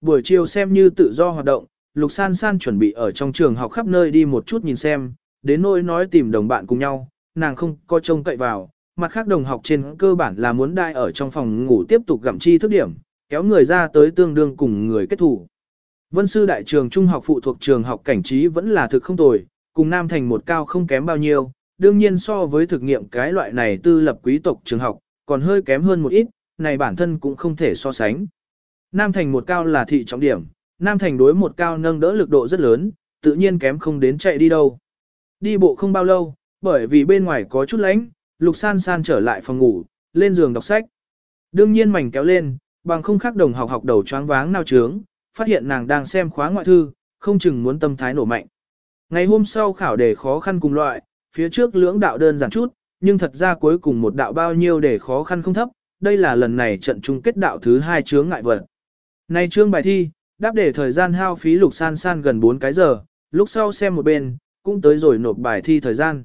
Buổi chiều xem như tự do hoạt động, Lục San San chuẩn bị ở trong trường học khắp nơi đi một chút nhìn xem, đến nỗi nói tìm đồng bạn cùng nhau, nàng không có trông cậy vào, mặt khác đồng học trên cơ bản là muốn đai ở trong phòng ngủ tiếp tục gặm chi thức điểm, kéo người ra tới tương đương cùng người kết thủ. Vân sư đại trường trung học phụ thuộc trường học cảnh trí vẫn là thực không tồi, cùng Nam Thành một cao không kém bao nhiêu, đương nhiên so với thực nghiệm cái loại này tư lập quý tộc trường học, còn hơi kém hơn một ít, này bản thân cũng không thể so sánh. Nam Thành một cao là thị trọng điểm, Nam Thành đối một cao nâng đỡ lực độ rất lớn, tự nhiên kém không đến chạy đi đâu. Đi bộ không bao lâu, bởi vì bên ngoài có chút lạnh, Lục San San trở lại phòng ngủ, lên giường đọc sách. Đương nhiên mảnh kéo lên, bằng không khác đồng học học đầu choáng váng nao trướng, phát hiện nàng đang xem khóa ngoại thư, không chừng muốn tâm thái nổ mạnh. Ngày hôm sau khảo đề khó khăn cùng loại, phía trước lưỡng đạo đơn giản chút, nhưng thật ra cuối cùng một đạo bao nhiêu để khó khăn không thấp, đây là lần này trận chung kết đạo thứ hai chướng ngại vật nay chương bài thi, đáp để thời gian hao phí lục san san gần 4 cái giờ, lúc sau xem một bên, cũng tới rồi nộp bài thi thời gian.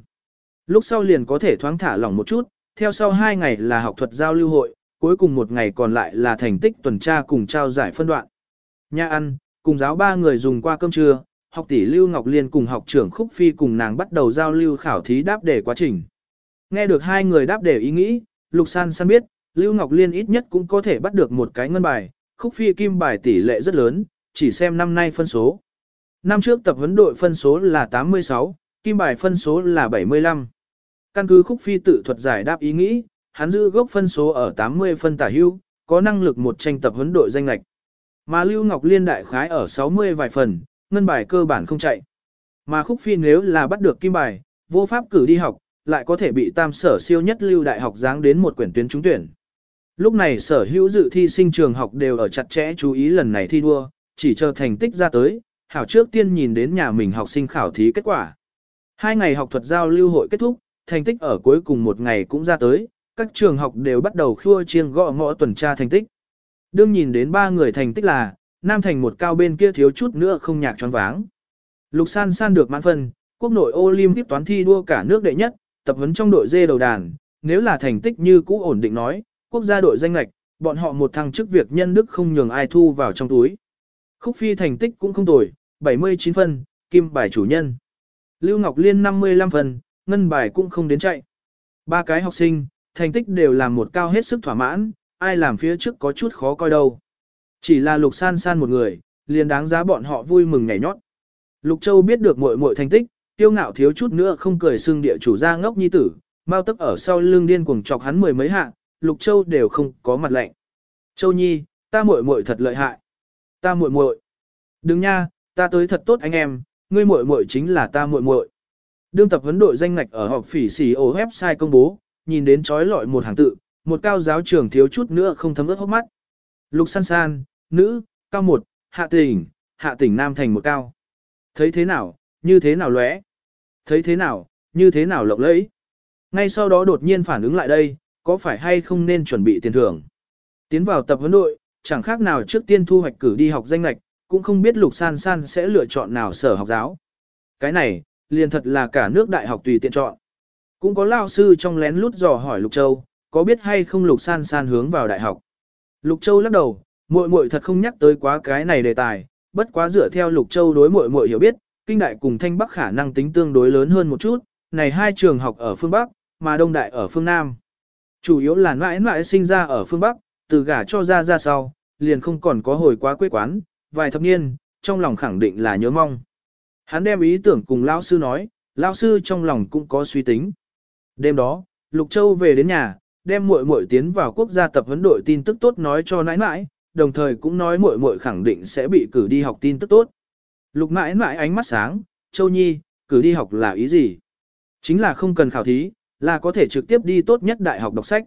Lúc sau liền có thể thoáng thả lỏng một chút, theo sau 2 ngày là học thuật giao lưu hội, cuối cùng một ngày còn lại là thành tích tuần tra cùng trao giải phân đoạn. Nhà ăn, cùng giáo ba người dùng qua cơm trưa, học tỷ Lưu Ngọc Liên cùng học trưởng Khúc Phi cùng nàng bắt đầu giao lưu khảo thí đáp đề quá trình. Nghe được hai người đáp đề ý nghĩ, Lục San San biết, Lưu Ngọc Liên ít nhất cũng có thể bắt được một cái ngân bài, Khúc Phi kim bài tỷ lệ rất lớn, chỉ xem năm nay phân số. Năm trước tập huấn đội phân số là 86, kim bài phân số là 75. Căn cứ Khúc Phi tự thuật giải đáp ý nghĩ, hắn giữ gốc phân số ở 80 phân tả hưu, có năng lực một tranh tập huấn đội danh lạch. Mà Lưu Ngọc Liên đại khái ở 60 vài phần, ngân bài cơ bản không chạy. Mà Khúc Phi nếu là bắt được kim bài, vô pháp cử đi học, lại có thể bị tam sở siêu nhất lưu đại học giáng đến một quyển tuyến trúng tuyển. Lúc này sở hữu dự thi sinh trường học đều ở chặt chẽ chú ý lần này thi đua, chỉ chờ thành tích ra tới, hảo trước tiên nhìn đến nhà mình học sinh khảo thí kết quả. Hai ngày học thuật giao lưu hội kết thúc, thành tích ở cuối cùng một ngày cũng ra tới, các trường học đều bắt đầu khua chiêng gõ ngõ tuần tra thành tích. Đương nhìn đến ba người thành tích là, Nam Thành một cao bên kia thiếu chút nữa không nhạc tròn váng. Lục San San được mãn phân, quốc nội Olympic toán thi đua cả nước đệ nhất, tập huấn trong đội dê đầu đàn, nếu là thành tích như cũ ổn định nói, quốc gia đội danh lệch, bọn họ một thằng chức việc nhân đức không nhường ai thu vào trong túi. Khúc Phi thành tích cũng không tồi, 79 phân, kim bài chủ nhân. Lưu Ngọc Liên 55 phân, ngân bài cũng không đến chạy. Ba cái học sinh, thành tích đều làm một cao hết sức thỏa mãn, ai làm phía trước có chút khó coi đâu. Chỉ là Lục San San một người, liền đáng giá bọn họ vui mừng nhảy nhót. Lục Châu biết được muội muội thành tích, tiêu ngạo thiếu chút nữa không cười xương địa chủ ra ngốc nhi tử, mau tức ở sau lưng điên cuồng chọc hắn mười mấy hạ, Lục Châu đều không có mặt lạnh. Châu Nhi, ta muội muội thật lợi hại. Ta muội muội. Đừng nha, ta tới thật tốt anh em, ngươi muội muội chính là ta muội muội. Đương tập huấn đội danh ngạch ở họp phỉ xì ổ website công bố, nhìn đến chói lọi một hàng tự, một cao giáo trưởng thiếu chút nữa không thấm ướt hốc mắt. Lục san san, nữ, cao một, hạ tỉnh, hạ tỉnh nam thành một cao. Thấy thế nào, như thế nào lóe? Thấy thế nào, như thế nào lộng lẫy? Ngay sau đó đột nhiên phản ứng lại đây, có phải hay không nên chuẩn bị tiền thưởng? Tiến vào tập huấn đội, chẳng khác nào trước tiên thu hoạch cử đi học danh lạch, cũng không biết Lục San San sẽ lựa chọn nào sở học giáo. Cái này, liền thật là cả nước đại học tùy tiện chọn. Cũng có lao sư trong lén lút dò hỏi Lục Châu, có biết hay không Lục San San hướng vào đại học. Lục Châu lắc đầu, muội muội thật không nhắc tới quá cái này đề tài, bất quá dựa theo Lục Châu đối muội muội hiểu biết, kinh đại cùng thanh bắc khả năng tính tương đối lớn hơn một chút, này hai trường học ở phương Bắc, mà đông đại ở phương Nam. Chủ yếu là mãi mãi sinh ra ở phương Bắc, từ gả cho ra ra sau, liền không còn có hồi quá quê quán, vài thập niên, trong lòng khẳng định là nhớ mong. Hắn đem ý tưởng cùng lão sư nói, lão sư trong lòng cũng có suy tính. Đêm đó, Lục Châu về đến nhà, đem muội muội tiến vào quốc gia tập huấn đội tin tức tốt nói cho nãi nãi, đồng thời cũng nói muội muội khẳng định sẽ bị cử đi học tin tức tốt. Lục nãi nãi ánh mắt sáng, Châu Nhi, cử đi học là ý gì? Chính là không cần khảo thí, là có thể trực tiếp đi tốt nhất đại học đọc sách.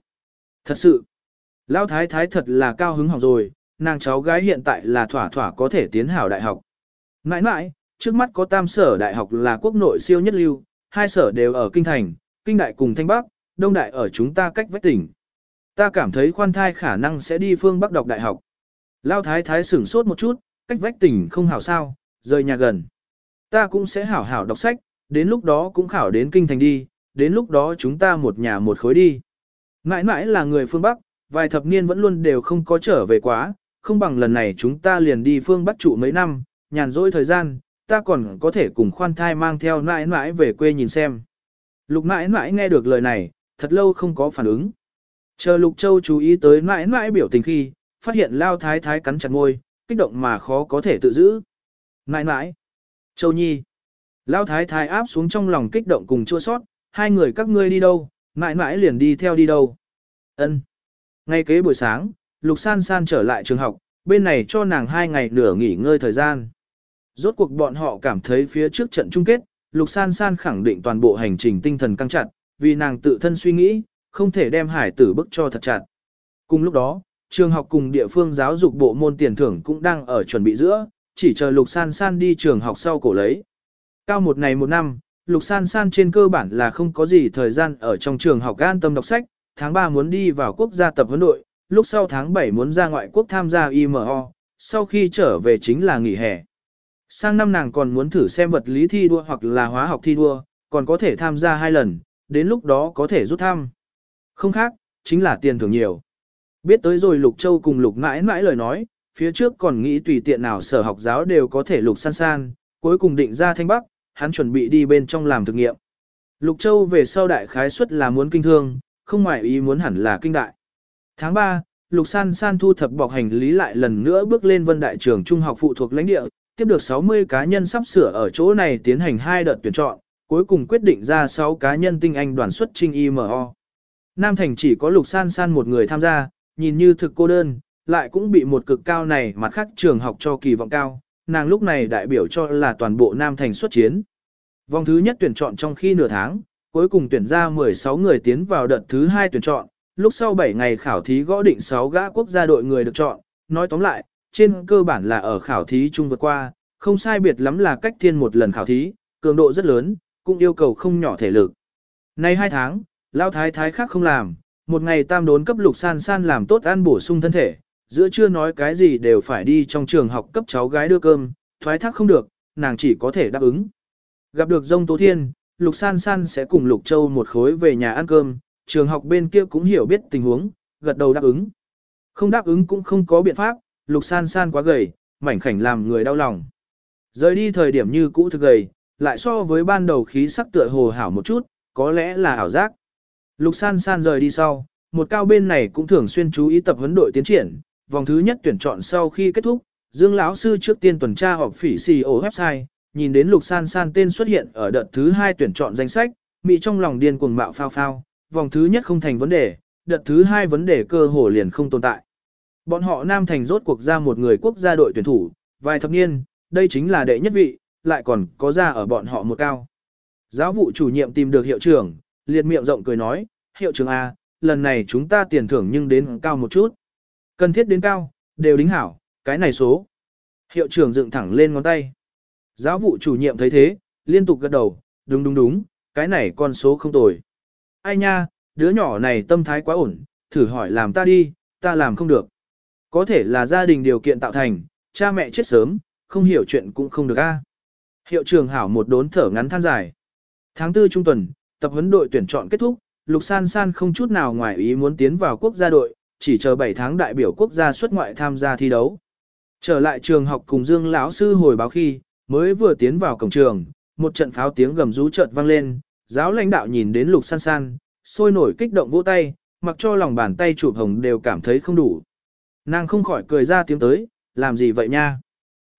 Thật sự, Lão Thái Thái thật là cao hứng học rồi, nàng cháu gái hiện tại là thỏa thỏa có thể tiến hảo đại học. Nãi nãi, trước mắt có tam sở đại học là quốc nội siêu nhất lưu, hai sở đều ở Kinh Thành, Kinh Đại cùng Thanh Bắc, Đông Đại ở chúng ta cách vách tỉnh. Ta cảm thấy khoan thai khả năng sẽ đi phương Bắc đọc đại học. Lao Thái Thái sửng sốt một chút, cách vách tỉnh không hảo sao, rời nhà gần. Ta cũng sẽ hảo hảo đọc sách, đến lúc đó cũng khảo đến Kinh Thành đi, đến lúc đó chúng ta một nhà một khối đi. Mãi mãi là người phương Bắc, vài thập niên vẫn luôn đều không có trở về quá, không bằng lần này chúng ta liền đi phương Bắc trụ mấy năm, nhàn rỗi thời gian, ta còn có thể cùng khoan thai mang theo nãi nãi về quê nhìn xem. Lục nãi nãi nghe được lời này, thật lâu không có phản ứng. Chờ Lục Châu chú ý tới nãi nãi biểu tình khi, phát hiện Lao Thái Thái cắn chặt ngôi, kích động mà khó có thể tự giữ. Nãi nãi, Châu Nhi, Lao Thái Thái áp xuống trong lòng kích động cùng chua sót, hai người các ngươi đi đâu, mãi mãi liền đi theo đi đâu. Ân. Ngay kế buổi sáng, Lục San San trở lại trường học, bên này cho nàng hai ngày nửa nghỉ ngơi thời gian. Rốt cuộc bọn họ cảm thấy phía trước trận chung kết, Lục San San khẳng định toàn bộ hành trình tinh thần căng chặt, vì nàng tự thân suy nghĩ, không thể đem hải tử bức cho thật chặt. Cùng lúc đó, trường học cùng địa phương giáo dục bộ môn tiền thưởng cũng đang ở chuẩn bị giữa, chỉ chờ Lục San San đi trường học sau cổ lấy. Cao một ngày một năm, Lục San San trên cơ bản là không có gì thời gian ở trong trường học an tâm đọc sách, tháng 3 muốn đi vào quốc gia tập huấn đội, lúc sau tháng 7 muốn ra ngoại quốc tham gia IMO, sau khi trở về chính là nghỉ hè. Sang năm nàng còn muốn thử xem vật lý thi đua hoặc là hóa học thi đua, còn có thể tham gia hai lần, đến lúc đó có thể rút thăm. Không khác, chính là tiền thưởng nhiều. Biết tới rồi Lục Châu cùng Lục mãi mãi lời nói, phía trước còn nghĩ tùy tiện nào sở học giáo đều có thể Lục san san, cuối cùng định ra Thanh Bắc, hắn chuẩn bị đi bên trong làm thực nghiệm. Lục Châu về sau đại khái suất là muốn kinh thương, không ngoài ý muốn hẳn là kinh đại. Tháng 3, Lục San San thu thập bọc hành lý lại lần nữa bước lên Vân Đại trường Trung học phụ thuộc lãnh địa, tiếp được 60 cá nhân sắp sửa ở chỗ này tiến hành hai đợt tuyển chọn, cuối cùng quyết định ra 6 cá nhân tinh anh đoàn xuất trinh IMO. Nam Thành chỉ có Lục San San một người tham gia, nhìn như thực cô đơn, lại cũng bị một cực cao này mặt khác trường học cho kỳ vọng cao, nàng lúc này đại biểu cho là toàn bộ Nam Thành xuất chiến. Vòng thứ nhất tuyển chọn trong khi nửa tháng, cuối cùng tuyển ra 16 người tiến vào đợt thứ hai tuyển chọn, lúc sau 7 ngày khảo thí gõ định 6 gã quốc gia đội người được chọn, nói tóm lại, trên cơ bản là ở khảo thí chung vượt qua, không sai biệt lắm là cách thiên một lần khảo thí, cường độ rất lớn, cũng yêu cầu không nhỏ thể lực. Nay 2 tháng, Lao Thái Thái khác không làm, một ngày tam đốn cấp lục san san làm tốt ăn bổ sung thân thể, giữa chưa nói cái gì đều phải đi trong trường học cấp cháu gái đưa cơm, thoái thác không được, nàng chỉ có thể đáp ứng. Gặp được dông tố thiên, lục san san sẽ cùng lục châu một khối về nhà ăn cơm, trường học bên kia cũng hiểu biết tình huống, gật đầu đáp ứng. Không đáp ứng cũng không có biện pháp, lục san san quá gầy, mảnh khảnh làm người đau lòng. Rời đi thời điểm như cũ thực gầy, lại so với ban đầu khí sắc tựa hồ hảo một chút, có lẽ là ảo giác. Lục san san rời đi sau, một cao bên này cũng thường xuyên chú ý tập huấn đội tiến triển, vòng thứ nhất tuyển chọn sau khi kết thúc, Dương lão sư trước tiên tuần tra họp phỉ CEO website, nhìn đến Lục San San tên xuất hiện ở đợt thứ hai tuyển chọn danh sách, mỹ trong lòng điên cuồng mạo phao phao, vòng thứ nhất không thành vấn đề, đợt thứ hai vấn đề cơ hồ liền không tồn tại. Bọn họ Nam Thành rốt cuộc ra một người quốc gia đội tuyển thủ, vài thập niên, đây chính là đệ nhất vị, lại còn có ra ở bọn họ một cao. Giáo vụ chủ nhiệm tìm được hiệu trưởng, liệt miệng rộng cười nói, hiệu trưởng A, lần này chúng ta tiền thưởng nhưng đến cao một chút. Cần thiết đến cao, đều đính hảo, cái này số. Hiệu trưởng dựng thẳng lên ngón tay. Giáo vụ chủ nhiệm thấy thế, liên tục gật đầu, đúng đúng đúng, cái này con số không tồi. Ai nha, đứa nhỏ này tâm thái quá ổn, thử hỏi làm ta đi, ta làm không được. Có thể là gia đình điều kiện tạo thành, cha mẹ chết sớm, không hiểu chuyện cũng không được a. Hiệu trưởng hảo một đốn thở ngắn than dài. Tháng 4 trung tuần, tập huấn đội tuyển chọn kết thúc, Lục San San không chút nào ngoài ý muốn tiến vào quốc gia đội, chỉ chờ 7 tháng đại biểu quốc gia xuất ngoại tham gia thi đấu. Trở lại trường học cùng Dương lão sư hồi báo khi, mới vừa tiến vào cổng trường, một trận pháo tiếng gầm rú chợt vang lên, giáo lãnh đạo nhìn đến Lục San San, sôi nổi kích động vỗ tay, mặc cho lòng bàn tay chụp hồng đều cảm thấy không đủ. Nàng không khỏi cười ra tiếng tới, làm gì vậy nha?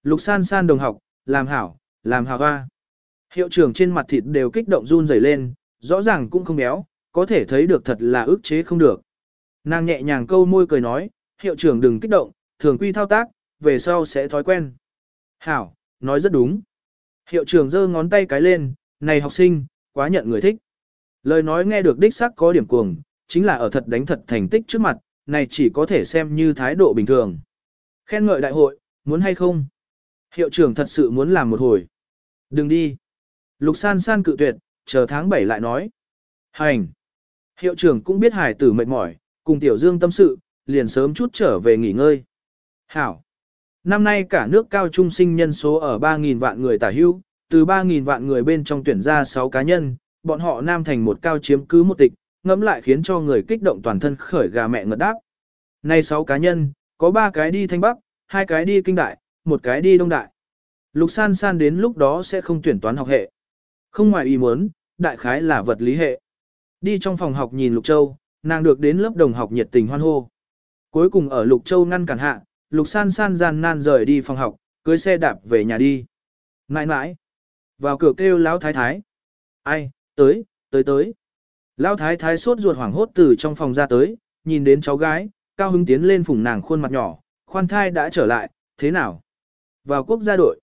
Lục San San đồng học, làm hảo, làm hảo hoa. Hiệu trưởng trên mặt thịt đều kích động run rẩy lên, rõ ràng cũng không béo, có thể thấy được thật là ức chế không được. Nàng nhẹ nhàng câu môi cười nói, hiệu trưởng đừng kích động, thường quy thao tác, về sau sẽ thói quen. Hảo, nói rất đúng. Hiệu trưởng giơ ngón tay cái lên, này học sinh, quá nhận người thích. Lời nói nghe được đích xác có điểm cuồng, chính là ở thật đánh thật thành tích trước mặt, này chỉ có thể xem như thái độ bình thường. Khen ngợi đại hội, muốn hay không? Hiệu trưởng thật sự muốn làm một hồi. Đừng đi. Lục san san cự tuyệt, chờ tháng 7 lại nói. Hành. Hiệu trưởng cũng biết hải tử mệt mỏi, cùng tiểu dương tâm sự, liền sớm chút trở về nghỉ ngơi. Hảo. Năm nay cả nước cao trung sinh nhân số ở 3.000 vạn người tả hưu, từ 3.000 vạn người bên trong tuyển ra 6 cá nhân, bọn họ nam thành một cao chiếm cứ một tịch, ngẫm lại khiến cho người kích động toàn thân khởi gà mẹ ngật đáp. Nay 6 cá nhân, Có ba cái đi Thanh Bắc, hai cái đi Kinh Đại, một cái đi Đông Đại. Lục san san đến lúc đó sẽ không tuyển toán học hệ. Không ngoài ý muốn, đại khái là vật lý hệ. Đi trong phòng học nhìn Lục Châu, nàng được đến lớp đồng học nhiệt tình hoan hô. Cuối cùng ở Lục Châu ngăn cản hạ, Lục san san gian nan rời đi phòng học, cưới xe đạp về nhà đi. Nãi nãi. Vào cửa kêu lão thái thái. Ai, tới, tới tới. Lão thái thái sốt ruột hoảng hốt từ trong phòng ra tới, nhìn đến cháu gái, cao hứng tiến lên phủng nàng khuôn mặt nhỏ, khoan thai đã trở lại, thế nào? Vào quốc gia đội.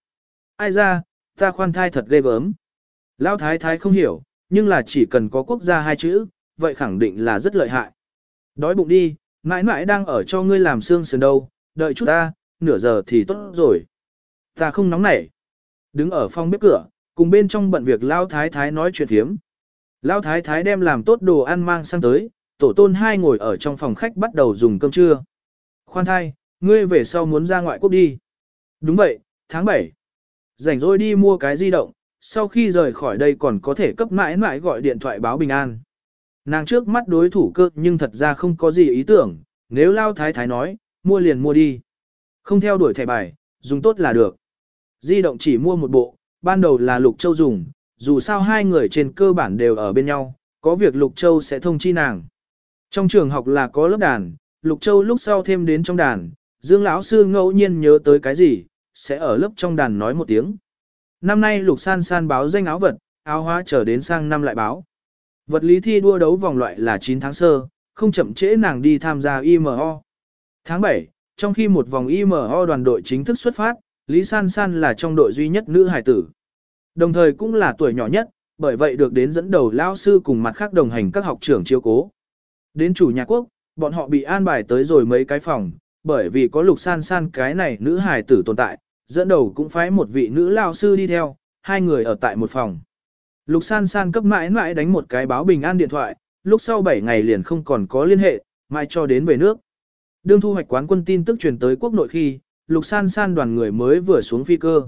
Ai ra, ta khoan thai thật ghê gớm. Lão thái thái không hiểu, nhưng là chỉ cần có quốc gia hai chữ, vậy khẳng định là rất lợi hại. Đói bụng đi, mãi mãi đang ở cho ngươi làm xương sườn đâu, đợi chút ta, nửa giờ thì tốt rồi. Ta không nóng nảy. Đứng ở phòng bếp cửa, cùng bên trong bận việc Lão thái thái nói chuyện thiếm. Lão thái thái đem làm tốt đồ ăn mang sang tới, tổ tôn hai ngồi ở trong phòng khách bắt đầu dùng cơm trưa. Khoan thai, ngươi về sau muốn ra ngoại quốc đi. Đúng vậy, tháng 7. Rảnh rỗi đi mua cái di động, sau khi rời khỏi đây còn có thể cấp mãi mãi gọi điện thoại báo bình an. Nàng trước mắt đối thủ cơ nhưng thật ra không có gì ý tưởng, nếu lao thái thái nói, mua liền mua đi. Không theo đuổi thẻ bài, dùng tốt là được. Di động chỉ mua một bộ, ban đầu là Lục Châu dùng, dù sao hai người trên cơ bản đều ở bên nhau, có việc Lục Châu sẽ thông chi nàng. Trong trường học là có lớp đàn, Lục Châu lúc sau thêm đến trong đàn, Dương lão sư ngẫu nhiên nhớ tới cái gì, sẽ ở lớp trong đàn nói một tiếng. Năm nay Lục San San báo danh áo vật, áo hóa trở đến sang năm lại báo. Vật lý thi đua đấu vòng loại là 9 tháng sơ, không chậm trễ nàng đi tham gia IMO. Tháng 7, trong khi một vòng IMO đoàn đội chính thức xuất phát, Lý San San là trong đội duy nhất nữ hải tử. Đồng thời cũng là tuổi nhỏ nhất, bởi vậy được đến dẫn đầu lao sư cùng mặt khác đồng hành các học trưởng chiếu cố. Đến chủ nhà quốc, bọn họ bị an bài tới rồi mấy cái phòng, bởi vì có lục san san cái này nữ hài tử tồn tại, dẫn đầu cũng phái một vị nữ lao sư đi theo, hai người ở tại một phòng. Lục san san cấp mãi mãi đánh một cái báo bình an điện thoại, lúc sau 7 ngày liền không còn có liên hệ, mai cho đến về nước. Đương thu hoạch quán quân tin tức truyền tới quốc nội khi, lục san san đoàn người mới vừa xuống phi cơ.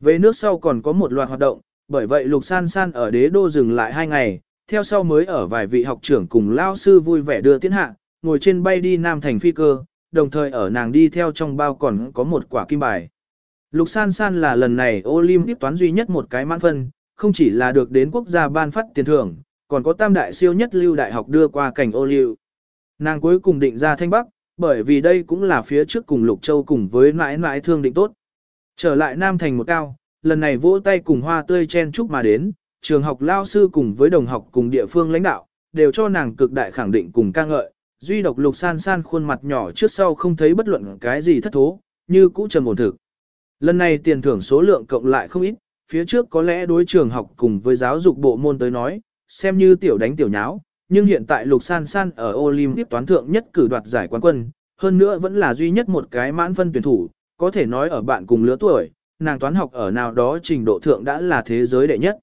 Về nước sau còn có một loạt hoạt động, bởi vậy lục san san ở đế đô dừng lại hai ngày, theo sau mới ở vài vị học trưởng cùng lao sư vui vẻ đưa tiến hạ, ngồi trên bay đi Nam Thành phi cơ, đồng thời ở nàng đi theo trong bao còn có một quả kim bài. Lục San San là lần này Olympic toán duy nhất một cái mãn phân, không chỉ là được đến quốc gia ban phát tiền thưởng, còn có tam đại siêu nhất lưu đại học đưa qua cảnh ô liu. Nàng cuối cùng định ra Thanh Bắc, bởi vì đây cũng là phía trước cùng Lục Châu cùng với mãi mãi thương định tốt. Trở lại Nam Thành một cao, lần này vỗ tay cùng hoa tươi chen chúc mà đến, trường học lao sư cùng với đồng học cùng địa phương lãnh đạo, đều cho nàng cực đại khẳng định cùng ca ngợi, duy độc lục san san khuôn mặt nhỏ trước sau không thấy bất luận cái gì thất thố, như cũ trầm ổn thực. Lần này tiền thưởng số lượng cộng lại không ít, phía trước có lẽ đối trường học cùng với giáo dục bộ môn tới nói, xem như tiểu đánh tiểu nháo, nhưng hiện tại lục san san ở Olympic toán thượng nhất cử đoạt giải quán quân, hơn nữa vẫn là duy nhất một cái mãn phân tuyển thủ, có thể nói ở bạn cùng lứa tuổi, nàng toán học ở nào đó trình độ thượng đã là thế giới đệ nhất.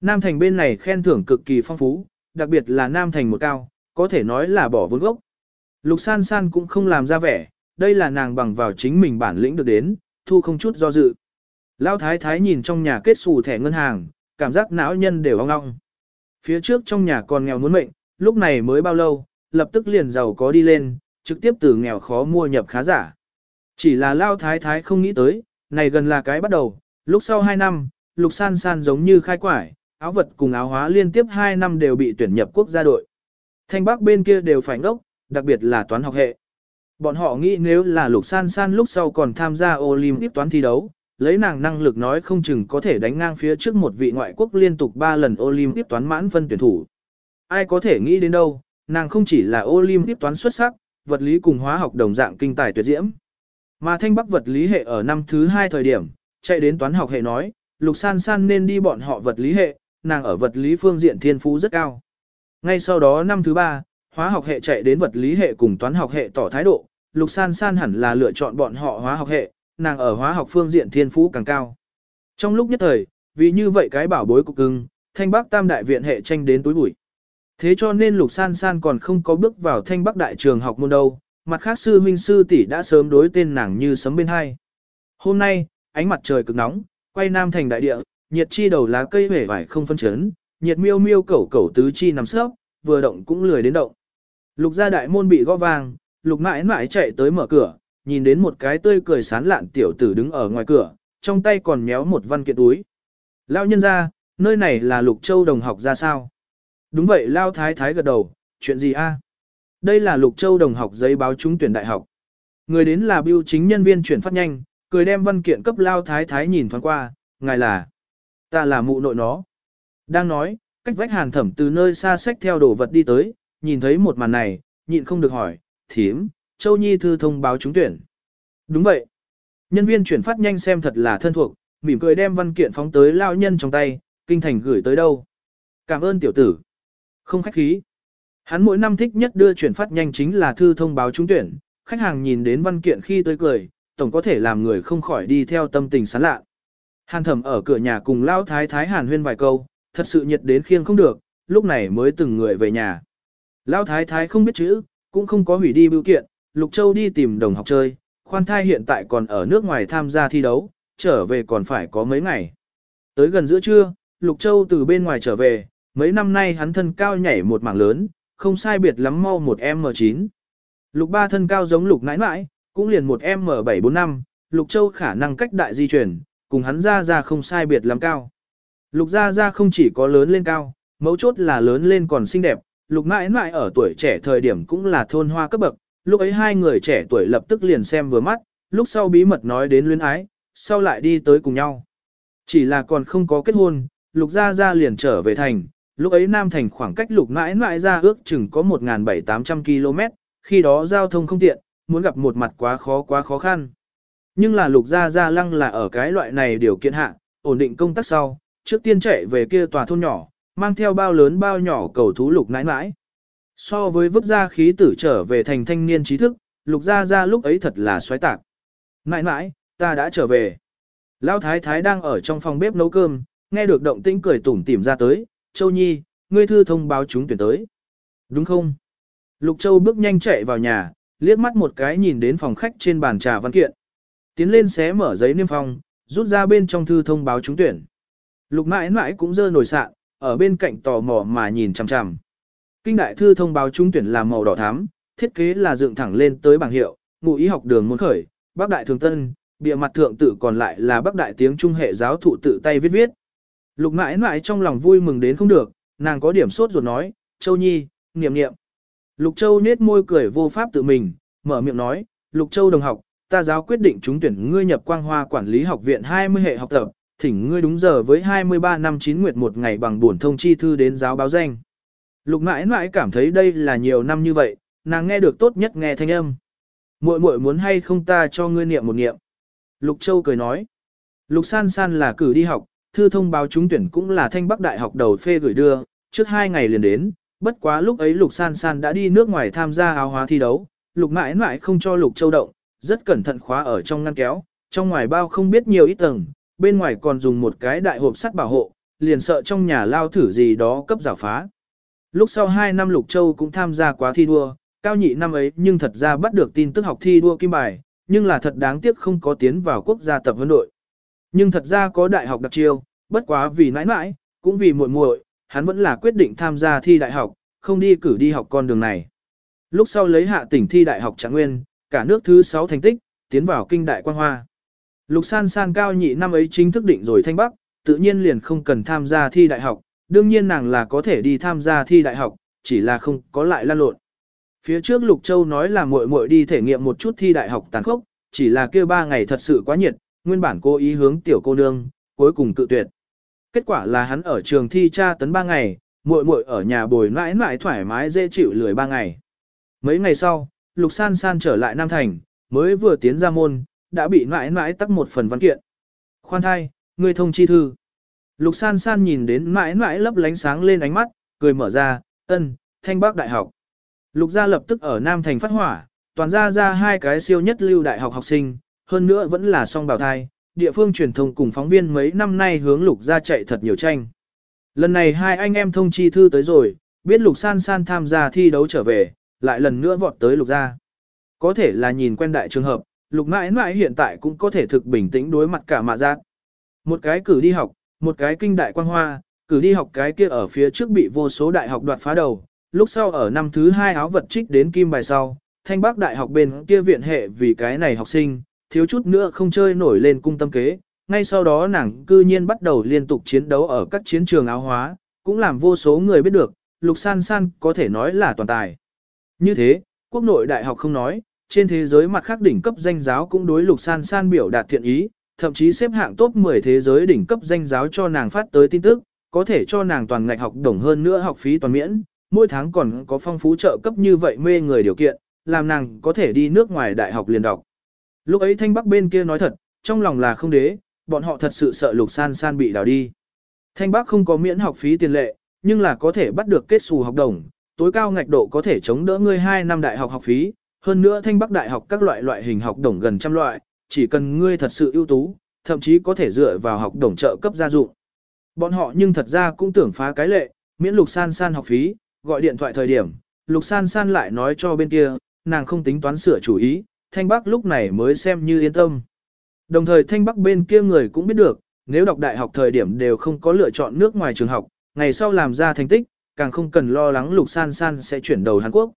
Nam Thành bên này khen thưởng cực kỳ phong phú, đặc biệt là Nam Thành một cao, có thể nói là bỏ vốn gốc. Lục san san cũng không làm ra vẻ, đây là nàng bằng vào chính mình bản lĩnh được đến, thu không chút do dự. Lão thái thái nhìn trong nhà kết xù thẻ ngân hàng, cảm giác não nhân đều ong ong. Phía trước trong nhà còn nghèo muốn mệnh, lúc này mới bao lâu, lập tức liền giàu có đi lên, trực tiếp từ nghèo khó mua nhập khá giả. Chỉ là Lão thái thái không nghĩ tới, này gần là cái bắt đầu, lúc sau 2 năm, lục san san giống như khai quải, áo vật cùng áo hóa liên tiếp 2 năm đều bị tuyển nhập quốc gia đội. Thanh Bắc bên kia đều phải ngốc, đặc biệt là toán học hệ. Bọn họ nghĩ nếu là lục san san lúc sau còn tham gia Olympic toán thi đấu, lấy nàng năng lực nói không chừng có thể đánh ngang phía trước một vị ngoại quốc liên tục 3 lần Olympic toán mãn phân tuyển thủ. Ai có thể nghĩ đến đâu, nàng không chỉ là Olympic toán xuất sắc, vật lý cùng hóa học đồng dạng kinh tài tuyệt diễm. Mà thanh bắc vật lý hệ ở năm thứ hai thời điểm, chạy đến toán học hệ nói, lục san san nên đi bọn họ vật lý hệ, nàng ở vật lý phương diện thiên phú rất cao. Ngay sau đó năm thứ ba, hóa học hệ chạy đến vật lý hệ cùng toán học hệ tỏ thái độ, Lục San San hẳn là lựa chọn bọn họ hóa học hệ, nàng ở hóa học phương diện thiên phú càng cao. Trong lúc nhất thời, vì như vậy cái bảo bối cục cưng, thanh bắc tam đại viện hệ tranh đến tối bụi. Thế cho nên Lục San San còn không có bước vào thanh bắc đại trường học môn đâu, mặt khác sư huynh sư tỷ đã sớm đối tên nàng như sấm bên hai. Hôm nay, ánh mặt trời cực nóng, quay nam thành đại địa, nhiệt chi đầu lá cây vẻ vải không phân chấn, nhiệt miêu miêu cẩu cẩu tứ chi nằm sấp, vừa động cũng lười đến động. Lục gia đại môn bị gõ vang, lục mãi mãi chạy tới mở cửa, nhìn đến một cái tươi cười sán lạn tiểu tử đứng ở ngoài cửa, trong tay còn méo một văn kiện túi. Lao nhân ra, nơi này là Lục Châu đồng học ra sao? Đúng vậy Lao Thái Thái gật đầu, chuyện gì a? Đây là Lục Châu đồng học giấy báo trúng tuyển đại học. Người đến là biêu chính nhân viên chuyển phát nhanh, cười đem văn kiện cấp Lao Thái Thái nhìn thoáng qua, ngài là, ta là mụ nội nó. Đang nói, cách vách hàn thẩm từ nơi xa xách theo đồ vật đi tới, nhìn thấy một màn này, nhịn không được hỏi, thiếm, Châu Nhi thư thông báo trúng tuyển. Đúng vậy. Nhân viên chuyển phát nhanh xem thật là thân thuộc, mỉm cười đem văn kiện phóng tới lao nhân trong tay, kinh thành gửi tới đâu. Cảm ơn tiểu tử. Không khách khí. Hắn mỗi năm thích nhất đưa chuyển phát nhanh chính là thư thông báo trúng tuyển, khách hàng nhìn đến văn kiện khi tới cười, tổng có thể làm người không khỏi đi theo tâm tình sán lạ. Hàn thẩm ở cửa nhà cùng lao thái thái hàn huyên vài câu, thật sự nhiệt đến khiêng không được, lúc này mới từng người về nhà. Lao thái thái không biết chữ, cũng không có hủy đi bưu kiện, Lục Châu đi tìm đồng học chơi, khoan thai hiện tại còn ở nước ngoài tham gia thi đấu, trở về còn phải có mấy ngày. Tới gần giữa trưa, Lục Châu từ bên ngoài trở về, mấy năm nay hắn thân cao nhảy một mảng lớn, không sai biệt lắm mau một M9. Lục ba thân cao giống lục nãi nãi, cũng liền một M745, Lục Châu khả năng cách đại di chuyển, cùng hắn ra ra không sai biệt lắm cao. Lục ra ra không chỉ có lớn lên cao, mấu chốt là lớn lên còn xinh đẹp, lục nãi nãi ở tuổi trẻ thời điểm cũng là thôn hoa cấp bậc, lúc ấy hai người trẻ tuổi lập tức liền xem vừa mắt, lúc sau bí mật nói đến luyến ái, sau lại đi tới cùng nhau. Chỉ là còn không có kết hôn, lục gia gia liền trở về thành, lúc ấy Nam Thành khoảng cách lục mãi mãi ra ước chừng có 1.700 km, khi đó giao thông không tiện, muốn gặp một mặt quá khó quá khó khăn. Nhưng là lục gia gia lăng là ở cái loại này điều kiện hạ, ổn định công tác sau, trước tiên chạy về kia tòa thôn nhỏ, mang theo bao lớn bao nhỏ cầu thú lục nãi nãi. So với vứt ra khí tử trở về thành thanh niên trí thức, lục gia gia lúc ấy thật là xoáy tạc. Nãi nãi, ta đã trở về. Lão thái thái đang ở trong phòng bếp nấu cơm, nghe được động tĩnh cười tủm tỉm ra tới, Châu Nhi, ngươi thư thông báo chúng tuyển tới. Đúng không? Lục Châu bước nhanh chạy vào nhà, liếc mắt một cái nhìn đến phòng khách trên bàn trà văn kiện. Tiến lên xé mở giấy niêm phong, rút ra bên trong thư thông báo trúng tuyển. Lục mãi mãi cũng dơ nổi sạn, ở bên cạnh tò mò mà nhìn chằm chằm. Kinh đại thư thông báo trúng tuyển là màu đỏ thắm, thiết kế là dựng thẳng lên tới bảng hiệu, ngụ ý học đường môn khởi, Bắc đại thường tân, bìa mặt thượng tự còn lại là Bắc đại tiếng trung hệ giáo thụ tự tay viết viết. Lục mãi mãi trong lòng vui mừng đến không được, nàng có điểm sốt ruột nói, Châu Nhi, niệm niệm. Lục Châu nết môi cười vô pháp tự mình, mở miệng nói, Lục Châu đồng học, ta giáo quyết định trúng tuyển ngươi nhập quang hoa quản lý học viện 20 hệ học tập, thỉnh ngươi đúng giờ với 23 năm 9 nguyệt một ngày bằng buồn thông chi thư đến giáo báo danh. Lục mãi mãi cảm thấy đây là nhiều năm như vậy, nàng nghe được tốt nhất nghe thanh âm. Muội muội muốn hay không ta cho ngươi niệm một niệm. Lục Châu cười nói. Lục San San là cử đi học, thư thông báo trúng tuyển cũng là thanh bắc đại học đầu phê gửi đưa, trước hai ngày liền đến, bất quá lúc ấy Lục San San đã đi nước ngoài tham gia áo hóa thi đấu, Lục mãi mãi không cho Lục Châu động, rất cẩn thận khóa ở trong ngăn kéo, trong ngoài bao không biết nhiều ít tầng, bên ngoài còn dùng một cái đại hộp sắt bảo hộ, liền sợ trong nhà lao thử gì đó cấp giả phá. Lúc sau 2 năm Lục Châu cũng tham gia quá thi đua, cao nhị năm ấy nhưng thật ra bắt được tin tức học thi đua kim bài, nhưng là thật đáng tiếc không có tiến vào quốc gia tập huấn đội. Nhưng thật ra có đại học đặc chiêu, bất quá vì nãi nãi, cũng vì muội muội, hắn vẫn là quyết định tham gia thi đại học, không đi cử đi học con đường này. Lúc sau lấy hạ tỉnh thi đại học Trạng Nguyên, cả nước thứ 6 thành tích, tiến vào kinh đại quan hoa. Lục san san cao nhị năm ấy chính thức định rồi thanh bắc, tự nhiên liền không cần tham gia thi đại học, đương nhiên nàng là có thể đi tham gia thi đại học, chỉ là không có lại lan lộn. Phía trước Lục Châu nói là muội muội đi thể nghiệm một chút thi đại học tàn khốc, chỉ là kia ba ngày thật sự quá nhiệt, nguyên bản cô ý hướng tiểu cô nương, cuối cùng tự tuyệt. Kết quả là hắn ở trường thi tra tấn ba ngày, muội muội ở nhà bồi mãi mãi thoải mái dễ chịu lười ba ngày. Mấy ngày sau, Lục San San trở lại Nam Thành, mới vừa tiến ra môn, đã bị mãi mãi tắc một phần văn kiện. Khoan thai, người thông chi thư. Lục san san nhìn đến mãi mãi lấp lánh sáng lên ánh mắt, cười mở ra, ân, thanh bác đại học. Lục gia lập tức ở Nam Thành phát hỏa, toàn ra ra hai cái siêu nhất lưu đại học học sinh, hơn nữa vẫn là song bào thai, địa phương truyền thông cùng phóng viên mấy năm nay hướng lục gia chạy thật nhiều tranh. Lần này hai anh em thông chi thư tới rồi, biết lục san san tham gia thi đấu trở về, lại lần nữa vọt tới lục gia. Có thể là nhìn quen đại trường hợp, lục mãi mãi hiện tại cũng có thể thực bình tĩnh đối mặt cả mạ giác. Một cái cử đi học, một cái kinh đại quang hoa, cử đi học cái kia ở phía trước bị vô số đại học đoạt phá đầu, lúc sau ở năm thứ hai áo vật trích đến kim bài sau, thanh bắc đại học bên kia viện hệ vì cái này học sinh, thiếu chút nữa không chơi nổi lên cung tâm kế, ngay sau đó nàng cư nhiên bắt đầu liên tục chiến đấu ở các chiến trường áo hóa, cũng làm vô số người biết được, lục san san có thể nói là toàn tài. Như thế, quốc nội đại học không nói, trên thế giới mặt khác đỉnh cấp danh giáo cũng đối lục san san biểu đạt thiện ý, thậm chí xếp hạng top 10 thế giới đỉnh cấp danh giáo cho nàng phát tới tin tức, có thể cho nàng toàn ngạch học đồng hơn nữa học phí toàn miễn, mỗi tháng còn có phong phú trợ cấp như vậy mê người điều kiện, làm nàng có thể đi nước ngoài đại học liền đọc. Lúc ấy thanh bắc bên kia nói thật, trong lòng là không đế, bọn họ thật sự sợ lục san san bị đào đi. Thanh bắc không có miễn học phí tiền lệ, nhưng là có thể bắt được kết xù học đồng, tối cao ngạch độ có thể chống đỡ ngươi 2 năm đại học học phí, hơn nữa thanh bắc đại học các loại loại hình học đồng gần trăm loại, chỉ cần ngươi thật sự ưu tú, thậm chí có thể dựa vào học đồng trợ cấp gia dụng. Bọn họ nhưng thật ra cũng tưởng phá cái lệ, miễn lục san san học phí, gọi điện thoại thời điểm, lục san san lại nói cho bên kia, nàng không tính toán sửa chủ ý, thanh bắc lúc này mới xem như yên tâm. Đồng thời thanh bắc bên kia người cũng biết được, nếu đọc đại học thời điểm đều không có lựa chọn nước ngoài trường học, ngày sau làm ra thành tích, càng không cần lo lắng lục san san sẽ chuyển đầu Hàn Quốc.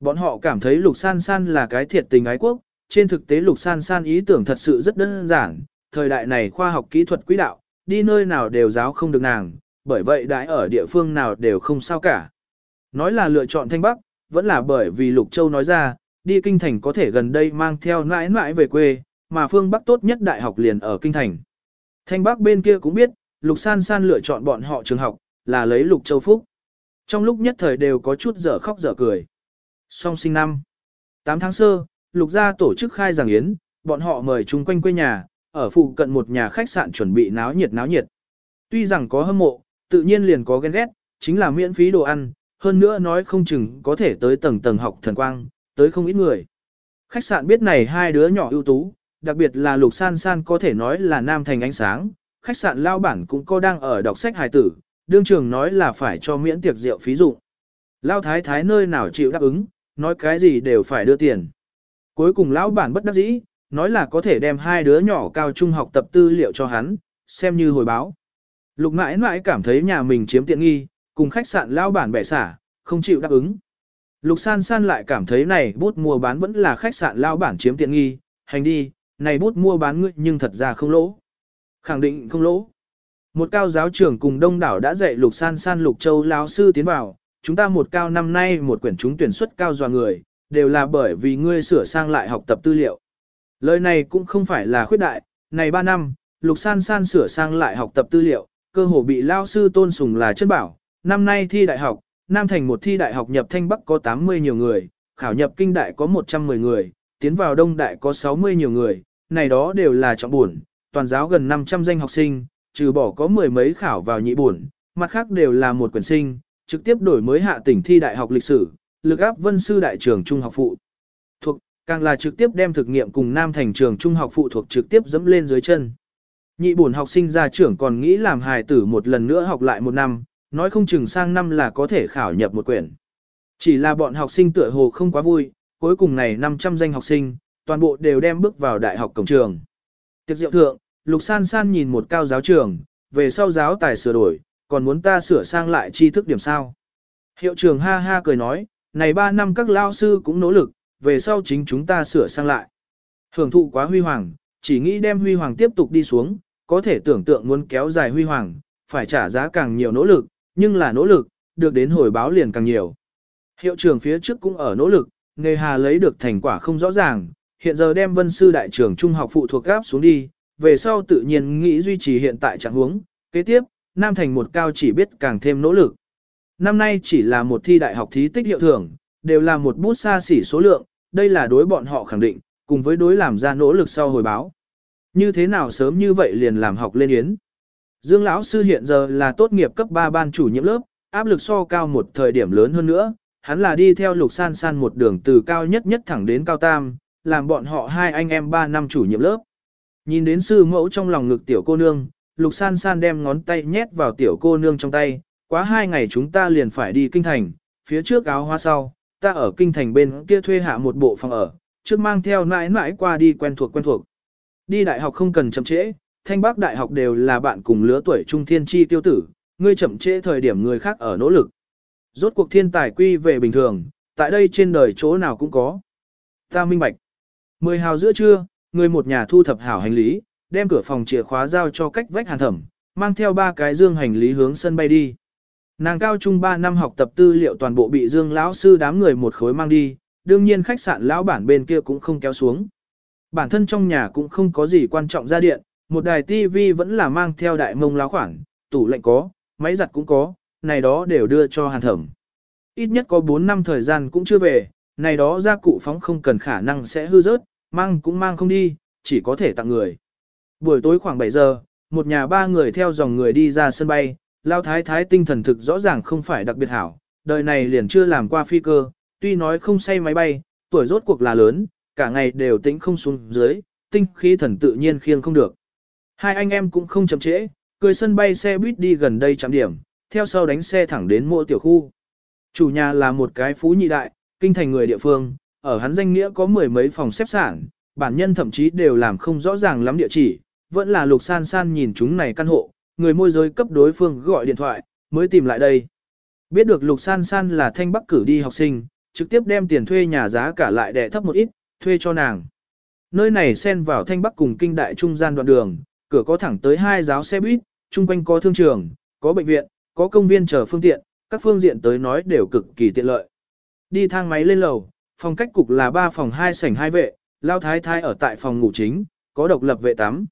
Bọn họ cảm thấy lục san san là cái thiệt tình ái quốc, trên thực tế lục san san ý tưởng thật sự rất đơn giản, thời đại này khoa học kỹ thuật quỹ đạo, đi nơi nào đều giáo không được nàng, bởi vậy đãi ở địa phương nào đều không sao cả. Nói là lựa chọn Thanh Bắc, vẫn là bởi vì Lục Châu nói ra, đi kinh thành có thể gần đây mang theo nãi nãi về quê, mà phương Bắc tốt nhất đại học liền ở kinh thành. Thanh Bắc bên kia cũng biết, Lục San San lựa chọn bọn họ trường học, là lấy Lục Châu Phúc. Trong lúc nhất thời đều có chút dở khóc dở cười. Song sinh năm. 8 tháng sơ, Lục gia tổ chức khai giảng yến, bọn họ mời chúng quanh quê nhà, ở phụ cận một nhà khách sạn chuẩn bị náo nhiệt náo nhiệt. Tuy rằng có hâm mộ, tự nhiên liền có ghen ghét, chính là miễn phí đồ ăn, hơn nữa nói không chừng có thể tới tầng tầng học thần quang, tới không ít người. Khách sạn biết này hai đứa nhỏ ưu tú, đặc biệt là Lục San San có thể nói là nam thành ánh sáng, khách sạn lao bản cũng có đang ở đọc sách hài tử, đương trường nói là phải cho miễn tiệc rượu phí dụng. Lao thái thái nơi nào chịu đáp ứng, nói cái gì đều phải đưa tiền. Cuối cùng lão bản bất đắc dĩ, nói là có thể đem hai đứa nhỏ cao trung học tập tư liệu cho hắn, xem như hồi báo. Lục mãi mãi cảm thấy nhà mình chiếm tiện nghi, cùng khách sạn lão bản bẻ xả, không chịu đáp ứng. Lục san san lại cảm thấy này bút mua bán vẫn là khách sạn lão bản chiếm tiện nghi, hành đi, này bút mua bán ngươi nhưng thật ra không lỗ. Khẳng định không lỗ. Một cao giáo trưởng cùng đông đảo đã dạy lục san san lục châu lão sư tiến vào, chúng ta một cao năm nay một quyển chúng tuyển xuất cao dò người, đều là bởi vì ngươi sửa sang lại học tập tư liệu. Lời này cũng không phải là khuyết đại, này 3 năm, lục san san sửa sang lại học tập tư liệu, cơ hồ bị lao sư tôn sùng là chân bảo, năm nay thi đại học, Nam Thành một thi đại học nhập Thanh Bắc có 80 nhiều người, khảo nhập Kinh Đại có 110 người, tiến vào Đông Đại có 60 nhiều người, này đó đều là trọng buồn, toàn giáo gần 500 danh học sinh, trừ bỏ có mười mấy khảo vào nhị buồn, mặt khác đều là một quyển sinh, trực tiếp đổi mới hạ tỉnh thi đại học lịch sử, lực áp vân sư đại trường trung học phụ. Thuộc, càng là trực tiếp đem thực nghiệm cùng Nam Thành trường trung học phụ thuộc trực tiếp dẫm lên dưới chân. Nhị buồn học sinh ra trưởng còn nghĩ làm hài tử một lần nữa học lại một năm, nói không chừng sang năm là có thể khảo nhập một quyển. Chỉ là bọn học sinh tựa hồ không quá vui, cuối cùng này 500 danh học sinh, toàn bộ đều đem bước vào đại học cổng trường. Tiệc diệu thượng, Lục San San nhìn một cao giáo trường, về sau giáo tài sửa đổi, còn muốn ta sửa sang lại tri thức điểm sao. Hiệu trường ha ha cười nói, này 3 năm các lao sư cũng nỗ lực, về sau chính chúng ta sửa sang lại. Hưởng thụ quá huy hoàng, chỉ nghĩ đem huy hoàng tiếp tục đi xuống, có thể tưởng tượng muốn kéo dài huy hoàng, phải trả giá càng nhiều nỗ lực, nhưng là nỗ lực, được đến hồi báo liền càng nhiều. Hiệu trưởng phía trước cũng ở nỗ lực, nghề hà lấy được thành quả không rõ ràng, hiện giờ đem vân sư đại trưởng trung học phụ thuộc gáp xuống đi, về sau tự nhiên nghĩ duy trì hiện tại trạng huống. Kế tiếp, Nam Thành một cao chỉ biết càng thêm nỗ lực. Năm nay chỉ là một thi đại học thí tích hiệu thưởng, đều là một bút xa xỉ số lượng, đây là đối bọn họ khẳng định, cùng với đối làm ra nỗ lực sau hồi báo. Như thế nào sớm như vậy liền làm học lên yến. Dương lão sư hiện giờ là tốt nghiệp cấp 3 ban chủ nhiệm lớp, áp lực so cao một thời điểm lớn hơn nữa, hắn là đi theo Lục San San một đường từ cao nhất nhất thẳng đến cao tam, làm bọn họ hai anh em 3 năm chủ nhiệm lớp. Nhìn đến sư mẫu trong lòng ngực tiểu cô nương, Lục San San đem ngón tay nhét vào tiểu cô nương trong tay, quá hai ngày chúng ta liền phải đi kinh thành, phía trước áo hoa sau, ta ở kinh thành bên kia thuê hạ một bộ phòng ở, trước mang theo mãi mãi qua đi quen thuộc quen thuộc. Đi đại học không cần chậm trễ, thanh bác đại học đều là bạn cùng lứa tuổi trung thiên chi tiêu tử, ngươi chậm trễ thời điểm người khác ở nỗ lực. Rốt cuộc thiên tài quy về bình thường, tại đây trên đời chỗ nào cũng có. Ta minh bạch. Mười hào giữa trưa, người một nhà thu thập hảo hành lý, đem cửa phòng chìa khóa giao cho cách vách hàn thẩm, mang theo ba cái dương hành lý hướng sân bay đi. Nàng cao trung 3 năm học tập tư liệu toàn bộ bị dương lão sư đám người một khối mang đi, đương nhiên khách sạn lão bản bên kia cũng không kéo xuống. Bản thân trong nhà cũng không có gì quan trọng ra điện, một đài tivi vẫn là mang theo đại mông láo khoản, tủ lạnh có, máy giặt cũng có, này đó đều đưa cho hàn thẩm. Ít nhất có 4 năm thời gian cũng chưa về, này đó gia cụ phóng không cần khả năng sẽ hư rớt, mang cũng mang không đi, chỉ có thể tặng người. Buổi tối khoảng 7 giờ, một nhà ba người theo dòng người đi ra sân bay, lao thái thái tinh thần thực rõ ràng không phải đặc biệt hảo, đời này liền chưa làm qua phi cơ, tuy nói không say máy bay, tuổi rốt cuộc là lớn, cả ngày đều tĩnh không xuống dưới, tinh khí thần tự nhiên khiêng không được. Hai anh em cũng không chậm trễ, cười sân bay xe buýt đi gần đây chạm điểm, theo sau đánh xe thẳng đến mộ tiểu khu. Chủ nhà là một cái phú nhị đại, kinh thành người địa phương, ở hắn danh nghĩa có mười mấy phòng xếp sản, bản nhân thậm chí đều làm không rõ ràng lắm địa chỉ, vẫn là lục san san nhìn chúng này căn hộ, người môi giới cấp đối phương gọi điện thoại, mới tìm lại đây. Biết được lục san san là thanh bắc cử đi học sinh, trực tiếp đem tiền thuê nhà giá cả lại đẻ thấp một ít, thuê cho nàng. Nơi này xen vào thanh bắc cùng kinh đại trung gian đoạn đường, cửa có thẳng tới hai giáo xe buýt, chung quanh có thương trường, có bệnh viện, có công viên chờ phương tiện, các phương diện tới nói đều cực kỳ tiện lợi. Đi thang máy lên lầu, phòng cách cục là 3 phòng 2 sảnh 2 vệ, lao thái thái ở tại phòng ngủ chính, có độc lập vệ tắm.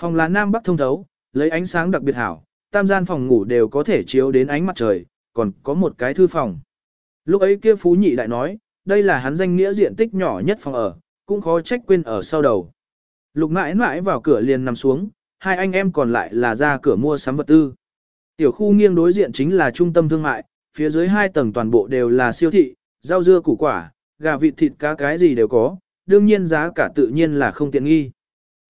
Phòng là nam bắc thông thấu, lấy ánh sáng đặc biệt hảo, tam gian phòng ngủ đều có thể chiếu đến ánh mặt trời, còn có một cái thư phòng. Lúc ấy kia phú nhị đại nói, đây là hắn danh nghĩa diện tích nhỏ nhất phòng ở, cũng khó trách quên ở sau đầu. Lục mãi mãi vào cửa liền nằm xuống, hai anh em còn lại là ra cửa mua sắm vật tư. Tiểu khu nghiêng đối diện chính là trung tâm thương mại, phía dưới hai tầng toàn bộ đều là siêu thị, rau dưa củ quả, gà vịt thịt cá cái gì đều có, đương nhiên giá cả tự nhiên là không tiện nghi.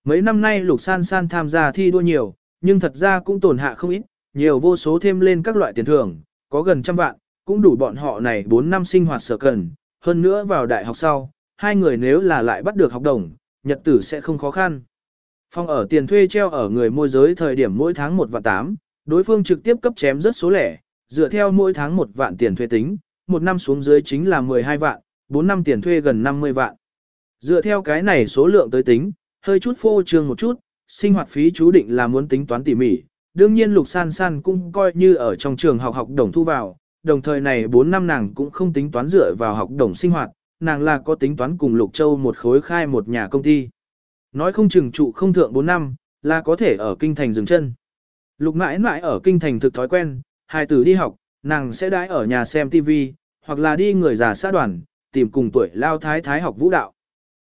Mấy năm nay Lục San San tham gia thi đua nhiều, nhưng thật ra cũng tổn hạ không ít, nhiều vô số thêm lên các loại tiền thưởng, có gần trăm vạn, cũng đủ bọn họ này 4 năm sinh hoạt sở cần, hơn nữa vào đại học sau, hai người nếu là lại bắt được học đồng, nhật tử sẽ không khó khăn. Phòng ở tiền thuê treo ở người môi giới thời điểm mỗi tháng 1 vạn 8, đối phương trực tiếp cấp chém rất số lẻ, dựa theo mỗi tháng 1 vạn tiền thuê tính, một năm xuống dưới chính là 12 vạn, 4 năm tiền thuê gần 50 vạn. Dựa theo cái này số lượng tới tính, hơi chút phô trương một chút, sinh hoạt phí chú định là muốn tính toán tỉ mỉ. Đương nhiên Lục San San cũng coi như ở trong trường học học đồng thu vào, đồng thời này 4 năm nàng cũng không tính toán dựa vào học đồng sinh hoạt, nàng là có tính toán cùng Lục Châu một khối khai một nhà công ty. Nói không chừng trụ không thượng 4 năm, là có thể ở kinh thành dừng chân. Lục mãi mãi ở kinh thành thực thói quen, hai tử đi học, nàng sẽ đãi ở nhà xem TV, hoặc là đi người già xã đoàn, tìm cùng tuổi lao thái thái học vũ đạo.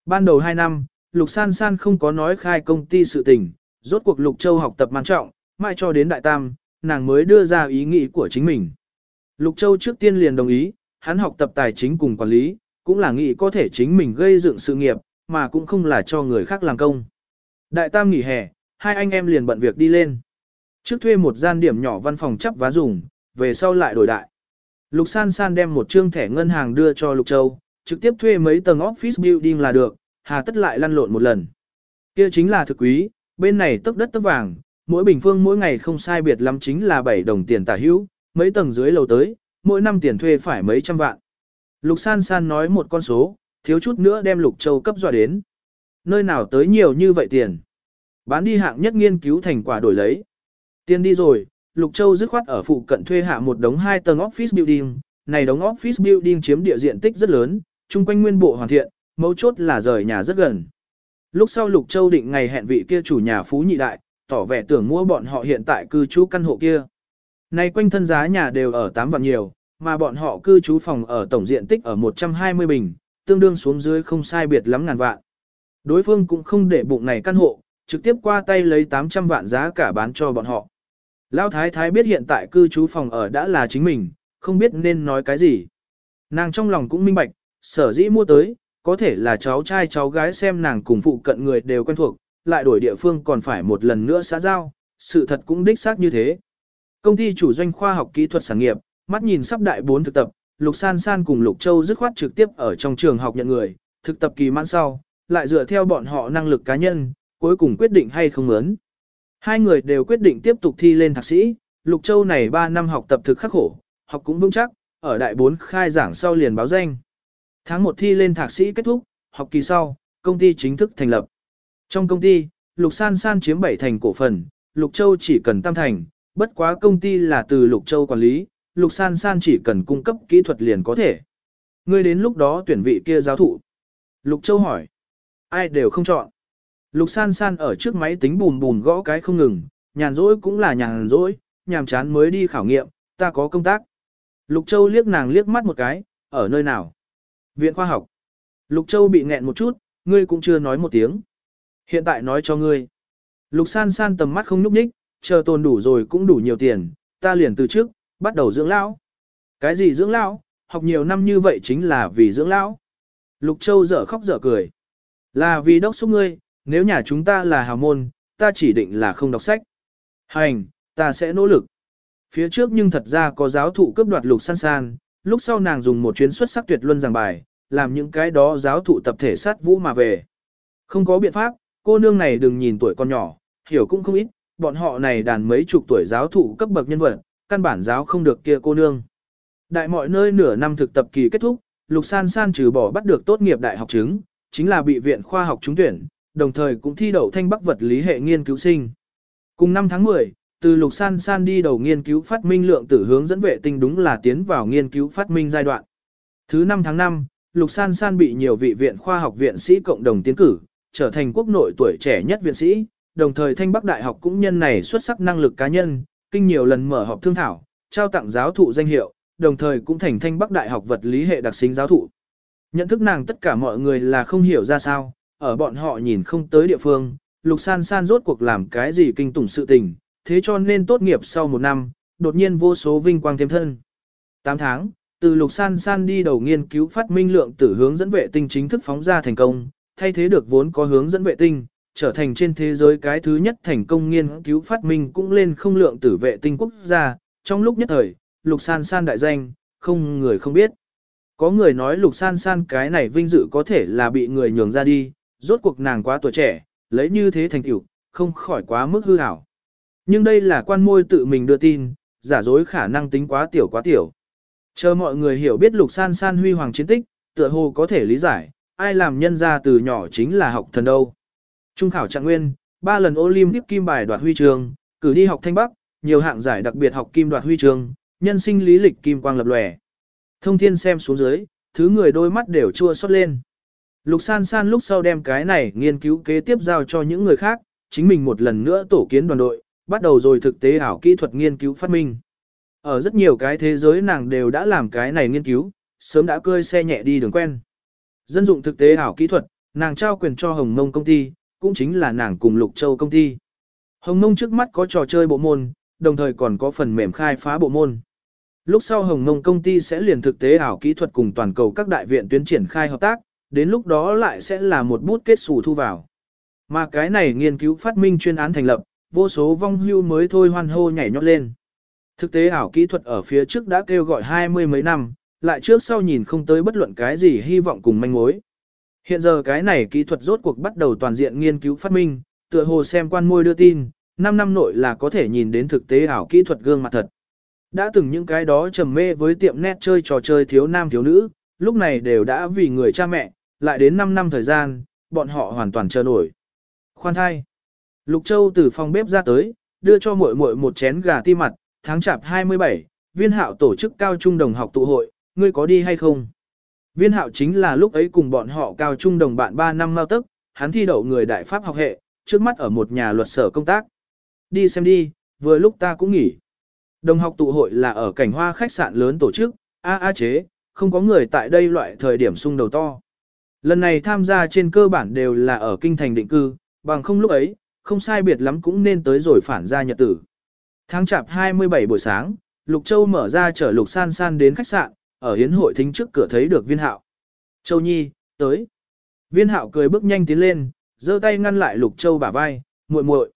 Ban đầu 2 năm, Lục San San không có nói khai công ty sự tình, rốt cuộc Lục Châu học tập man trọng, mãi cho đến Đại Tam, nàng mới đưa ra ý nghĩ của chính mình. Lục Châu trước tiên liền đồng ý, hắn học tập tài chính cùng quản lý, cũng là nghĩ có thể chính mình gây dựng sự nghiệp, mà cũng không là cho người khác làm công. Đại Tam nghỉ hè, hai anh em liền bận việc đi lên. Trước thuê một gian điểm nhỏ văn phòng chấp vá dùng, về sau lại đổi đại. Lục San San đem một trương thẻ ngân hàng đưa cho Lục Châu, trực tiếp thuê mấy tầng office building là được, hà tất lại lăn lộn một lần. Kia chính là thực quý, bên này tấp đất tấp vàng, mỗi bình phương mỗi ngày không sai biệt lắm chính là 7 đồng tiền tả hữu, mấy tầng dưới lầu tới, mỗi năm tiền thuê phải mấy trăm vạn. Lục San San nói một con số, thiếu chút nữa đem Lục Châu cấp dọa đến. Nơi nào tới nhiều như vậy tiền? Bán đi hạng nhất nghiên cứu thành quả đổi lấy. Tiền đi rồi, Lục Châu dứt khoát ở phụ cận thuê hạ một đống hai tầng office building, này đống office building chiếm địa diện tích rất lớn, chung quanh nguyên bộ hoàn thiện, mấu chốt là rời nhà rất gần. Lúc sau Lục Châu định ngày hẹn vị kia chủ nhà phú nhị đại, tỏ vẻ tưởng mua bọn họ hiện tại cư trú căn hộ kia. Nay quanh thân giá nhà đều ở 8 vạn nhiều, mà bọn họ cư trú phòng ở tổng diện tích ở 120 bình, tương đương xuống dưới không sai biệt lắm ngàn vạn. Đối phương cũng không để bụng này căn hộ, trực tiếp qua tay lấy 800 vạn giá cả bán cho bọn họ. Lão Thái Thái biết hiện tại cư trú phòng ở đã là chính mình, không biết nên nói cái gì. Nàng trong lòng cũng minh bạch, sở dĩ mua tới, có thể là cháu trai cháu gái xem nàng cùng phụ cận người đều quen thuộc, lại đổi địa phương còn phải một lần nữa xã giao, sự thật cũng đích xác như thế. Công ty chủ doanh khoa học kỹ thuật sản nghiệp, mắt nhìn sắp đại 4 thực tập, Lục San San cùng Lục Châu dứt khoát trực tiếp ở trong trường học nhận người, thực tập kỳ mãn sau, lại dựa theo bọn họ năng lực cá nhân, cuối cùng quyết định hay không ớn. Hai người đều quyết định tiếp tục thi lên thạc sĩ, Lục Châu này 3 năm học tập thực khắc khổ, học cũng vững chắc, ở đại 4 khai giảng sau liền báo danh. Tháng 1 thi lên thạc sĩ kết thúc, học kỳ sau, công ty chính thức thành lập. Trong công ty, Lục San San chiếm 7 thành cổ phần, Lục Châu chỉ cần tam thành, bất quá công ty là từ Lục Châu quản lý, Lục San San chỉ cần cung cấp kỹ thuật liền có thể. Ngươi đến lúc đó tuyển vị kia giáo thụ. Lục Châu hỏi. Ai đều không chọn. Lục San San ở trước máy tính bùn bùn gõ cái không ngừng, nhàn rỗi cũng là nhàn rỗi, nhàm chán mới đi khảo nghiệm, ta có công tác. Lục Châu liếc nàng liếc mắt một cái, ở nơi nào? Viện khoa học. Lục Châu bị nghẹn một chút, ngươi cũng chưa nói một tiếng. Hiện tại nói cho ngươi. Lục san san tầm mắt không nhúc nhích, chờ tồn đủ rồi cũng đủ nhiều tiền, ta liền từ trước, bắt đầu dưỡng lão. Cái gì dưỡng lão, học nhiều năm như vậy chính là vì dưỡng lão. Lục Châu dở khóc dở cười. Là vì đốc xúc ngươi, nếu nhà chúng ta là hào môn, ta chỉ định là không đọc sách. Hành, ta sẽ nỗ lực. Phía trước nhưng thật ra có giáo thụ cướp đoạt lục san san, lúc sau nàng dùng một chuyến xuất sắc tuyệt luân giảng bài, làm những cái đó giáo thụ tập thể sát vũ mà về. Không có biện pháp, cô nương này đừng nhìn tuổi con nhỏ, hiểu cũng không ít, bọn họ này đàn mấy chục tuổi giáo thụ cấp bậc nhân vật, căn bản giáo không được kia cô nương. Đại mọi nơi nửa năm thực tập kỳ kết thúc, Lục San San trừ bỏ bắt được tốt nghiệp đại học chứng, chính là bị viện khoa học trúng tuyển, đồng thời cũng thi đậu thanh bắc vật lý hệ nghiên cứu sinh. Cùng năm tháng 10, từ Lục San San đi đầu nghiên cứu phát minh lượng tử hướng dẫn vệ tinh đúng là tiến vào nghiên cứu phát minh giai đoạn. Thứ 5 tháng 5, Lục San San bị nhiều vị viện khoa học viện sĩ cộng đồng tiến cử, trở thành quốc nội tuổi trẻ nhất viện sĩ, đồng thời Thanh Bắc Đại học cũng nhân này xuất sắc năng lực cá nhân, kinh nhiều lần mở họp thương thảo, trao tặng giáo thụ danh hiệu, đồng thời cũng thành Thanh Bắc Đại học vật lý hệ đặc sinh giáo thụ. Nhận thức nàng tất cả mọi người là không hiểu ra sao, ở bọn họ nhìn không tới địa phương, Lục San San rốt cuộc làm cái gì kinh tủng sự tình, thế cho nên tốt nghiệp sau một năm, đột nhiên vô số vinh quang thêm thân. 8 tháng, từ Lục San San đi đầu nghiên cứu phát minh lượng tử hướng dẫn vệ tinh chính thức phóng ra thành công, thay thế được vốn có hướng dẫn vệ tinh, trở thành trên thế giới cái thứ nhất thành công nghiên cứu phát minh cũng lên không lượng tử vệ tinh quốc gia, trong lúc nhất thời, Lục San San đại danh, không người không biết. Có người nói Lục San San cái này vinh dự có thể là bị người nhường ra đi, rốt cuộc nàng quá tuổi trẻ, lấy như thế thành tựu, không khỏi quá mức hư hảo. Nhưng đây là quan môi tự mình đưa tin, giả dối khả năng tính quá tiểu quá tiểu. Chờ mọi người hiểu biết lục san san huy hoàng chiến tích, tựa hồ có thể lý giải, ai làm nhân ra từ nhỏ chính là học thần đâu. Trung khảo trạng nguyên, ba lần Olympic kim bài đoạt huy chương, cử đi học thanh bắc, nhiều hạng giải đặc biệt học kim đoạt huy chương, nhân sinh lý lịch kim quang lập lòe. Thông thiên xem xuống dưới, thứ người đôi mắt đều chua xót lên. Lục san san lúc sau đem cái này nghiên cứu kế tiếp giao cho những người khác, chính mình một lần nữa tổ kiến đoàn đội, bắt đầu rồi thực tế ảo kỹ thuật nghiên cứu phát minh. Ở rất nhiều cái thế giới nàng đều đã làm cái này nghiên cứu, sớm đã cơi xe nhẹ đi đường quen. Dân dụng thực tế ảo kỹ thuật, nàng trao quyền cho Hồng Mông công ty, cũng chính là nàng cùng Lục Châu công ty. Hồng Mông trước mắt có trò chơi bộ môn, đồng thời còn có phần mềm khai phá bộ môn. Lúc sau Hồng Mông công ty sẽ liền thực tế ảo kỹ thuật cùng toàn cầu các đại viện tuyến triển khai hợp tác, đến lúc đó lại sẽ là một bút kết xù thu vào. Mà cái này nghiên cứu phát minh chuyên án thành lập, vô số vong hưu mới thôi hoan hô nhảy nhót lên. Thực tế ảo kỹ thuật ở phía trước đã kêu gọi hai mươi mấy năm, lại trước sau nhìn không tới bất luận cái gì hy vọng cùng manh mối. Hiện giờ cái này kỹ thuật rốt cuộc bắt đầu toàn diện nghiên cứu phát minh, tựa hồ xem quan môi đưa tin, 5 năm nội là có thể nhìn đến thực tế ảo kỹ thuật gương mặt thật. Đã từng những cái đó trầm mê với tiệm net chơi trò chơi thiếu nam thiếu nữ, lúc này đều đã vì người cha mẹ, lại đến 5 năm thời gian, bọn họ hoàn toàn chờ nổi. Khoan thai. Lục Châu từ phòng bếp ra tới, đưa cho muội muội một chén gà ti mặt, tháng chạp 27, viên hạo tổ chức cao trung đồng học tụ hội, ngươi có đi hay không? Viên hạo chính là lúc ấy cùng bọn họ cao trung đồng bạn 3 năm mau tức, hắn thi đậu người đại pháp học hệ, trước mắt ở một nhà luật sở công tác. Đi xem đi, vừa lúc ta cũng nghỉ. Đồng học tụ hội là ở cảnh hoa khách sạn lớn tổ chức, a a chế, không có người tại đây loại thời điểm sung đầu to. Lần này tham gia trên cơ bản đều là ở kinh thành định cư, bằng không lúc ấy, không sai biệt lắm cũng nên tới rồi phản ra nhật tử. Tháng chạp 27 buổi sáng, Lục Châu mở ra chở Lục San San đến khách sạn, ở hiến hội thính trước cửa thấy được viên hạo. Châu Nhi, tới. Viên hạo cười bước nhanh tiến lên, giơ tay ngăn lại Lục Châu bả vai, muội muội.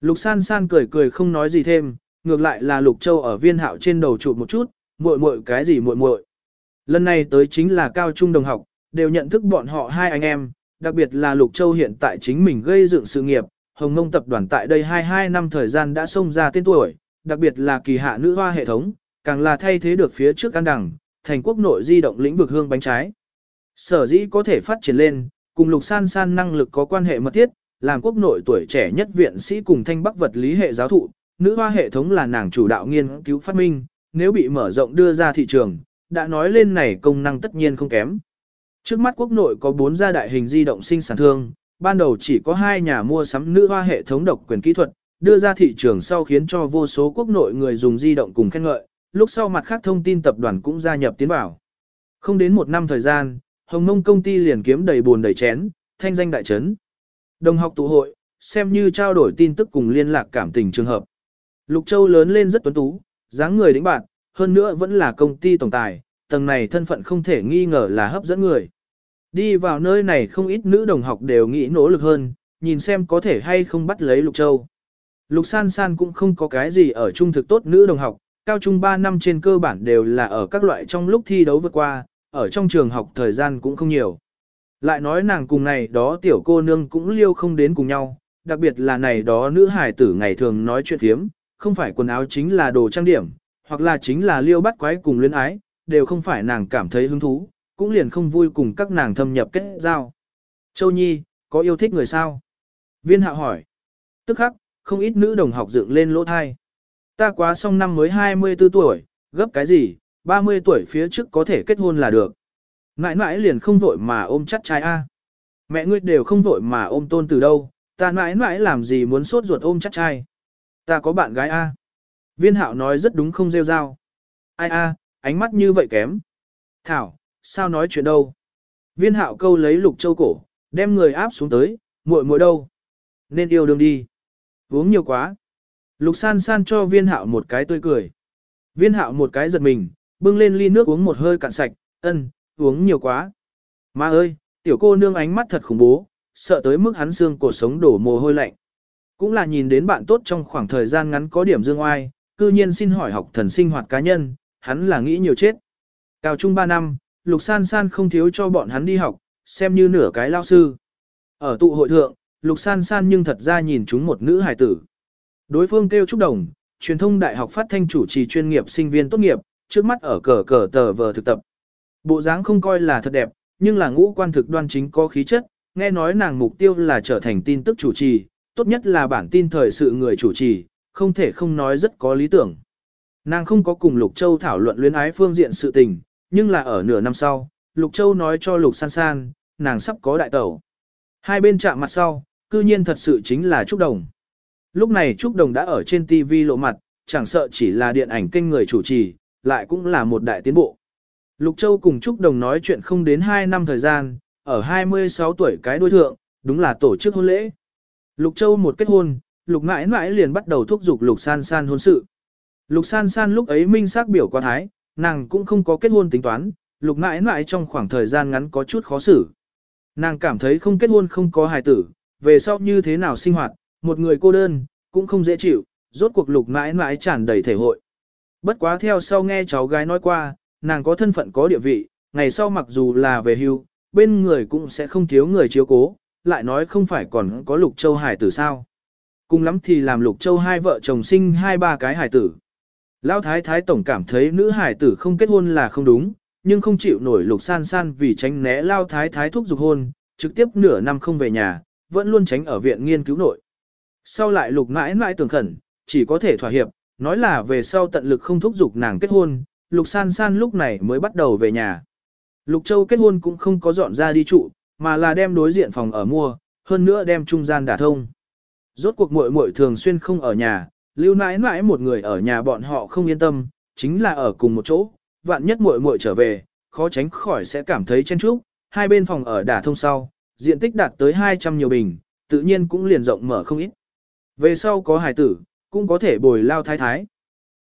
Lục San San cười cười không nói gì thêm, ngược lại là Lục Châu ở viên hạo trên đầu chụp một chút, muội muội cái gì muội muội. Lần này tới chính là cao trung đồng học, đều nhận thức bọn họ hai anh em, đặc biệt là Lục Châu hiện tại chính mình gây dựng sự nghiệp, Hồng Ngông tập đoàn tại đây 22 năm thời gian đã xông ra tên tuổi, đặc biệt là kỳ hạ nữ hoa hệ thống, càng là thay thế được phía trước căn đẳng, thành quốc nội di động lĩnh vực hương bánh trái. Sở dĩ có thể phát triển lên, cùng lục san san năng lực có quan hệ mật thiết, làm quốc nội tuổi trẻ nhất viện sĩ cùng thanh bắc vật lý hệ giáo thụ, nữ hoa hệ thống là nàng chủ đạo nghiên cứu phát minh, nếu bị mở rộng đưa ra thị trường, đã nói lên này công năng tất nhiên không kém. Trước mắt quốc nội có 4 gia đại hình di động sinh sản thương, ban đầu chỉ có hai nhà mua sắm nữ hoa hệ thống độc quyền kỹ thuật, đưa ra thị trường sau khiến cho vô số quốc nội người dùng di động cùng khen ngợi, lúc sau mặt khác thông tin tập đoàn cũng gia nhập tiến vào. Không đến một năm thời gian, Hồng Mông công ty liền kiếm đầy buồn đầy chén, thanh danh đại chấn, Đồng học tụ hội, xem như trao đổi tin tức cùng liên lạc cảm tình trường hợp. Lục Châu lớn lên rất tuấn tú, dáng người đĩnh bạn, hơn nữa vẫn là công ty tổng tài, tầng này thân phận không thể nghi ngờ là hấp dẫn người. Đi vào nơi này không ít nữ đồng học đều nghĩ nỗ lực hơn, nhìn xem có thể hay không bắt lấy Lục Châu. Lục San San cũng không có cái gì ở trung thực tốt nữ đồng học, cao trung 3 năm trên cơ bản đều là ở các loại trong lúc thi đấu vượt qua, ở trong trường học thời gian cũng không nhiều. Lại nói nàng cùng này đó tiểu cô nương cũng liêu không đến cùng nhau, đặc biệt là này đó nữ hải tử ngày thường nói chuyện thiếm, không phải quần áo chính là đồ trang điểm, hoặc là chính là liêu bắt quái cùng luyến ái, đều không phải nàng cảm thấy hứng thú, cũng liền không vui cùng các nàng thâm nhập kết giao. Châu Nhi, có yêu thích người sao? Viên hạ hỏi. Tức khắc, không ít nữ đồng học dựng lên lỗ thai. Ta quá xong năm mới 24 tuổi, gấp cái gì, 30 tuổi phía trước có thể kết hôn là được. Mãi mãi liền không vội mà ôm chắc trai A. Mẹ ngươi đều không vội mà ôm tôn từ đâu, ta mãi mãi làm gì muốn sốt ruột ôm chắc trai. Ta có bạn gái A. Viên hạo nói rất đúng không rêu rao. Ai A, ánh mắt như vậy kém. Thảo, sao nói chuyện đâu. Viên hạo câu lấy lục châu cổ, đem người áp xuống tới, muội muội đâu. Nên yêu đương đi. Uống nhiều quá. Lục san san cho viên hạo một cái tươi cười. Viên hạo một cái giật mình, bưng lên ly nước uống một hơi cạn sạch, ân, uống nhiều quá. Má ơi, tiểu cô nương ánh mắt thật khủng bố, sợ tới mức hắn xương cổ sống đổ mồ hôi lạnh. Cũng là nhìn đến bạn tốt trong khoảng thời gian ngắn có điểm dương oai, cư nhiên xin hỏi học thần sinh hoạt cá nhân, hắn là nghĩ nhiều chết. Cao trung 3 năm, Lục San San không thiếu cho bọn hắn đi học, xem như nửa cái lao sư. Ở tụ hội thượng, Lục San San nhưng thật ra nhìn chúng một nữ hài tử. Đối phương kêu Trúc Đồng, truyền thông đại học phát thanh chủ trì chuyên nghiệp sinh viên tốt nghiệp, trước mắt ở cờ cờ tờ vờ thực tập. Bộ dáng không coi là thật đẹp, nhưng là ngũ quan thực đoan chính có khí chất, nghe nói nàng mục tiêu là trở thành tin tức chủ trì, tốt nhất là bản tin thời sự người chủ trì, không thể không nói rất có lý tưởng. Nàng không có cùng Lục Châu thảo luận luyến ái phương diện sự tình, nhưng là ở nửa năm sau, Lục Châu nói cho Lục San San, nàng sắp có đại tẩu. Hai bên chạm mặt sau, cư nhiên thật sự chính là Trúc Đồng. Lúc này Trúc Đồng đã ở trên TV lộ mặt, chẳng sợ chỉ là điện ảnh kênh người chủ trì, lại cũng là một đại tiến bộ. Lục Châu cùng Trúc Đồng nói chuyện không đến 2 năm thời gian, ở 26 tuổi cái đối thượng, đúng là tổ chức hôn lễ. Lục Châu một kết hôn, Lục mãi mãi liền bắt đầu thúc giục Lục San San hôn sự. Lục San San lúc ấy minh xác biểu qua thái, nàng cũng không có kết hôn tính toán, Lục mãi mãi trong khoảng thời gian ngắn có chút khó xử. Nàng cảm thấy không kết hôn không có hài tử, về sau như thế nào sinh hoạt, một người cô đơn, cũng không dễ chịu, rốt cuộc Lục mãi mãi tràn đầy thể hội. Bất quá theo sau nghe cháu gái nói qua, nàng có thân phận có địa vị, ngày sau mặc dù là về hưu, bên người cũng sẽ không thiếu người chiếu cố, lại nói không phải còn có Lục Châu hải tử sao. Cùng lắm thì làm Lục Châu hai vợ chồng sinh hai ba cái hải tử. Lão thái thái tổng cảm thấy nữ hải tử không kết hôn là không đúng, nhưng không chịu nổi Lục San San vì tránh né Lao thái thái thúc giục hôn, trực tiếp nửa năm không về nhà, vẫn luôn tránh ở viện nghiên cứu nội. Sau lại Lục mãi mãi tưởng khẩn, chỉ có thể thỏa hiệp, nói là về sau tận lực không thúc giục nàng kết hôn, Lục San San lúc này mới bắt đầu về nhà. Lục Châu kết hôn cũng không có dọn ra đi trụ, mà là đem đối diện phòng ở mua, hơn nữa đem trung gian đả thông. Rốt cuộc muội muội thường xuyên không ở nhà, lưu nãi nãi một người ở nhà bọn họ không yên tâm, chính là ở cùng một chỗ, vạn nhất muội muội trở về, khó tránh khỏi sẽ cảm thấy chen chúc, hai bên phòng ở đả thông sau, diện tích đạt tới 200 nhiều bình, tự nhiên cũng liền rộng mở không ít. Về sau có hài tử, cũng có thể bồi lao thái thái.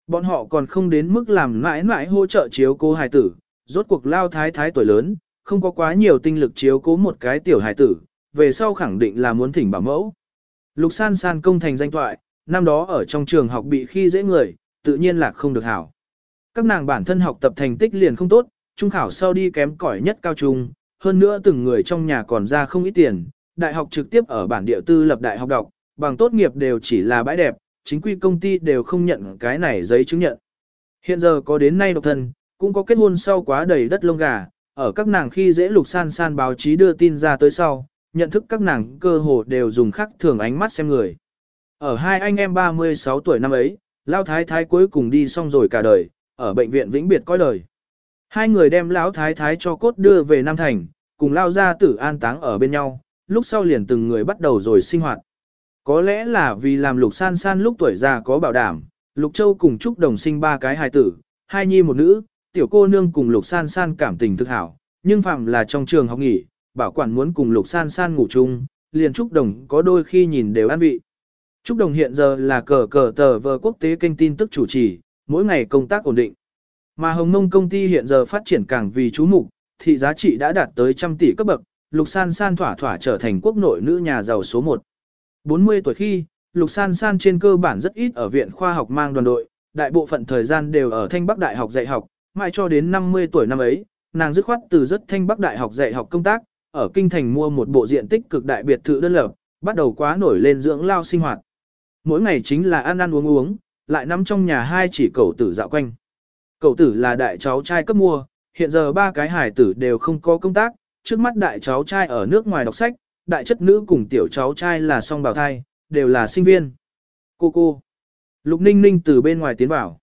Bọn họ còn không đến mức làm mãi mãi hỗ trợ chiếu cố hài tử, rốt cuộc lao thái thái tuổi lớn, không có quá nhiều tinh lực chiếu cố một cái tiểu hài tử, về sau khẳng định là muốn thỉnh bảo mẫu. Lục san san công thành danh thoại, năm đó ở trong trường học bị khi dễ người, tự nhiên là không được hảo. Các nàng bản thân học tập thành tích liền không tốt, trung khảo sau đi kém cỏi nhất cao trung, hơn nữa từng người trong nhà còn ra không ít tiền, đại học trực tiếp ở bản địa tư lập đại học đọc, bằng tốt nghiệp đều chỉ là bãi đẹp, chính quy công ty đều không nhận cái này giấy chứng nhận. Hiện giờ có đến nay độc thân, cũng có kết hôn sau quá đầy đất lông gà, ở các nàng khi dễ lục san san báo chí đưa tin ra tới sau, nhận thức các nàng cơ hồ đều dùng khắc thường ánh mắt xem người. Ở hai anh em 36 tuổi năm ấy, Lão Thái Thái cuối cùng đi xong rồi cả đời, ở bệnh viện vĩnh biệt coi đời. Hai người đem Lão Thái Thái cho cốt đưa về Nam Thành, cùng Lao ra tử an táng ở bên nhau, lúc sau liền từng người bắt đầu rồi sinh hoạt. Có lẽ là vì làm Lục San San lúc tuổi già có bảo đảm, Lục Châu cùng Trúc Đồng sinh ba cái hài tử, hai nhi một nữ, tiểu cô nương cùng Lục San San cảm tình thực hảo, nhưng phạm là trong trường học nghỉ, bảo quản muốn cùng Lục San San ngủ chung, liền Trúc Đồng có đôi khi nhìn đều an vị. Trúc Đồng hiện giờ là cờ cờ tờ vờ quốc tế kênh tin tức chủ trì, mỗi ngày công tác ổn định. Mà Hồng Nông công ty hiện giờ phát triển càng vì chú mục, thị giá trị đã đạt tới trăm tỷ cấp bậc, Lục San San thỏa thỏa trở thành quốc nội nữ nhà giàu số 1. 40 tuổi khi, Lục San San trên cơ bản rất ít ở viện khoa học mang đoàn đội, đại bộ phận thời gian đều ở Thanh Bắc Đại học dạy học, mãi cho đến 50 tuổi năm ấy, nàng dứt khoát từ rất Thanh Bắc Đại học dạy học công tác, ở Kinh Thành mua một bộ diện tích cực đại biệt thự đơn lập, bắt đầu quá nổi lên dưỡng lao sinh hoạt. Mỗi ngày chính là ăn ăn uống uống, lại nằm trong nhà hai chỉ cậu tử dạo quanh. Cậu tử là đại cháu trai cấp mua, hiện giờ ba cái hải tử đều không có công tác, trước mắt đại cháu trai ở nước ngoài đọc sách, đại chất nữ cùng tiểu cháu trai là song bào thai, đều là sinh viên. Cô cô. Lục ninh ninh từ bên ngoài tiến vào.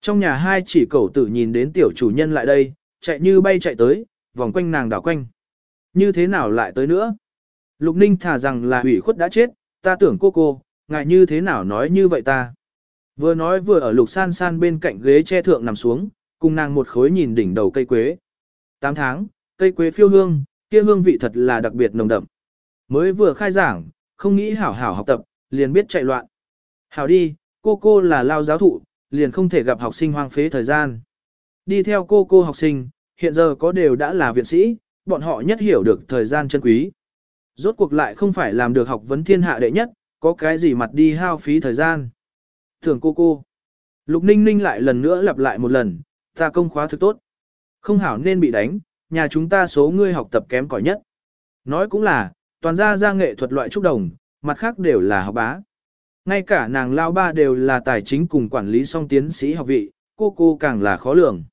Trong nhà hai chỉ cậu tử nhìn đến tiểu chủ nhân lại đây, chạy như bay chạy tới, vòng quanh nàng đảo quanh. Như thế nào lại tới nữa? Lục ninh thả rằng là hủy khuất đã chết, ta tưởng cô cô, Ngài như thế nào nói như vậy ta? Vừa nói vừa ở lục san san bên cạnh ghế che thượng nằm xuống, cùng nàng một khối nhìn đỉnh đầu cây quế. Tám tháng, cây quế phiêu hương, kia hương vị thật là đặc biệt nồng đậm. Mới vừa khai giảng, không nghĩ hảo hảo học tập, liền biết chạy loạn. Hảo đi, cô cô là lao giáo thụ, liền không thể gặp học sinh hoang phế thời gian. Đi theo cô cô học sinh, hiện giờ có đều đã là viện sĩ, bọn họ nhất hiểu được thời gian chân quý. Rốt cuộc lại không phải làm được học vấn thiên hạ đệ nhất, có cái gì mặt đi hao phí thời gian. Thường cô cô. Lục ninh ninh lại lần nữa lặp lại một lần, ta công khóa thực tốt. Không hảo nên bị đánh, nhà chúng ta số ngươi học tập kém cỏi nhất. Nói cũng là, toàn gia gia nghệ thuật loại trúc đồng, mặt khác đều là học bá. Ngay cả nàng lao ba đều là tài chính cùng quản lý song tiến sĩ học vị, cô cô càng là khó lường.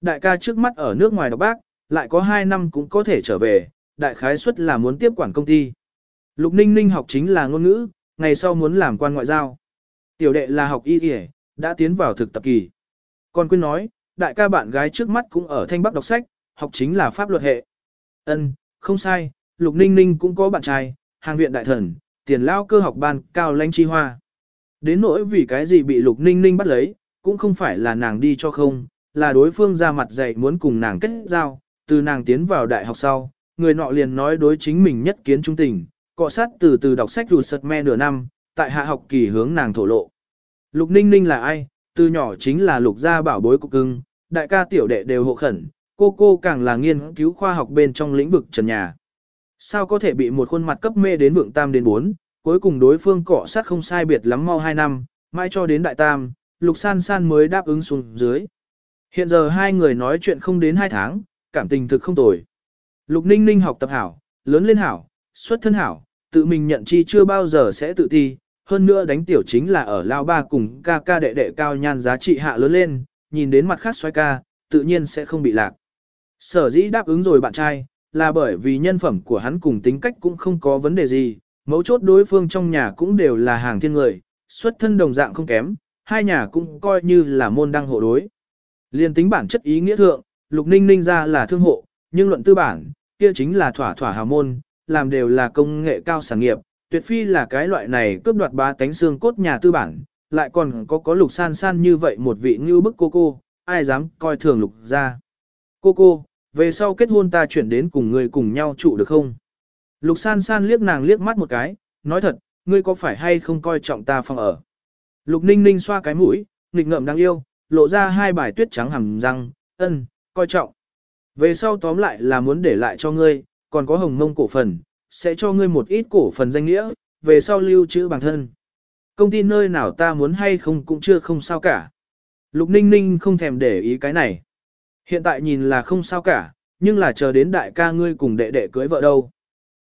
Đại ca trước mắt ở nước ngoài đọc bác, lại có 2 năm cũng có thể trở về, đại khái suất là muốn tiếp quản công ty. Lục Ninh Ninh học chính là ngôn ngữ, ngày sau muốn làm quan ngoại giao. Tiểu đệ là học y y, đã tiến vào thực tập kỳ. Còn quên nói, đại ca bạn gái trước mắt cũng ở Thanh Bắc đọc sách, học chính là pháp luật hệ. Ân, không sai, Lục Ninh Ninh cũng có bạn trai, hàng viện đại thần, tiền lao cơ học ban cao lãnh chi hoa. Đến nỗi vì cái gì bị Lục Ninh Ninh bắt lấy, cũng không phải là nàng đi cho không, là đối phương ra mặt dạy muốn cùng nàng kết giao, từ nàng tiến vào đại học sau, người nọ liền nói đối chính mình nhất kiến trung tình, cọ sát từ từ đọc sách rụt sật me nửa năm, tại hạ học kỳ hướng nàng thổ lộ. Lục Ninh Ninh là ai? Từ nhỏ chính là lục gia bảo bối cục cưng, đại ca tiểu đệ đều hộ khẩn, cô cô càng là nghiên cứu khoa học bên trong lĩnh vực trần nhà. Sao có thể bị một khuôn mặt cấp mê đến vượng tam đến bốn? cuối cùng đối phương cọ sát không sai biệt lắm mau hai năm, mãi cho đến đại tam, lục san san mới đáp ứng xuống dưới. Hiện giờ hai người nói chuyện không đến hai tháng, cảm tình thực không tồi. Lục ninh ninh học tập hảo, lớn lên hảo, xuất thân hảo, tự mình nhận chi chưa bao giờ sẽ tự ti, hơn nữa đánh tiểu chính là ở lao ba cùng ca ca đệ đệ cao nhan giá trị hạ lớn lên, nhìn đến mặt khác xoay ca, tự nhiên sẽ không bị lạc. Sở dĩ đáp ứng rồi bạn trai, là bởi vì nhân phẩm của hắn cùng tính cách cũng không có vấn đề gì, mấu chốt đối phương trong nhà cũng đều là hàng thiên người, xuất thân đồng dạng không kém, hai nhà cũng coi như là môn đăng hộ đối. Liên tính bản chất ý nghĩa thượng, lục ninh ninh ra là thương hộ, nhưng luận tư bản, kia chính là thỏa thỏa hào môn, làm đều là công nghệ cao sản nghiệp, tuyệt phi là cái loại này cướp đoạt ba tánh xương cốt nhà tư bản, lại còn có có lục san san như vậy một vị như bức cô cô, ai dám coi thường lục ra. Cô cô, về sau kết hôn ta chuyển đến cùng người cùng nhau trụ được không? Lục san san liếc nàng liếc mắt một cái, nói thật, ngươi có phải hay không coi trọng ta phòng ở? Lục ninh ninh xoa cái mũi, nghịch ngợm đáng yêu, lộ ra hai bài tuyết trắng hầm răng, ân, coi trọng. Về sau tóm lại là muốn để lại cho ngươi, còn có hồng mông cổ phần, sẽ cho ngươi một ít cổ phần danh nghĩa, về sau lưu trữ bản thân. Công ty nơi nào ta muốn hay không cũng chưa không sao cả. Lục Ninh Ninh không thèm để ý cái này. Hiện tại nhìn là không sao cả, nhưng là chờ đến đại ca ngươi cùng đệ đệ cưới vợ đâu.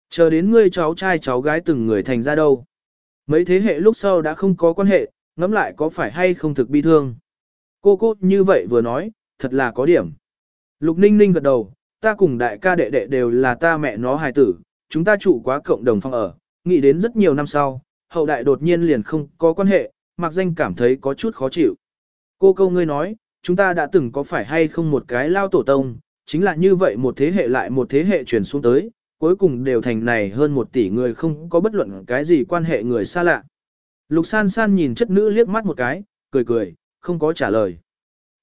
Chờ đến ngươi cháu trai cháu gái từng người thành ra đâu. Mấy thế hệ lúc sau đã không có quan hệ, ngẫm lại có phải hay không thực bi thương. Cô cô như vậy vừa nói, thật là có điểm. Lục Ninh Ninh gật đầu, ta cùng đại ca đệ đệ đều là ta mẹ nó hài tử, chúng ta trụ quá cộng đồng phòng ở, nghĩ đến rất nhiều năm sau, hậu đại đột nhiên liền không có quan hệ, mặc danh cảm thấy có chút khó chịu. Cô câu ngươi nói, chúng ta đã từng có phải hay không một cái lao tổ tông, chính là như vậy một thế hệ lại một thế hệ truyền xuống tới, cuối cùng đều thành này hơn một tỷ người không có bất luận cái gì quan hệ người xa lạ. Lục san san nhìn chất nữ liếc mắt một cái, cười cười, không có trả lời.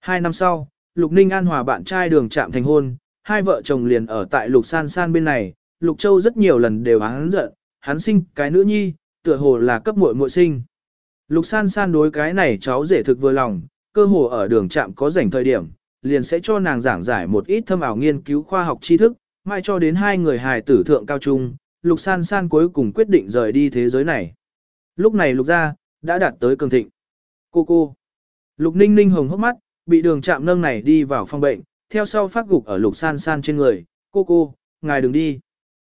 Hai năm sau, Lục Ninh An hòa bạn trai đường chạm thành hôn, hai vợ chồng liền ở tại Lục san san bên này, Lục Châu rất nhiều lần đều hắn giận, hắn sinh cái nữ nhi, tựa hồ là cấp muội muội sinh. Lục san san đối cái này cháu rể thực vừa lòng, cơ hồ ở đường chạm có rảnh thời điểm, liền sẽ cho nàng giảng giải một ít thâm ảo nghiên cứu khoa học tri thức, mai cho đến hai người hài tử thượng cao trung, Lục san san cuối cùng quyết định rời đi thế giới này. Lúc này Lục gia đã đạt tới cường thịnh. Cô cô. Lục ninh ninh hồng hốc mắt, bị đường chạm nâng này đi vào phòng bệnh, theo sau phát gục ở lục san san trên người. Cô cô, ngài đừng đi.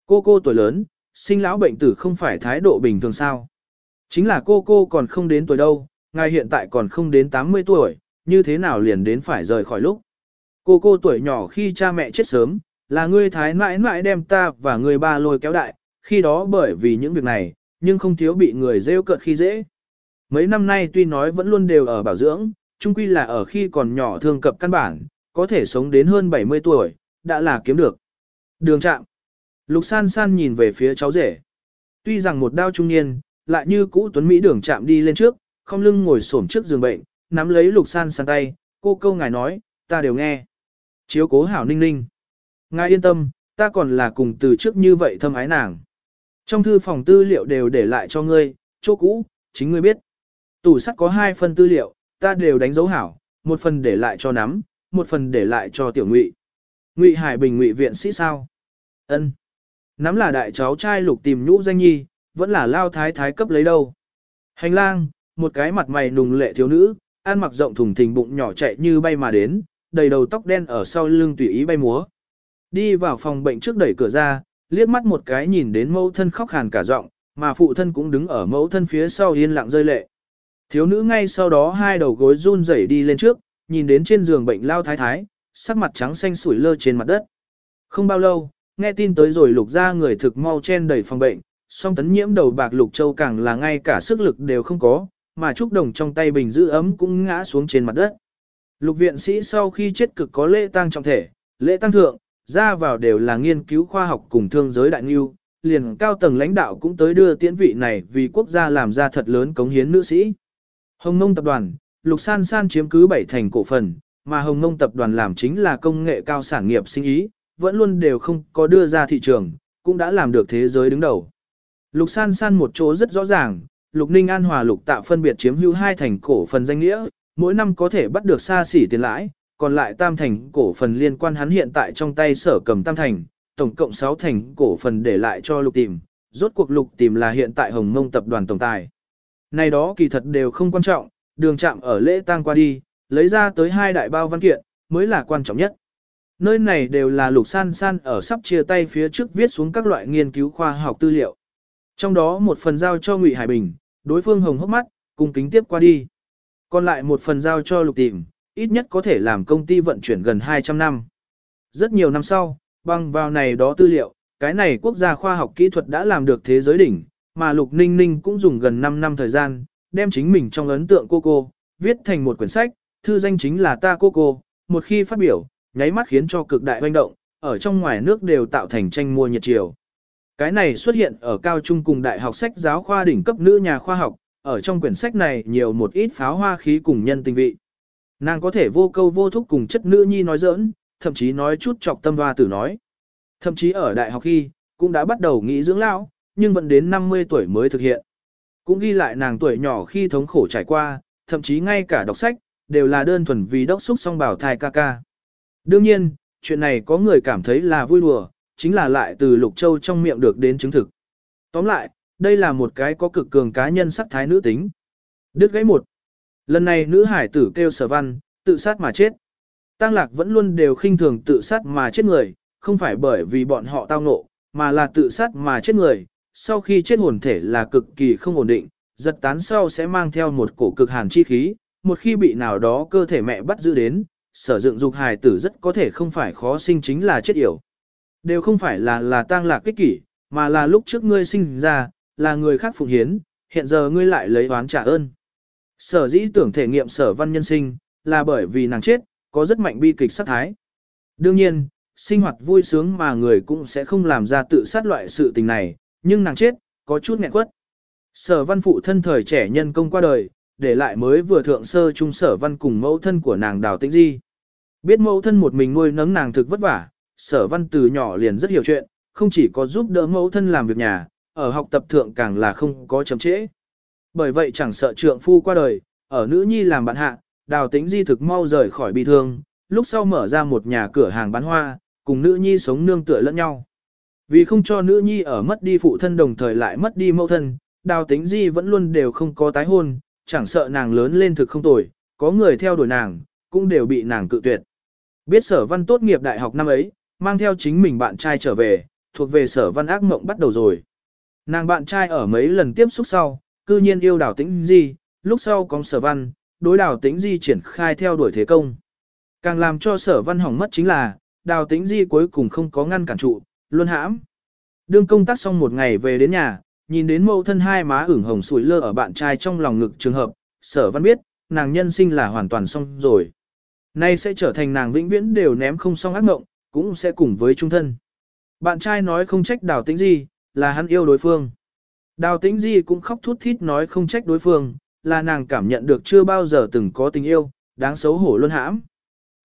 Cô cô tuổi lớn, sinh lão bệnh tử không phải thái độ bình thường sao. Chính là cô cô còn không đến tuổi đâu, ngài hiện tại còn không đến 80 tuổi, như thế nào liền đến phải rời khỏi lúc. Cô cô tuổi nhỏ khi cha mẹ chết sớm, là ngươi thái mãi mãi đem ta và người ba lôi kéo đại, khi đó bởi vì những việc này, nhưng không thiếu bị người rêu cợt khi dễ. Mấy năm nay tuy nói vẫn luôn đều ở bảo dưỡng, chung quy là ở khi còn nhỏ thương cập căn bản, có thể sống đến hơn 70 tuổi, đã là kiếm được. Đường trạm. Lục san san nhìn về phía cháu rể. Tuy rằng một đao trung niên, lại như cũ tuấn Mỹ đường chạm đi lên trước, không lưng ngồi xổm trước giường bệnh, nắm lấy lục san san tay, cô câu ngài nói, ta đều nghe. Chiếu cố hảo ninh ninh. Ngài yên tâm, ta còn là cùng từ trước như vậy thâm ái nàng. Trong thư phòng tư liệu đều để lại cho ngươi, chỗ cũ, chính ngươi biết. Tủ sắt có hai phần tư liệu, ta đều đánh dấu hảo, một phần để lại cho nắm, một phần để lại cho tiểu ngụy. Ngụy Hải Bình ngụy viện sĩ sao? Ân. Nắm là đại cháu trai lục tìm nhũ danh nhi, vẫn là lao thái thái cấp lấy đâu. Hành lang, một cái mặt mày nùng lệ thiếu nữ, ăn mặc rộng thùng thình bụng nhỏ chạy như bay mà đến, đầy đầu tóc đen ở sau lưng tùy ý bay múa. Đi vào phòng bệnh trước đẩy cửa ra, liếc mắt một cái nhìn đến mẫu thân khóc hàn cả giọng, mà phụ thân cũng đứng ở mẫu thân phía sau yên lặng rơi lệ. Thiếu nữ ngay sau đó hai đầu gối run rẩy đi lên trước, nhìn đến trên giường bệnh lao thái thái, sắc mặt trắng xanh sủi lơ trên mặt đất. Không bao lâu, nghe tin tới rồi lục ra người thực mau chen đầy phòng bệnh, song tấn nhiễm đầu bạc lục châu càng là ngay cả sức lực đều không có, mà trúc đồng trong tay bình giữ ấm cũng ngã xuống trên mặt đất. Lục viện sĩ sau khi chết cực có lễ tang trọng thể, lễ tang thượng, ra vào đều là nghiên cứu khoa học cùng thương giới đại nghiêu, liền cao tầng lãnh đạo cũng tới đưa tiễn vị này vì quốc gia làm ra thật lớn cống hiến nữ sĩ. Hồng Nông tập đoàn, Lục San San chiếm cứ bảy thành cổ phần, mà Hồng Nông tập đoàn làm chính là công nghệ cao sản nghiệp sinh ý, vẫn luôn đều không có đưa ra thị trường, cũng đã làm được thế giới đứng đầu. Lục San San một chỗ rất rõ ràng, Lục Ninh An Hòa Lục Tạo phân biệt chiếm hữu hai thành cổ phần danh nghĩa, mỗi năm có thể bắt được xa xỉ tiền lãi, còn lại tam thành cổ phần liên quan hắn hiện tại trong tay sở cầm tam thành, tổng cộng 6 thành cổ phần để lại cho Lục Tìm, rốt cuộc Lục Tìm là hiện tại Hồng Mông tập đoàn tổng tài. Này đó kỳ thật đều không quan trọng, đường chạm ở lễ tang qua đi, lấy ra tới hai đại bao văn kiện, mới là quan trọng nhất. Nơi này đều là lục san san ở sắp chia tay phía trước viết xuống các loại nghiên cứu khoa học tư liệu. Trong đó một phần giao cho Ngụy Hải Bình, đối phương hồng hốc mắt, cùng kính tiếp qua đi. Còn lại một phần giao cho lục tìm, ít nhất có thể làm công ty vận chuyển gần 200 năm. Rất nhiều năm sau, bằng vào này đó tư liệu, cái này quốc gia khoa học kỹ thuật đã làm được thế giới đỉnh, mà Lục Ninh Ninh cũng dùng gần 5 năm thời gian, đem chính mình trong ấn tượng cô cô, viết thành một quyển sách, thư danh chính là Ta Cô Cô, một khi phát biểu, nháy mắt khiến cho cực đại hoành động, ở trong ngoài nước đều tạo thành tranh mua nhiệt chiều. Cái này xuất hiện ở cao trung cùng đại học sách giáo khoa đỉnh cấp nữ nhà khoa học, ở trong quyển sách này nhiều một ít pháo hoa khí cùng nhân tình vị. Nàng có thể vô câu vô thúc cùng chất nữ nhi nói giỡn, thậm chí nói chút chọc tâm hoa tử nói. Thậm chí ở đại học khi, cũng đã bắt đầu nghĩ dưỡng lão, nhưng vẫn đến 50 tuổi mới thực hiện. Cũng ghi lại nàng tuổi nhỏ khi thống khổ trải qua, thậm chí ngay cả đọc sách, đều là đơn thuần vì đốc xúc song bảo thai ca ca. Đương nhiên, chuyện này có người cảm thấy là vui đùa, chính là lại từ Lục Châu trong miệng được đến chứng thực. Tóm lại, đây là một cái có cực cường cá nhân sắc thái nữ tính. Đứt gãy một. Lần này nữ hải tử kêu sở văn, tự sát mà chết. Tăng lạc vẫn luôn đều khinh thường tự sát mà chết người, không phải bởi vì bọn họ tao ngộ, mà là tự sát mà chết người, sau khi chết hồn thể là cực kỳ không ổn định, giật tán sau sẽ mang theo một cổ cực hàn chi khí, một khi bị nào đó cơ thể mẹ bắt giữ đến, sở dựng dục hài tử rất có thể không phải khó sinh chính là chết yểu. Đều không phải là là tang lạc kích kỷ, mà là lúc trước ngươi sinh ra, là người khác phụng hiến, hiện giờ ngươi lại lấy oán trả ơn. Sở dĩ tưởng thể nghiệm sở văn nhân sinh, là bởi vì nàng chết, có rất mạnh bi kịch sát thái. Đương nhiên, sinh hoạt vui sướng mà người cũng sẽ không làm ra tự sát loại sự tình này, nhưng nàng chết, có chút nghẹn quất. Sở văn phụ thân thời trẻ nhân công qua đời, để lại mới vừa thượng sơ trung sở văn cùng mẫu thân của nàng đào tĩnh di. Biết mẫu thân một mình nuôi nấng nàng thực vất vả, sở văn từ nhỏ liền rất hiểu chuyện, không chỉ có giúp đỡ mẫu thân làm việc nhà, ở học tập thượng càng là không có chấm trễ. Bởi vậy chẳng sợ trượng phu qua đời, ở nữ nhi làm bạn hạ, đào tĩnh di thực mau rời khỏi bi thương, lúc sau mở ra một nhà cửa hàng bán hoa, cùng nữ nhi sống nương tựa lẫn nhau. Vì không cho nữ nhi ở mất đi phụ thân đồng thời lại mất đi mẫu thân, đào tính di vẫn luôn đều không có tái hôn, chẳng sợ nàng lớn lên thực không tồi, có người theo đuổi nàng, cũng đều bị nàng cự tuyệt. Biết sở văn tốt nghiệp đại học năm ấy, mang theo chính mình bạn trai trở về, thuộc về sở văn ác mộng bắt đầu rồi. Nàng bạn trai ở mấy lần tiếp xúc sau, cư nhiên yêu đào tĩnh di, lúc sau có sở văn, đối đào tĩnh di triển khai theo đuổi thế công. Càng làm cho sở văn hỏng mất chính là, đào tĩnh di cuối cùng không có ngăn cản trụ, luôn hãm. Đương công tác xong một ngày về đến nhà, nhìn đến mẫu thân hai má ửng hồng sủi lơ ở bạn trai trong lòng ngực trường hợp, sở văn biết, nàng nhân sinh là hoàn toàn xong rồi. Nay sẽ trở thành nàng vĩnh viễn đều ném không xong ác mộng, cũng sẽ cùng với trung thân. Bạn trai nói không trách đào tĩnh di, là hắn yêu đối phương. Đào tĩnh di cũng khóc thút thít nói không trách đối phương, là nàng cảm nhận được chưa bao giờ từng có tình yêu, đáng xấu hổ luôn hãm.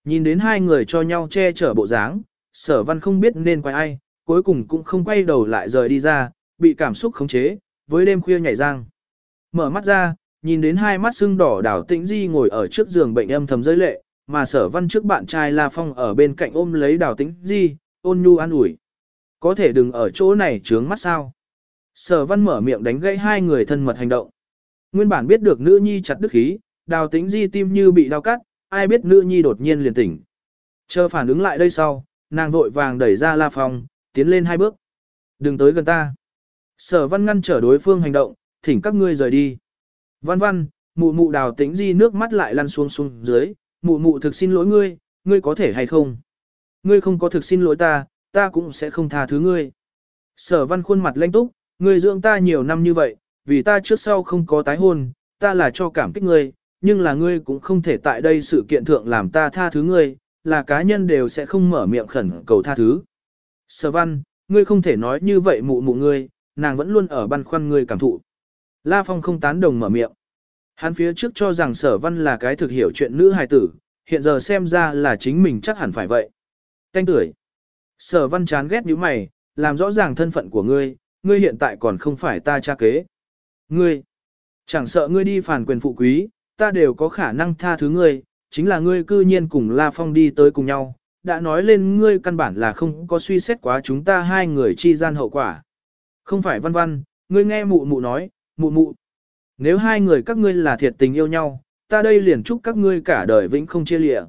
Nhìn đến hai người cho nhau che chở bộ dáng, sở văn không biết nên quay ai, cuối cùng cũng không quay đầu lại rời đi ra, bị cảm xúc khống chế, với đêm khuya nhảy giang, Mở mắt ra, nhìn đến hai mắt sưng đỏ đảo tĩnh di ngồi ở trước giường bệnh âm thầm giới lệ, mà sở văn trước bạn trai La Phong ở bên cạnh ôm lấy đào tĩnh di, ôn nhu an ủi. Có thể đừng ở chỗ này trướng mắt sao. Sở văn mở miệng đánh gãy hai người thân mật hành động. Nguyên bản biết được nữ nhi chặt đức khí, đào tĩnh di tim như bị đau cắt, ai biết nữ nhi đột nhiên liền tỉnh. Chờ phản ứng lại đây sau, nàng vội vàng đẩy ra La Phong, tiến lên hai bước. Đừng tới gần ta. Sở văn ngăn trở đối phương hành động, thỉnh các ngươi rời đi. Văn văn, mụ mụ đào tĩnh di nước mắt lại lăn xuống xuống dưới, mụ mụ thực xin lỗi ngươi, ngươi có thể hay không? Ngươi không có thực xin lỗi ta, ta cũng sẽ không tha thứ ngươi. Sở văn khuôn mặt lanh túc, ngươi dưỡng ta nhiều năm như vậy, vì ta trước sau không có tái hôn, ta là cho cảm kích ngươi, nhưng là ngươi cũng không thể tại đây sự kiện thượng làm ta tha thứ ngươi, là cá nhân đều sẽ không mở miệng khẩn cầu tha thứ. Sở văn, ngươi không thể nói như vậy mụ mụ ngươi, nàng vẫn luôn ở băn khoăn ngươi cảm thụ. La Phong không tán đồng mở miệng. Hắn phía trước cho rằng sở văn là cái thực hiểu chuyện nữ hài tử, hiện giờ xem ra là chính mình chắc hẳn phải vậy. Canh tuổi. Sở văn chán ghét như mày, làm rõ ràng thân phận của ngươi, ngươi hiện tại còn không phải ta cha kế. Ngươi, chẳng sợ ngươi đi phản quyền phụ quý, ta đều có khả năng tha thứ ngươi, chính là ngươi cư nhiên cùng La Phong đi tới cùng nhau, đã nói lên ngươi căn bản là không có suy xét quá chúng ta hai người chi gian hậu quả. Không phải văn văn, ngươi nghe mụ mụ nói, mụ mụ. Nếu hai người các ngươi là thiệt tình yêu nhau, ta đây liền chúc các ngươi cả đời vĩnh không chia lịa.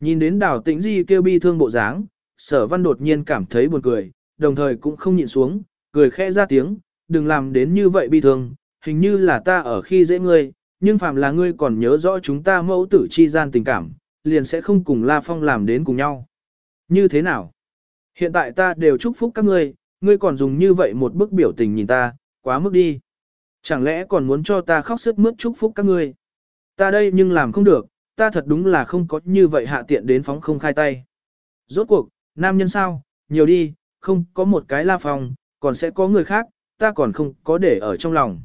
Nhìn đến đào tĩnh di kêu bi thương bộ dáng, sở văn đột nhiên cảm thấy buồn cười, đồng thời cũng không nhịn xuống, cười khẽ ra tiếng, đừng làm đến như vậy bi thương, hình như là ta ở khi dễ ngươi, nhưng phàm là ngươi còn nhớ rõ chúng ta mẫu tử chi gian tình cảm, liền sẽ không cùng La Phong làm đến cùng nhau. Như thế nào? Hiện tại ta đều chúc phúc các ngươi, ngươi còn dùng như vậy một bức biểu tình nhìn ta, quá mức đi. Chẳng lẽ còn muốn cho ta khóc sức mướt chúc phúc các ngươi? Ta đây nhưng làm không được, ta thật đúng là không có như vậy hạ tiện đến phóng không khai tay. Rốt cuộc, nam nhân sao, nhiều đi, không có một cái la phong, còn sẽ có người khác, ta còn không có để ở trong lòng.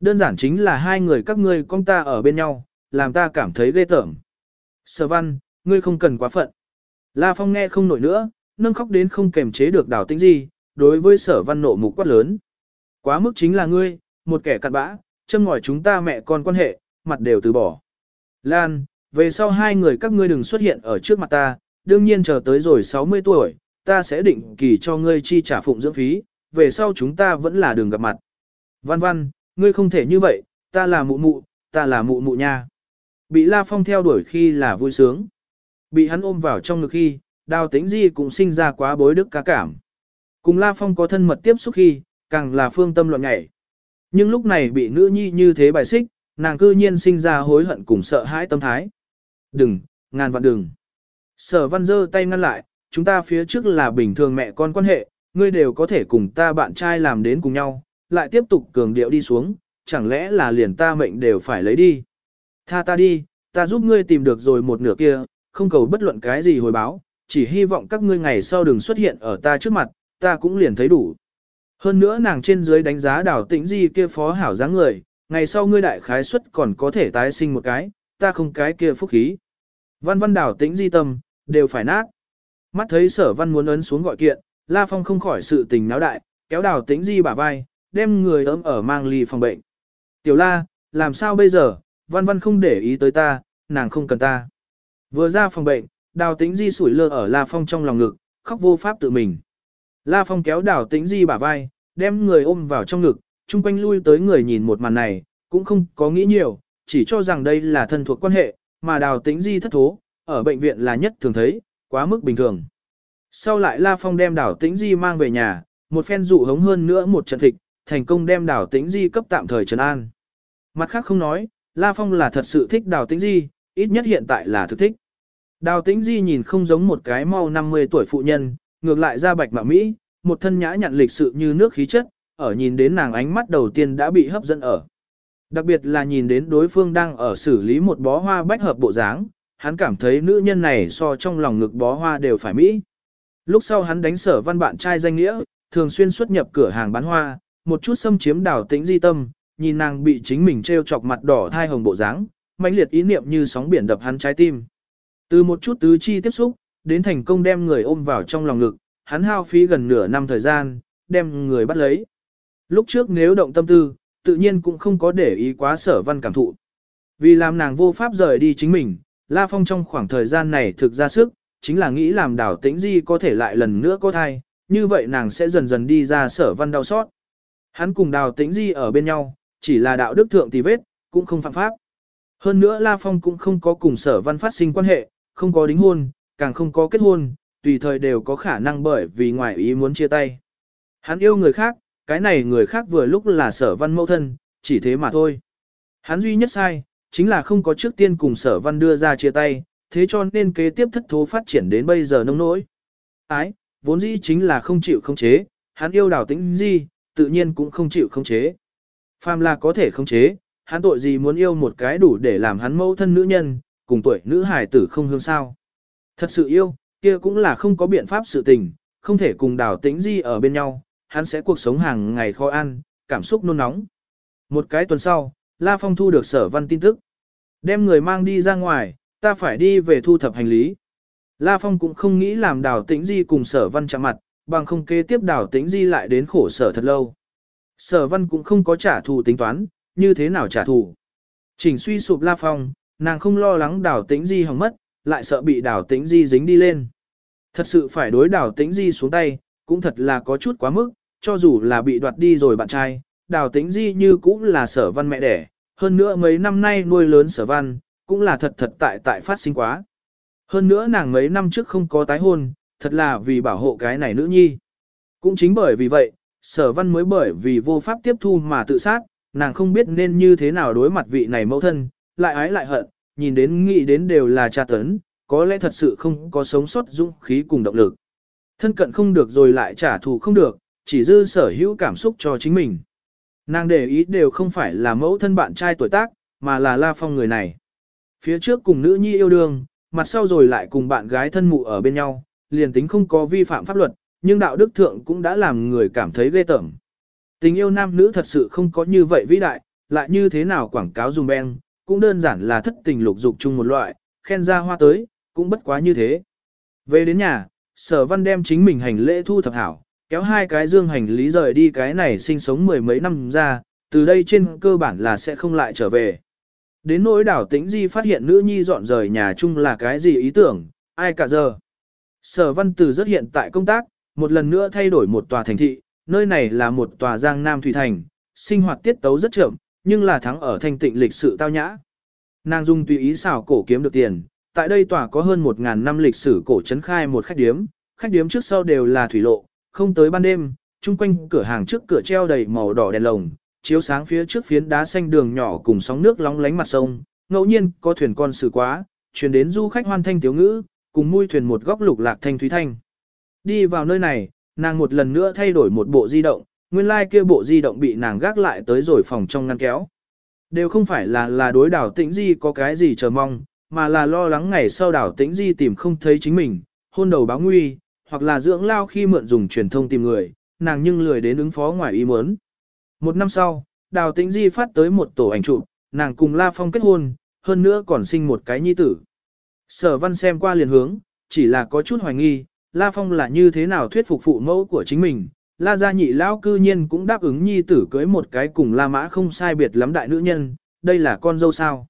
Đơn giản chính là hai người các ngươi con ta ở bên nhau, làm ta cảm thấy ghê tởm. Sở văn, ngươi không cần quá phận. La Phong nghe không nổi nữa, nâng khóc đến không kềm chế được đảo tĩnh gì, đối với sở văn nộ mục quát lớn. Quá mức chính là ngươi, một kẻ cặn bã, châm ngòi chúng ta mẹ con quan hệ, mặt đều từ bỏ. Lan, về sau hai người các ngươi đừng xuất hiện ở trước mặt ta, đương nhiên chờ tới rồi 60 tuổi, ta sẽ định kỳ cho ngươi chi trả phụng dưỡng phí, về sau chúng ta vẫn là đường gặp mặt. Văn văn, ngươi không thể như vậy, ta là mụ mụ, ta là mụ mụ nha. Bị La Phong theo đuổi khi là vui sướng. Bị hắn ôm vào trong ngực khi, đào tĩnh di cũng sinh ra quá bối đức cá cảm. Cùng La Phong có thân mật tiếp xúc khi, càng là phương tâm loạn nhảy. Nhưng lúc này bị nữ nhi như thế bài xích, nàng cư nhiên sinh ra hối hận cùng sợ hãi tâm thái. Đừng, ngàn vạn đừng. Sở văn dơ tay ngăn lại, chúng ta phía trước là bình thường mẹ con quan hệ, ngươi đều có thể cùng ta bạn trai làm đến cùng nhau, lại tiếp tục cường điệu đi xuống, chẳng lẽ là liền ta mệnh đều phải lấy đi. Tha ta đi, ta giúp ngươi tìm được rồi một nửa kia, không cầu bất luận cái gì hồi báo, chỉ hy vọng các ngươi ngày sau đừng xuất hiện ở ta trước mặt, ta cũng liền thấy đủ. Hơn nữa nàng trên dưới đánh giá đảo tĩnh di kia phó hảo dáng người, ngày sau ngươi đại khái suất còn có thể tái sinh một cái, ta không cái kia phúc khí. Văn văn đảo tĩnh di tâm, đều phải nát. Mắt thấy sở văn muốn ấn xuống gọi kiện, La Phong không khỏi sự tình náo đại, kéo đảo tĩnh di bả vai, đem người ấm ở mang ly phòng bệnh. Tiểu la, làm sao bây giờ, văn văn không để ý tới ta, nàng không cần ta. Vừa ra phòng bệnh, đào tĩnh di sủi lơ ở La Phong trong lòng ngực, khóc vô pháp tự mình. La Phong kéo đào tĩnh di bả vai, đem người ôm vào trong ngực, chung quanh lui tới người nhìn một màn này, cũng không có nghĩ nhiều, chỉ cho rằng đây là thân thuộc quan hệ, mà đào tĩnh di thất thố, ở bệnh viện là nhất thường thấy, quá mức bình thường. Sau lại La Phong đem đào tĩnh di mang về nhà, một phen dụ hống hơn nữa một trận thịt, thành công đem đào tĩnh di cấp tạm thời trấn an. Mặt khác không nói, La Phong là thật sự thích đào tĩnh di, ít nhất hiện tại là thực thích. Đào tĩnh di nhìn không giống một cái mau 50 tuổi phụ nhân, ngược lại ra bạch mạ Mỹ, một thân nhã nhặn lịch sự như nước khí chất, ở nhìn đến nàng ánh mắt đầu tiên đã bị hấp dẫn ở. Đặc biệt là nhìn đến đối phương đang ở xử lý một bó hoa bách hợp bộ dáng, hắn cảm thấy nữ nhân này so trong lòng ngực bó hoa đều phải Mỹ. Lúc sau hắn đánh sở văn bạn trai danh nghĩa, thường xuyên xuất nhập cửa hàng bán hoa, một chút xâm chiếm Đào tĩnh di tâm, nhìn nàng bị chính mình treo chọc mặt đỏ thai hồng bộ dáng, mãnh liệt ý niệm như sóng biển đập hắn trái tim. Từ một chút tứ chi tiếp xúc, đến thành công đem người ôm vào trong lòng ngực, hắn hao phí gần nửa năm thời gian, đem người bắt lấy. Lúc trước nếu động tâm tư, tự nhiên cũng không có để ý quá sở văn cảm thụ. Vì làm nàng vô pháp rời đi chính mình, La Phong trong khoảng thời gian này thực ra sức, chính là nghĩ làm đảo tĩnh di có thể lại lần nữa có thai, như vậy nàng sẽ dần dần đi ra sở văn đau xót. Hắn cùng đào tĩnh di ở bên nhau, chỉ là đạo đức thượng tì vết, cũng không phạm pháp. Hơn nữa La Phong cũng không có cùng sở văn phát sinh quan hệ, không có đính hôn, càng không có kết hôn, tùy thời đều có khả năng bởi vì ngoại ý muốn chia tay. Hắn yêu người khác, cái này người khác vừa lúc là sở văn mẫu thân, chỉ thế mà thôi. Hắn duy nhất sai, chính là không có trước tiên cùng sở văn đưa ra chia tay, thế cho nên kế tiếp thất thố phát triển đến bây giờ nông nỗi. Ái, vốn dĩ chính là không chịu không chế, hắn yêu đảo tĩnh gì, tự nhiên cũng không chịu không chế. Phàm là có thể không chế, hắn tội gì muốn yêu một cái đủ để làm hắn mẫu thân nữ nhân, cùng tuổi nữ hài tử không hương sao. Thật sự yêu, kia cũng là không có biện pháp sự tình, không thể cùng đào tĩnh di ở bên nhau, hắn sẽ cuộc sống hàng ngày khó ăn, cảm xúc nôn nóng. Một cái tuần sau, La Phong thu được sở văn tin tức. Đem người mang đi ra ngoài, ta phải đi về thu thập hành lý. La Phong cũng không nghĩ làm đào tĩnh di cùng sở văn chạm mặt, bằng không kế tiếp đào tĩnh di lại đến khổ sở thật lâu. Sở văn cũng không có trả thù tính toán, như thế nào trả thù. Chỉnh suy sụp La Phong, nàng không lo lắng đào tĩnh di hỏng mất, lại sợ bị đào tĩnh di dính đi lên. Thật sự phải đối đào tĩnh di xuống tay, cũng thật là có chút quá mức, cho dù là bị đoạt đi rồi bạn trai, đào tĩnh di như cũng là sở văn mẹ đẻ, hơn nữa mấy năm nay nuôi lớn sở văn, cũng là thật thật tại tại phát sinh quá. Hơn nữa nàng mấy năm trước không có tái hôn, thật là vì bảo hộ cái này nữ nhi. Cũng chính bởi vì vậy, sở văn mới bởi vì vô pháp tiếp thu mà tự sát, nàng không biết nên như thế nào đối mặt vị này mẫu thân, lại ái lại hận, nhìn đến nghĩ đến đều là tra tấn, có lẽ thật sự không có sống sót dũng khí cùng động lực. Thân cận không được rồi lại trả thù không được, chỉ dư sở hữu cảm xúc cho chính mình. Nàng để ý đều không phải là mẫu thân bạn trai tuổi tác, mà là La Phong người này. Phía trước cùng nữ nhi yêu đương, mặt sau rồi lại cùng bạn gái thân mụ ở bên nhau, liền tính không có vi phạm pháp luật, nhưng đạo đức thượng cũng đã làm người cảm thấy ghê tởm. Tình yêu nam nữ thật sự không có như vậy vĩ đại, lại như thế nào quảng cáo dùng beng, cũng đơn giản là thất tình lục dục chung một loại, khen ra hoa tới, cũng bất quá như thế. Về đến nhà, sở văn đem chính mình hành lễ thu thập hảo, kéo hai cái dương hành lý rời đi cái này sinh sống mười mấy năm ra, từ đây trên cơ bản là sẽ không lại trở về. Đến nỗi đảo tĩnh di phát hiện nữ nhi dọn rời nhà chung là cái gì ý tưởng, ai cả giờ. Sở văn từ rất hiện tại công tác, một lần nữa thay đổi một tòa thành thị, nơi này là một tòa giang nam thủy thành, sinh hoạt tiết tấu rất chậm, nhưng là thắng ở thanh tịnh lịch sự tao nhã. Nàng dung tùy ý xảo cổ kiếm được tiền, tại đây tòa có hơn 1.000 năm lịch sử cổ trấn khai một khách điếm, khách điếm trước sau đều là thủy lộ, không tới ban đêm, chung quanh cửa hàng trước cửa treo đầy màu đỏ đèn lồng, chiếu sáng phía trước phiến đá xanh đường nhỏ cùng sóng nước lóng lánh mặt sông, ngẫu nhiên có thuyền con xử quá, truyền đến du khách hoan thanh tiếu ngữ, cùng mui thuyền một góc lục lạc thanh thúy thanh. Đi vào nơi này, nàng một lần nữa thay đổi một bộ di động, nguyên lai like kia bộ di động bị nàng gác lại tới rồi phòng trong ngăn kéo. Đều không phải là là đối đảo tĩnh di có cái gì chờ mong, mà là lo lắng ngày sau đảo tĩnh di tìm không thấy chính mình, hôn đầu báo nguy, hoặc là dưỡng lao khi mượn dùng truyền thông tìm người, nàng nhưng lười đến ứng phó ngoài ý muốn. Một năm sau, đào tĩnh di phát tới một tổ ảnh chụp, nàng cùng La Phong kết hôn, hơn nữa còn sinh một cái nhi tử. Sở văn xem qua liền hướng, chỉ là có chút hoài nghi, La Phong là như thế nào thuyết phục phụ mẫu của chính mình. La gia nhị lão cư nhiên cũng đáp ứng nhi tử cưới một cái cùng La Mã không sai biệt lắm đại nữ nhân, đây là con dâu sao.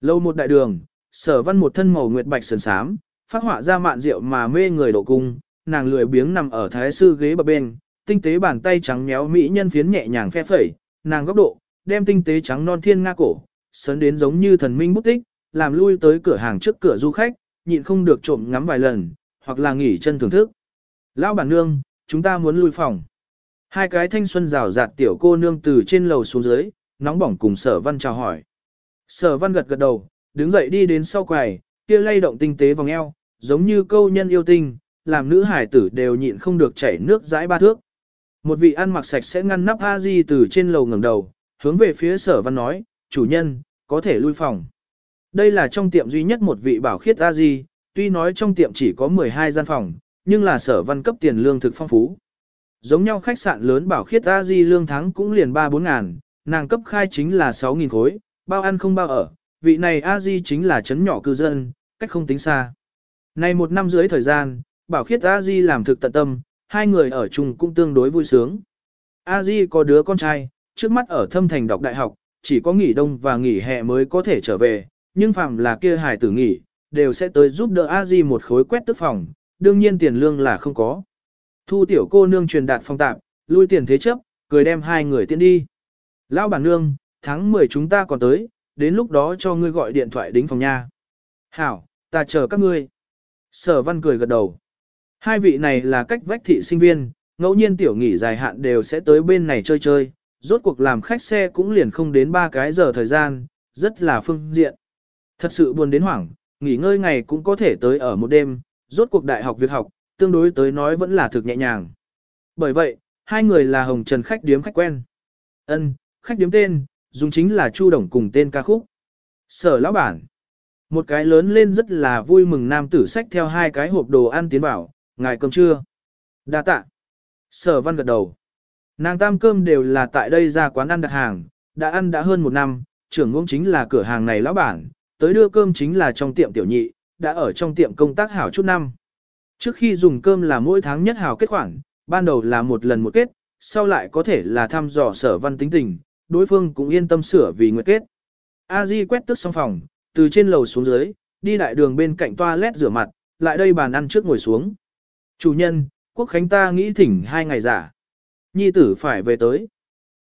Lâu một đại đường, sở văn một thân màu nguyệt bạch sườn sám, phát họa ra mạn rượu mà mê người độ cung, nàng lười biếng nằm ở thái sư ghế bờ bên, tinh tế bàn tay trắng méo mỹ nhân phiến nhẹ nhàng phe phẩy, nàng góc độ, đem tinh tế trắng non thiên nga cổ, sấn đến giống như thần minh bút tích, làm lui tới cửa hàng trước cửa du khách, nhịn không được trộm ngắm vài lần, hoặc là nghỉ chân thưởng thức. Lão bản nương, chúng ta muốn lui phòng. Hai cái thanh xuân rào rạt tiểu cô nương từ trên lầu xuống dưới, nóng bỏng cùng sở văn chào hỏi. Sở văn gật gật đầu, đứng dậy đi đến sau quầy, kia lay động tinh tế vòng eo, giống như câu nhân yêu tinh, làm nữ hải tử đều nhịn không được chảy nước dãi ba thước. Một vị ăn mặc sạch sẽ ngăn nắp a di từ trên lầu ngẩng đầu, hướng về phía sở văn nói, chủ nhân, có thể lui phòng. Đây là trong tiệm duy nhất một vị bảo khiết a di, tuy nói trong tiệm chỉ có 12 gian phòng, nhưng là sở văn cấp tiền lương thực phong phú. Giống nhau khách sạn lớn bảo khiết a di lương tháng cũng liền 3-4 ngàn, nàng cấp khai chính là 6.000 khối, bao ăn không bao ở, vị này a di chính là chấn nhỏ cư dân, cách không tính xa. Này một năm dưới thời gian, bảo khiết a di làm thực tận tâm, hai người ở chung cũng tương đối vui sướng. A di có đứa con trai, trước mắt ở thâm thành đọc đại học, chỉ có nghỉ đông và nghỉ hè mới có thể trở về, nhưng phàm là kia hài tử nghỉ, đều sẽ tới giúp đỡ a di một khối quét tức phòng, đương nhiên tiền lương là không có. Thu tiểu cô nương truyền đạt phong tạm, lui tiền thế chấp, cười đem hai người tiến đi. Lão bản nương, tháng 10 chúng ta còn tới, đến lúc đó cho ngươi gọi điện thoại đính phòng nha. Hảo, ta chờ các ngươi. Sở văn cười gật đầu. Hai vị này là cách vách thị sinh viên, ngẫu nhiên tiểu nghỉ dài hạn đều sẽ tới bên này chơi chơi, rốt cuộc làm khách xe cũng liền không đến ba cái giờ thời gian, rất là phương diện. Thật sự buồn đến hoảng, nghỉ ngơi ngày cũng có thể tới ở một đêm, rốt cuộc đại học việc học, tương đối tới nói vẫn là thực nhẹ nhàng. Bởi vậy, hai người là hồng trần khách điếm khách quen. Ân, khách điếm tên, dùng chính là Chu Đồng cùng tên ca khúc. Sở lão bản. Một cái lớn lên rất là vui mừng nam tử sách theo hai cái hộp đồ ăn tiến bảo, ngài cơm trưa. Đa tạ. Sở văn gật đầu. Nàng tam cơm đều là tại đây ra quán ăn đặt hàng, đã ăn đã hơn một năm, trưởng ngôn chính là cửa hàng này lão bản, tới đưa cơm chính là trong tiệm tiểu nhị, đã ở trong tiệm công tác hảo chút năm. Trước khi dùng cơm là mỗi tháng nhất hảo kết khoản, ban đầu là một lần một kết, sau lại có thể là thăm dò sở văn tính tình, đối phương cũng yên tâm sửa vì nguyện kết. A Di quét tức xong phòng, từ trên lầu xuống dưới, đi đại đường bên cạnh toilet rửa mặt, lại đây bàn ăn trước ngồi xuống. Chủ nhân, quốc khánh ta nghĩ thỉnh hai ngày giả. Nhi tử phải về tới.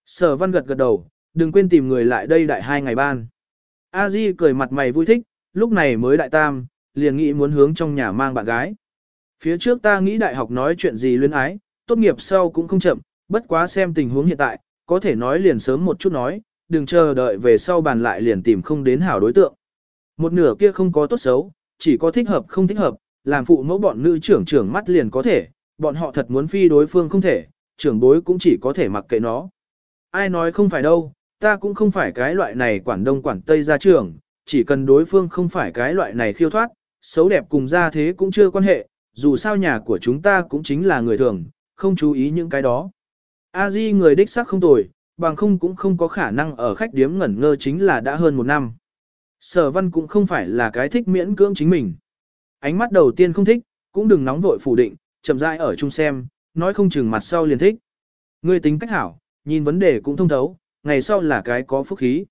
Sở văn gật gật đầu, đừng quên tìm người lại đây đại hai ngày ban. A Di cười mặt mày vui thích, lúc này mới đại tam, liền nghĩ muốn hướng trong nhà mang bạn gái. Phía trước ta nghĩ đại học nói chuyện gì luyến ái, tốt nghiệp sau cũng không chậm, bất quá xem tình huống hiện tại, có thể nói liền sớm một chút nói, đừng chờ đợi về sau bàn lại liền tìm không đến hảo đối tượng. Một nửa kia không có tốt xấu, chỉ có thích hợp không thích hợp, làm phụ mẫu bọn nữ trưởng trưởng mắt liền có thể, bọn họ thật muốn phi đối phương không thể, trưởng bối cũng chỉ có thể mặc kệ nó. Ai nói không phải đâu, ta cũng không phải cái loại này quản đông quản tây ra trường, chỉ cần đối phương không phải cái loại này khiêu thoát, xấu đẹp cùng ra thế cũng chưa quan hệ, dù sao nhà của chúng ta cũng chính là người thường, không chú ý những cái đó. A Di người đích xác không tồi, bằng không cũng không có khả năng ở khách điếm ngẩn ngơ chính là đã hơn một năm. Sở văn cũng không phải là cái thích miễn cưỡng chính mình. Ánh mắt đầu tiên không thích, cũng đừng nóng vội phủ định, chậm rãi ở chung xem, nói không chừng mặt sau liền thích. Ngươi tính cách hảo, nhìn vấn đề cũng thông thấu, ngày sau là cái có phúc khí.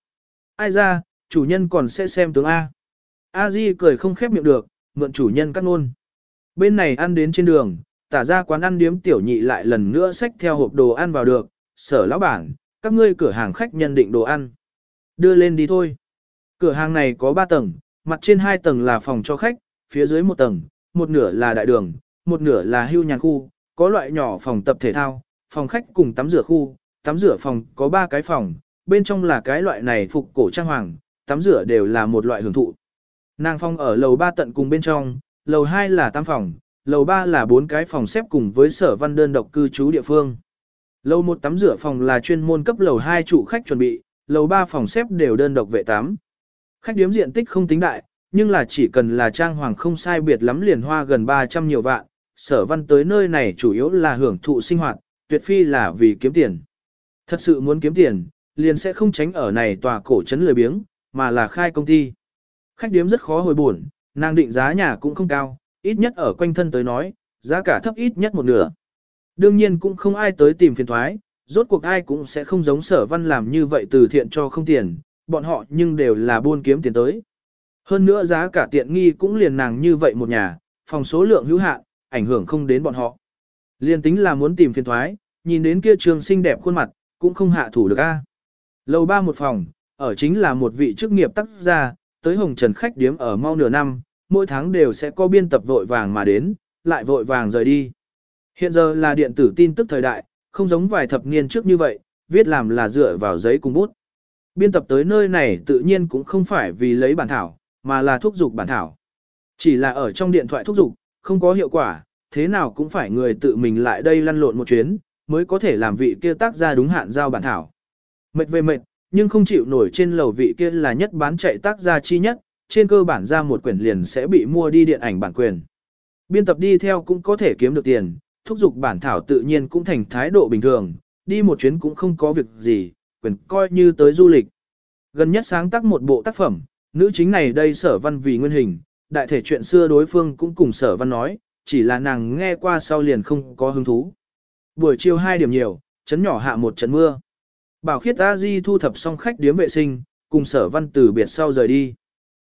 Ai ra, chủ nhân còn sẽ xem tướng A. A Di cười không khép miệng được, mượn chủ nhân cắt nôn. Bên này ăn đến trên đường, tả ra quán ăn điếm tiểu nhị lại lần nữa xách theo hộp đồ ăn vào được, sở lão bản, các ngươi cửa hàng khách nhân định đồ ăn. Đưa lên đi thôi. Cửa hàng này có 3 tầng, mặt trên 2 tầng là phòng cho khách, phía dưới một tầng, một nửa là đại đường, một nửa là hưu nhàn khu, có loại nhỏ phòng tập thể thao, phòng khách cùng tắm rửa khu, tắm rửa phòng có 3 cái phòng, bên trong là cái loại này phục cổ trang hoàng, tắm rửa đều là một loại hưởng thụ. Nàng phong ở lầu 3 tận cùng bên trong, lầu 2 là tam phòng, lầu 3 là bốn cái phòng xếp cùng với sở văn đơn độc cư trú địa phương. Lầu 1 tắm rửa phòng là chuyên môn cấp lầu 2 chủ khách chuẩn bị, lầu 3 phòng xếp đều đơn độc vệ tắm. Khách điếm diện tích không tính đại, nhưng là chỉ cần là trang hoàng không sai biệt lắm liền hoa gần 300 nhiều vạn, sở văn tới nơi này chủ yếu là hưởng thụ sinh hoạt, tuyệt phi là vì kiếm tiền. Thật sự muốn kiếm tiền, liền sẽ không tránh ở này tòa cổ trấn lười biếng, mà là khai công ty. Khách điếm rất khó hồi buồn, nàng định giá nhà cũng không cao, ít nhất ở quanh thân tới nói, giá cả thấp ít nhất một nửa. Đương nhiên cũng không ai tới tìm phiền thoái, rốt cuộc ai cũng sẽ không giống sở văn làm như vậy từ thiện cho không tiền, bọn họ nhưng đều là buôn kiếm tiền tới. Hơn nữa giá cả tiện nghi cũng liền nàng như vậy một nhà, phòng số lượng hữu hạn, ảnh hưởng không đến bọn họ. Liên tính là muốn tìm phiền thoái, nhìn đến kia trường xinh đẹp khuôn mặt, cũng không hạ thủ được a. Lầu ba một phòng, ở chính là một vị chức nghiệp tác gia, tới hồng trần khách điếm ở mau nửa năm, mỗi tháng đều sẽ có biên tập vội vàng mà đến, lại vội vàng rời đi. Hiện giờ là điện tử tin tức thời đại, không giống vài thập niên trước như vậy, viết làm là dựa vào giấy cùng bút. Biên tập tới nơi này tự nhiên cũng không phải vì lấy bản thảo, mà là thúc giục bản thảo. Chỉ là ở trong điện thoại thúc giục, không có hiệu quả, thế nào cũng phải người tự mình lại đây lăn lộn một chuyến, mới có thể làm vị kia tác ra đúng hạn giao bản thảo. Mệt về mệt, nhưng không chịu nổi trên lầu vị kia là nhất bán chạy tác gia chi nhất, trên cơ bản ra một quyển liền sẽ bị mua đi điện ảnh bản quyền. Biên tập đi theo cũng có thể kiếm được tiền, thúc giục bản thảo tự nhiên cũng thành thái độ bình thường, đi một chuyến cũng không có việc gì, quyền coi như tới du lịch. Gần nhất sáng tác một bộ tác phẩm, nữ chính này đây sở văn vì nguyên hình, đại thể chuyện xưa đối phương cũng cùng sở văn nói, chỉ là nàng nghe qua sau liền không có hứng thú. Buổi chiều 2 điểm nhiều, chấn nhỏ hạ một trận mưa. Bảo khiết A Di thu thập xong khách điếm vệ sinh, cùng sở văn từ biệt sau rời đi.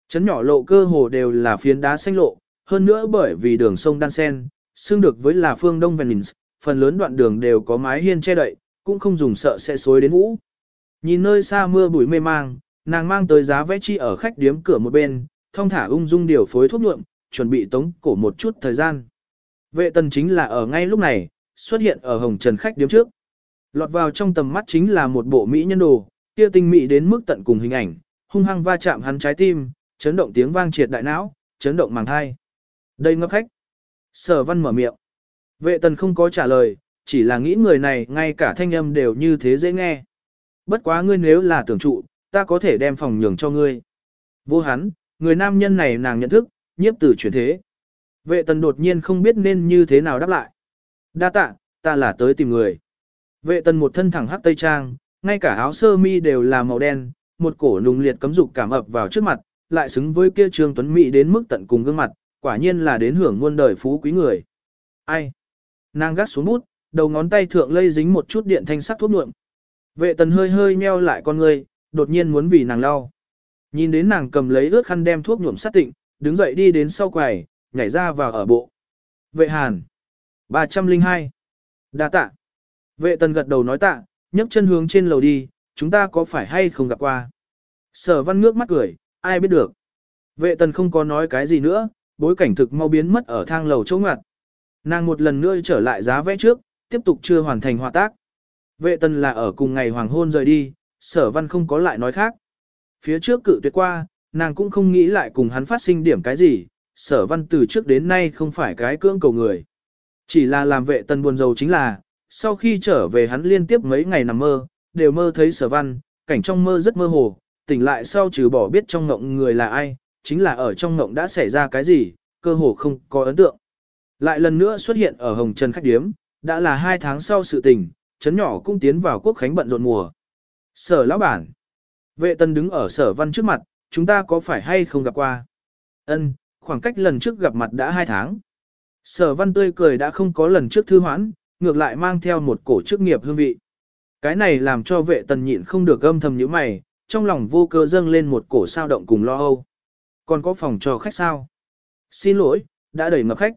Chấn nhỏ lộ cơ hồ đều là phiến đá xanh lộ, hơn nữa bởi vì đường sông đan sen, xương được với là phương đông Venice, phần lớn đoạn đường đều có mái hiên che đậy, cũng không dùng sợ sẽ xối đến vũ. Nhìn nơi xa mưa bụi mê mang, nàng mang tới giá vẽ chi ở khách điếm cửa một bên, thông thả ung dung điều phối thuốc nhuộm, chuẩn bị tống cổ một chút thời gian. Vệ tần chính là ở ngay lúc này, xuất hiện ở hồng trần khách điếm trước. Lọt vào trong tầm mắt chính là một bộ mỹ nhân đồ, kia tinh mỹ đến mức tận cùng hình ảnh, hung hăng va chạm hắn trái tim, chấn động tiếng vang triệt đại não, chấn động màng thai. Đây ngấp khách. Sở văn mở miệng. Vệ tần không có trả lời, chỉ là nghĩ người này ngay cả thanh âm đều như thế dễ nghe. Bất quá ngươi nếu là tưởng trụ, ta có thể đem phòng nhường cho ngươi. Vô hắn, người nam nhân này nàng nhận thức, nhiếp tử chuyển thế. Vệ tần đột nhiên không biết nên như thế nào đáp lại. Đa tạ, ta là tới tìm người. Vệ tần một thân thẳng hắc tây trang, ngay cả áo sơ mi đều là màu đen, một cổ nùng liệt cấm dục cảm ập vào trước mặt, lại xứng với kia trương tuấn mỹ đến mức tận cùng gương mặt, quả nhiên là đến hưởng muôn đời phú quý người. Ai? Nàng gắt xuống bút, đầu ngón tay thượng lây dính một chút điện thanh sắc thuốc nhuộm. Vệ tần hơi hơi nheo lại con người, đột nhiên muốn vì nàng lau. Nhìn đến nàng cầm lấy ướt khăn đem thuốc nhuộm sát tịnh, đứng dậy đi đến sau quầy, nhảy ra vào ở bộ. Vệ hàn. 302. đa tạ. Vệ tần gật đầu nói tạ, nhấc chân hướng trên lầu đi, chúng ta có phải hay không gặp qua. Sở văn ngước mắt cười, ai biết được. Vệ tần không có nói cái gì nữa, bối cảnh thực mau biến mất ở thang lầu chỗ ngặt. Nàng một lần nữa trở lại giá vẽ trước, tiếp tục chưa hoàn thành hòa tác. Vệ tần là ở cùng ngày hoàng hôn rời đi, sở văn không có lại nói khác. Phía trước cự tuyệt qua, nàng cũng không nghĩ lại cùng hắn phát sinh điểm cái gì, sở văn từ trước đến nay không phải cái cưỡng cầu người. Chỉ là làm vệ tần buồn giàu chính là, sau khi trở về hắn liên tiếp mấy ngày nằm mơ, đều mơ thấy sở văn, cảnh trong mơ rất mơ hồ, tỉnh lại sau trừ bỏ biết trong ngộng người là ai, chính là ở trong ngộng đã xảy ra cái gì, cơ hồ không có ấn tượng. Lại lần nữa xuất hiện ở Hồng Trần Khách Điếm, đã là hai tháng sau sự tình, chấn nhỏ cũng tiến vào quốc khánh bận rộn mùa. Sở lão bản. Vệ tân đứng ở sở văn trước mặt, chúng ta có phải hay không gặp qua? Ân, khoảng cách lần trước gặp mặt đã hai tháng. Sở văn tươi cười đã không có lần trước thư hoãn, ngược lại mang theo một cổ chức nghiệp hương vị. Cái này làm cho vệ tần nhịn không được âm thầm như mày, trong lòng vô cơ dâng lên một cổ sao động cùng lo âu. Còn có phòng cho khách sao? Xin lỗi, đã đẩy ngập khách.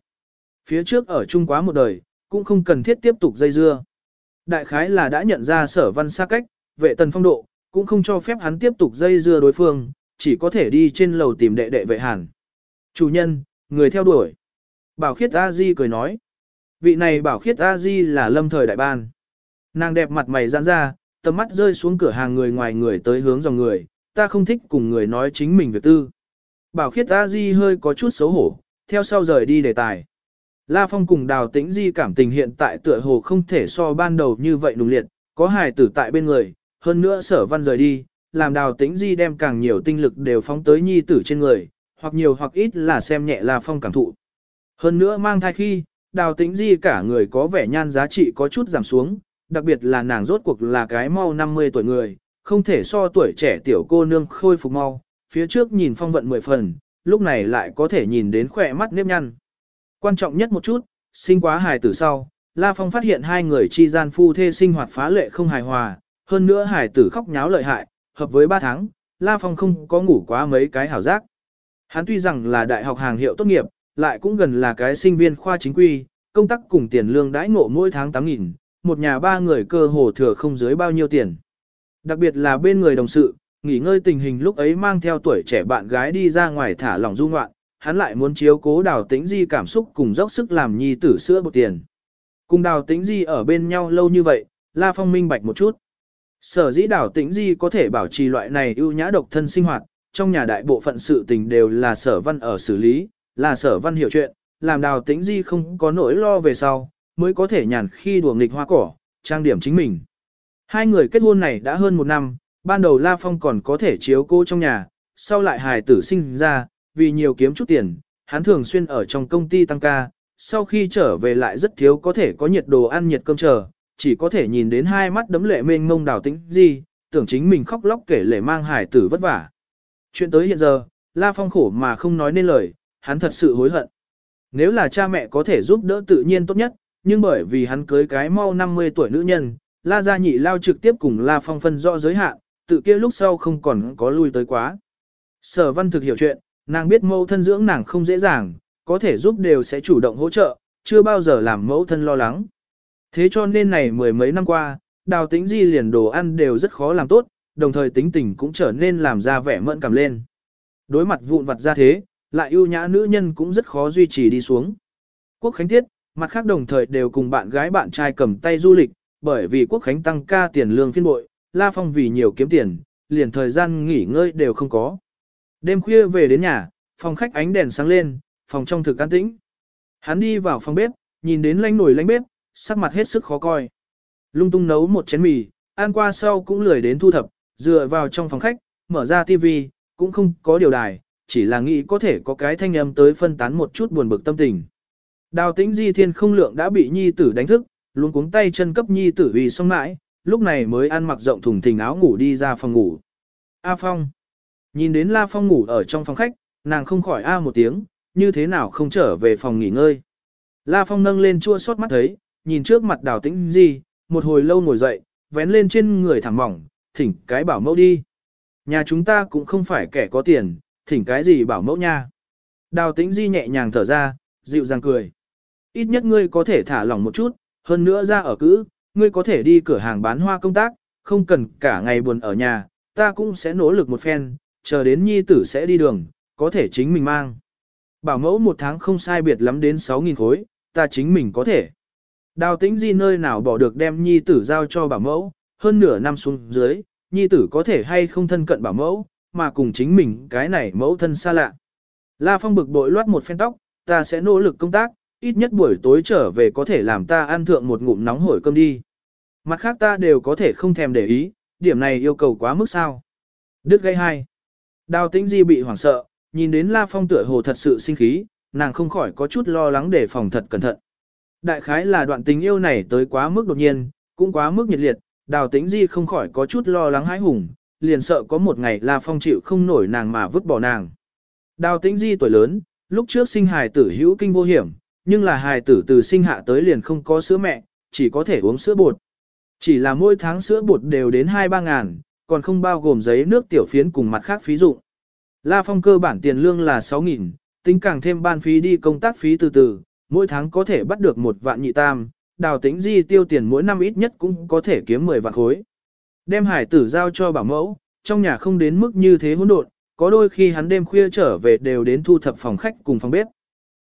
Phía trước ở chung quá một đời, cũng không cần thiết tiếp tục dây dưa. Đại khái là đã nhận ra sở văn xa cách, vệ tần phong độ, cũng không cho phép hắn tiếp tục dây dưa đối phương, chỉ có thể đi trên lầu tìm đệ đệ vệ hàn. Chủ nhân, người theo đuổi. Bảo khiết A-di cười nói. Vị này bảo khiết A-di là lâm thời đại ban. Nàng đẹp mặt mày giãn ra, tầm mắt rơi xuống cửa hàng người ngoài người tới hướng dòng người, ta không thích cùng người nói chính mình việc tư. Bảo khiết A-di hơi có chút xấu hổ, theo sau rời đi đề tài. La Phong cùng Đào Tĩnh Di cảm tình hiện tại tựa hồ không thể so ban đầu như vậy nùng liệt, có hài tử tại bên người, hơn nữa sở văn rời đi, làm Đào Tĩnh Di đem càng nhiều tinh lực đều phóng tới nhi tử trên người, hoặc nhiều hoặc ít là xem nhẹ La Phong cảm thụ. Hơn nữa mang thai khi, Đào Tĩnh Di cả người có vẻ nhan giá trị có chút giảm xuống, đặc biệt là nàng rốt cuộc là cái mau 50 tuổi người, không thể so tuổi trẻ tiểu cô nương khôi phục mau, phía trước nhìn phong vận mười phần, lúc này lại có thể nhìn đến khỏe mắt nếp nhăn. Quan trọng nhất một chút, sinh quá hài tử sau, La Phong phát hiện hai người chi gian phu thê sinh hoạt phá lệ không hài hòa, hơn nữa hài tử khóc nháo lợi hại, hợp với 3 tháng, La Phong không có ngủ quá mấy cái hảo giác. Hắn tuy rằng là đại học hàng hiệu tốt nghiệp, lại cũng gần là cái sinh viên khoa chính quy, công tác cùng tiền lương đãi ngộ mỗi tháng 8.000, một nhà ba người cơ hồ thừa không dưới bao nhiêu tiền. Đặc biệt là bên người đồng sự, nghỉ ngơi tình hình lúc ấy mang theo tuổi trẻ bạn gái đi ra ngoài thả lỏng du ngoạn, hắn lại muốn chiếu cố đào tĩnh di cảm xúc cùng dốc sức làm nhi tử sữa bột tiền. Cùng đào tĩnh di ở bên nhau lâu như vậy, La Phong minh bạch một chút. Sở dĩ đào tĩnh di có thể bảo trì loại này ưu nhã độc thân sinh hoạt, trong nhà đại bộ phận sự tình đều là sở văn ở xử lý, là sở văn hiểu chuyện, làm đào tĩnh di không có nỗi lo về sau, mới có thể nhàn khi đùa nghịch hoa cỏ, trang điểm chính mình. Hai người kết hôn này đã hơn một năm, ban đầu La Phong còn có thể chiếu cô trong nhà, sau lại hài tử sinh ra, vì nhiều kiếm chút tiền, hắn thường xuyên ở trong công ty tăng ca, sau khi trở về lại rất thiếu có thể có nhiệt đồ ăn nhiệt cơm chờ, chỉ có thể nhìn đến hai mắt đấm lệ mênh mông đào tĩnh di, tưởng chính mình khóc lóc kể lể mang hài tử vất vả. Chuyện tới hiện giờ, La Phong khổ mà không nói nên lời, hắn thật sự hối hận. Nếu là cha mẹ có thể giúp đỡ tự nhiên tốt nhất, nhưng bởi vì hắn cưới cái mau 50 tuổi nữ nhân, La Gia Nhị lao trực tiếp cùng La Phong phân rõ giới hạn, tự kia lúc sau không còn có lui tới quá. Sở văn thực hiểu chuyện, nàng biết mẫu thân dưỡng nàng không dễ dàng, có thể giúp đều sẽ chủ động hỗ trợ, chưa bao giờ làm mẫu thân lo lắng. Thế cho nên này mười mấy năm qua, đào tính di liền đồ ăn đều rất khó làm tốt, đồng thời tính tình cũng trở nên làm ra vẻ mẫn cảm lên. Đối mặt vụn vặt ra thế, lại ưu nhã nữ nhân cũng rất khó duy trì đi xuống. Quốc Khánh Tiết, mặt khác đồng thời đều cùng bạn gái bạn trai cầm tay du lịch, bởi vì Quốc Khánh tăng ca tiền lương phiên bội, La Phong vì nhiều kiếm tiền, liền thời gian nghỉ ngơi đều không có. Đêm khuya về đến nhà, phòng khách ánh đèn sáng lên, phòng trong thực an tĩnh. Hắn đi vào phòng bếp, nhìn đến lanh nồi lanh bếp, sắc mặt hết sức khó coi. Lung tung nấu một chén mì, ăn qua sau cũng lười đến thu thập, dựa vào trong phòng khách, mở ra tivi, cũng không có điều đài, chỉ là nghĩ có thể có cái thanh âm tới phân tán một chút buồn bực tâm tình. Đào tĩnh di thiên không lượng đã bị nhi tử đánh thức, luôn cuống tay chân cấp nhi tử vì xong mãi, lúc này mới ăn mặc rộng thùng thình áo ngủ đi ra phòng ngủ. A Phong. Nhìn đến La Phong ngủ ở trong phòng khách, nàng không khỏi A một tiếng, như thế nào không trở về phòng nghỉ ngơi. La Phong nâng lên chua xót mắt thấy, nhìn trước mặt đào tĩnh di, một hồi lâu ngồi dậy, vén lên trên người thẳng mỏng, thỉnh cái bảo mẫu đi. Nhà chúng ta cũng không phải kẻ có tiền, thỉnh cái gì bảo mẫu nha. Đào tĩnh di nhẹ nhàng thở ra, dịu dàng cười. Ít nhất ngươi có thể thả lỏng một chút, hơn nữa ra ở cữ, ngươi có thể đi cửa hàng bán hoa công tác, không cần cả ngày buồn ở nhà, ta cũng sẽ nỗ lực một phen, chờ đến nhi tử sẽ đi đường, có thể chính mình mang. Bảo mẫu một tháng không sai biệt lắm đến 6.000 khối, ta chính mình có thể. Đào tĩnh di nơi nào bỏ được đem nhi tử giao cho bảo mẫu, hơn nửa năm xuống dưới, nhi tử có thể hay không thân cận bảo mẫu, mà cùng chính mình cái này mẫu thân xa lạ. La Phong bực bội loát một phen tóc, ta sẽ nỗ lực công tác, ít nhất buổi tối trở về có thể làm ta ăn thượng một ngụm nóng hổi cơm đi. Mặt khác ta đều có thể không thèm để ý, điểm này yêu cầu quá mức sao. Đứt gây hai. Đào tĩnh di bị hoảng sợ, nhìn đến La Phong tựa hồ thật sự sinh khí, nàng không khỏi có chút lo lắng để phòng thật cẩn thận. Đại khái là đoạn tình yêu này tới quá mức đột nhiên, cũng quá mức nhiệt liệt, đào tĩnh di không khỏi có chút lo lắng hãi hùng, liền sợ có một ngày La Phong chịu không nổi nàng mà vứt bỏ nàng. Đào tĩnh di tuổi lớn, lúc trước sinh hài tử hữu kinh vô hiểm, nhưng là hài tử từ sinh hạ tới liền không có sữa mẹ, chỉ có thể uống sữa bột. Chỉ là mỗi tháng sữa bột đều đến 2-3 ngàn, còn không bao gồm giấy nước tiểu phiến cùng mặt khác phí dụng. La Phong cơ bản tiền lương là 6.000, tính càng thêm ban phí đi công tác phí từ từ, mỗi tháng có thể bắt được một vạn nhị tam, đào tính di tiêu tiền mỗi năm ít nhất cũng có thể kiếm 10 vạn khối. Đem hải tử giao cho bảo mẫu, trong nhà không đến mức như thế hỗn độn, có đôi khi hắn đêm khuya trở về đều đến thu thập phòng khách cùng phòng bếp.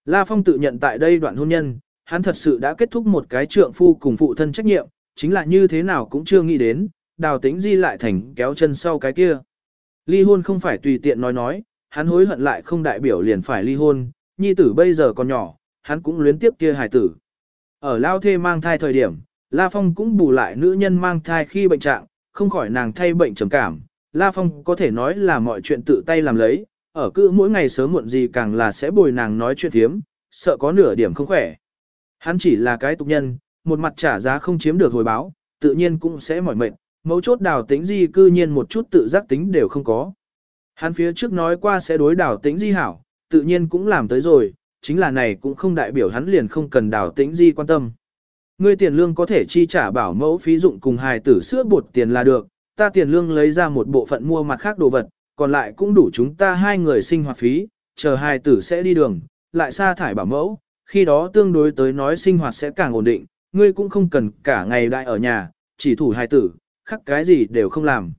La Phong tự nhận tại đây đoạn hôn nhân, hắn thật sự đã kết thúc một cái trượng phu cùng phụ thân trách nhiệm, chính là như thế nào cũng chưa nghĩ đến, đào tĩnh di lại thành kéo chân sau cái kia. Ly hôn không phải tùy tiện nói nói, hắn hối hận lại không đại biểu liền phải ly hôn, nhi tử bây giờ còn nhỏ, hắn cũng luyến tiếp kia hài tử. Ở lao thê mang thai thời điểm, La Phong cũng bù lại nữ nhân mang thai khi bệnh trạng, không khỏi nàng thay bệnh trầm cảm. La Phong có thể nói là mọi chuyện tự tay làm lấy, ở cứ mỗi ngày sớm muộn gì càng là sẽ bồi nàng nói chuyện thiếm, sợ có nửa điểm không khỏe. Hắn chỉ là cái tục nhân, một mặt trả giá không chiếm được hồi báo, tự nhiên cũng sẽ mỏi mệt, mấu chốt đào tính di cư nhiên một chút tự giác tính đều không có. Hắn phía trước nói qua sẽ đối đào tính di hảo, tự nhiên cũng làm tới rồi, chính là này cũng không đại biểu hắn liền không cần đào tính di quan tâm. Ngươi tiền lương có thể chi trả bảo mẫu phí dụng cùng hài tử sữa bột tiền là được, ta tiền lương lấy ra một bộ phận mua mặt khác đồ vật, còn lại cũng đủ chúng ta hai người sinh hoạt phí, chờ hài tử sẽ đi đường, lại sa thải bảo mẫu, khi đó tương đối tới nói sinh hoạt sẽ càng ổn định, ngươi cũng không cần cả ngày đại ở nhà, chỉ thủ hài tử, khắc cái gì đều không làm.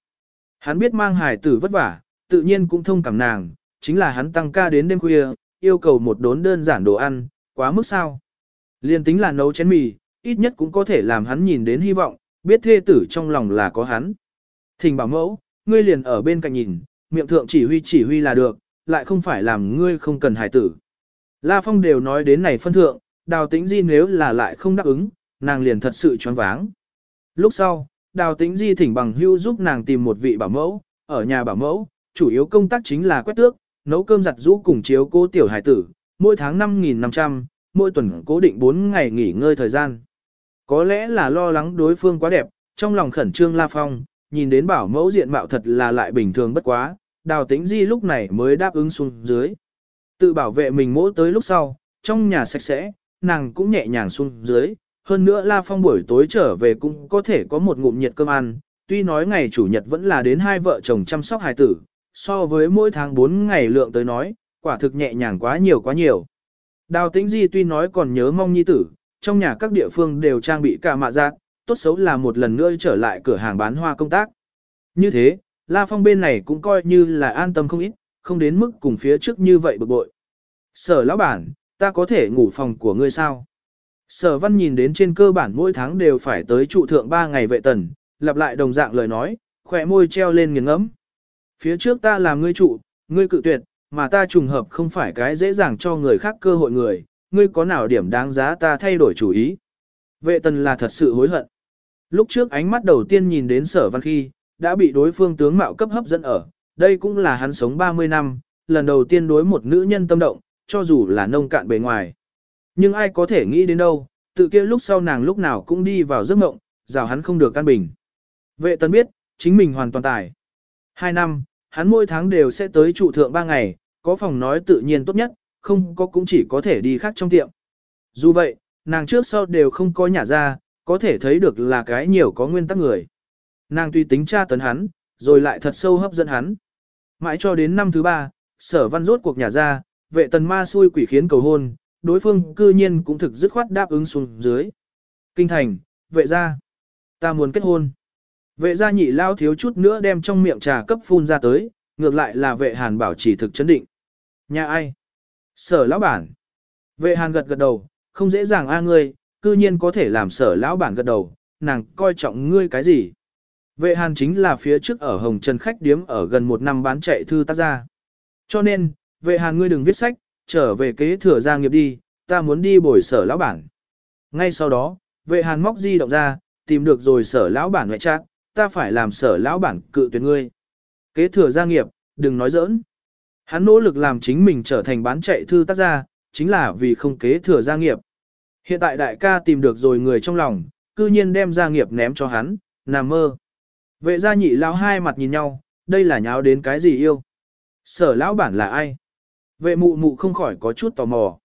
Hắn biết mang hài tử vất vả, tự nhiên cũng thông cảm nàng, chính là hắn tăng ca đến đêm khuya, yêu cầu một đốn đơn giản đồ ăn, quá mức sao. Liên tính là nấu chén mì, ít nhất cũng có thể làm hắn nhìn đến hy vọng, biết thê tử trong lòng là có hắn. Thình bảo mẫu, ngươi liền ở bên cạnh nhìn, miệng thượng chỉ huy chỉ huy là được, lại không phải làm ngươi không cần hài tử. La Phong đều nói đến này phân thượng, đào tĩnh di nếu là lại không đáp ứng, nàng liền thật sự choáng váng. Lúc sau, đào tĩnh di thỉnh bằng hưu giúp nàng tìm một vị bảo mẫu, ở nhà bảo mẫu, chủ yếu công tác chính là quét tước, nấu cơm giặt rũ cùng chiếu cô tiểu hải tử, mỗi tháng 5.500, mỗi tuần cố định 4 ngày nghỉ ngơi thời gian. Có lẽ là lo lắng đối phương quá đẹp, trong lòng khẩn trương La Phong, nhìn đến bảo mẫu diện mạo thật là lại bình thường bất quá, đào tĩnh di lúc này mới đáp ứng xuống dưới. Tự bảo vệ mình mỗi tới lúc sau, trong nhà sạch sẽ, nàng cũng nhẹ nhàng xuống dưới, hơn nữa La Phong buổi tối trở về cũng có thể có một ngụm nhiệt cơm ăn, tuy nói ngày chủ nhật vẫn là đến hai vợ chồng chăm sóc hài tử, so với mỗi tháng 4 ngày lượng tới nói, quả thực nhẹ nhàng quá nhiều quá nhiều. Đào tĩnh di tuy nói còn nhớ mong nhi tử, trong nhà các địa phương đều trang bị cả mạ giác, tốt xấu là một lần nữa trở lại cửa hàng bán hoa công tác. Như thế, La Phong bên này cũng coi như là an tâm không ít, không đến mức cùng phía trước như vậy bực bội. Sở lão bản, ta có thể ngủ phòng của ngươi sao? Sở văn nhìn đến trên cơ bản mỗi tháng đều phải tới trụ thượng 3 ngày vệ tần, lặp lại đồng dạng lời nói, khỏe môi treo lên nghiền ngẫm. Phía trước ta làm ngươi trụ, ngươi cự tuyệt, mà ta trùng hợp không phải cái dễ dàng cho người khác cơ hội người, ngươi có nào điểm đáng giá ta thay đổi chủ ý. Vệ tần là thật sự hối hận. Lúc trước ánh mắt đầu tiên nhìn đến sở văn khi, đã bị đối phương tướng mạo cấp hấp dẫn ở, đây cũng là hắn sống 30 năm, lần đầu tiên đối một nữ nhân tâm động, cho dù là nông cạn bề ngoài. Nhưng ai có thể nghĩ đến đâu, tự kia lúc sau nàng lúc nào cũng đi vào giấc mộng, rào hắn không được căn bình. Vệ tần biết, chính mình hoàn toàn tài. Hai năm, hắn mỗi tháng đều sẽ tới trụ thượng ba ngày, có phòng nói tự nhiên tốt nhất, không có cũng chỉ có thể đi khác trong tiệm. Dù vậy, nàng trước sau đều không có nhà ra, có thể thấy được là cái nhiều có nguyên tắc người. Nàng tuy tính tra tấn hắn, rồi lại thật sâu hấp dẫn hắn. Mãi cho đến năm thứ ba, sở văn rốt cuộc nhà ra, vệ tần ma xui quỷ khiến cầu hôn, đối phương cư nhiên cũng thực dứt khoát đáp ứng xuống dưới. Kinh thành, vệ gia, ta muốn kết hôn. Vệ gia nhị lao thiếu chút nữa đem trong miệng trà cấp phun ra tới, ngược lại là vệ hàn bảo chỉ thực chấn định. Nhà ai? Sở lão bản. Vệ hàn gật gật đầu, không dễ dàng a ngươi, cư nhiên có thể làm sở lão bản gật đầu, nàng coi trọng ngươi cái gì? Vệ hàn chính là phía trước ở Hồng Trần khách điếm ở gần một năm bán chạy thư tác gia. Cho nên, vệ hàn ngươi đừng viết sách, trở về kế thừa gia nghiệp đi, ta muốn đi bồi sở lão bản. Ngay sau đó, vệ hàn móc di động ra, tìm được rồi sở lão bản ngoại trạng, ta phải làm sở lão bản cự tuyệt ngươi. Kế thừa gia nghiệp, đừng nói giỡn. Hắn nỗ lực làm chính mình trở thành bán chạy thư tác gia, chính là vì không kế thừa gia nghiệp. Hiện tại đại ca tìm được rồi người trong lòng, cư nhiên đem gia nghiệp ném cho hắn, nằm mơ. Vệ gia nhị lão hai mặt nhìn nhau, đây là nháo đến cái gì yêu? Sở lão bản là ai? Vệ mụ mụ không khỏi có chút tò mò.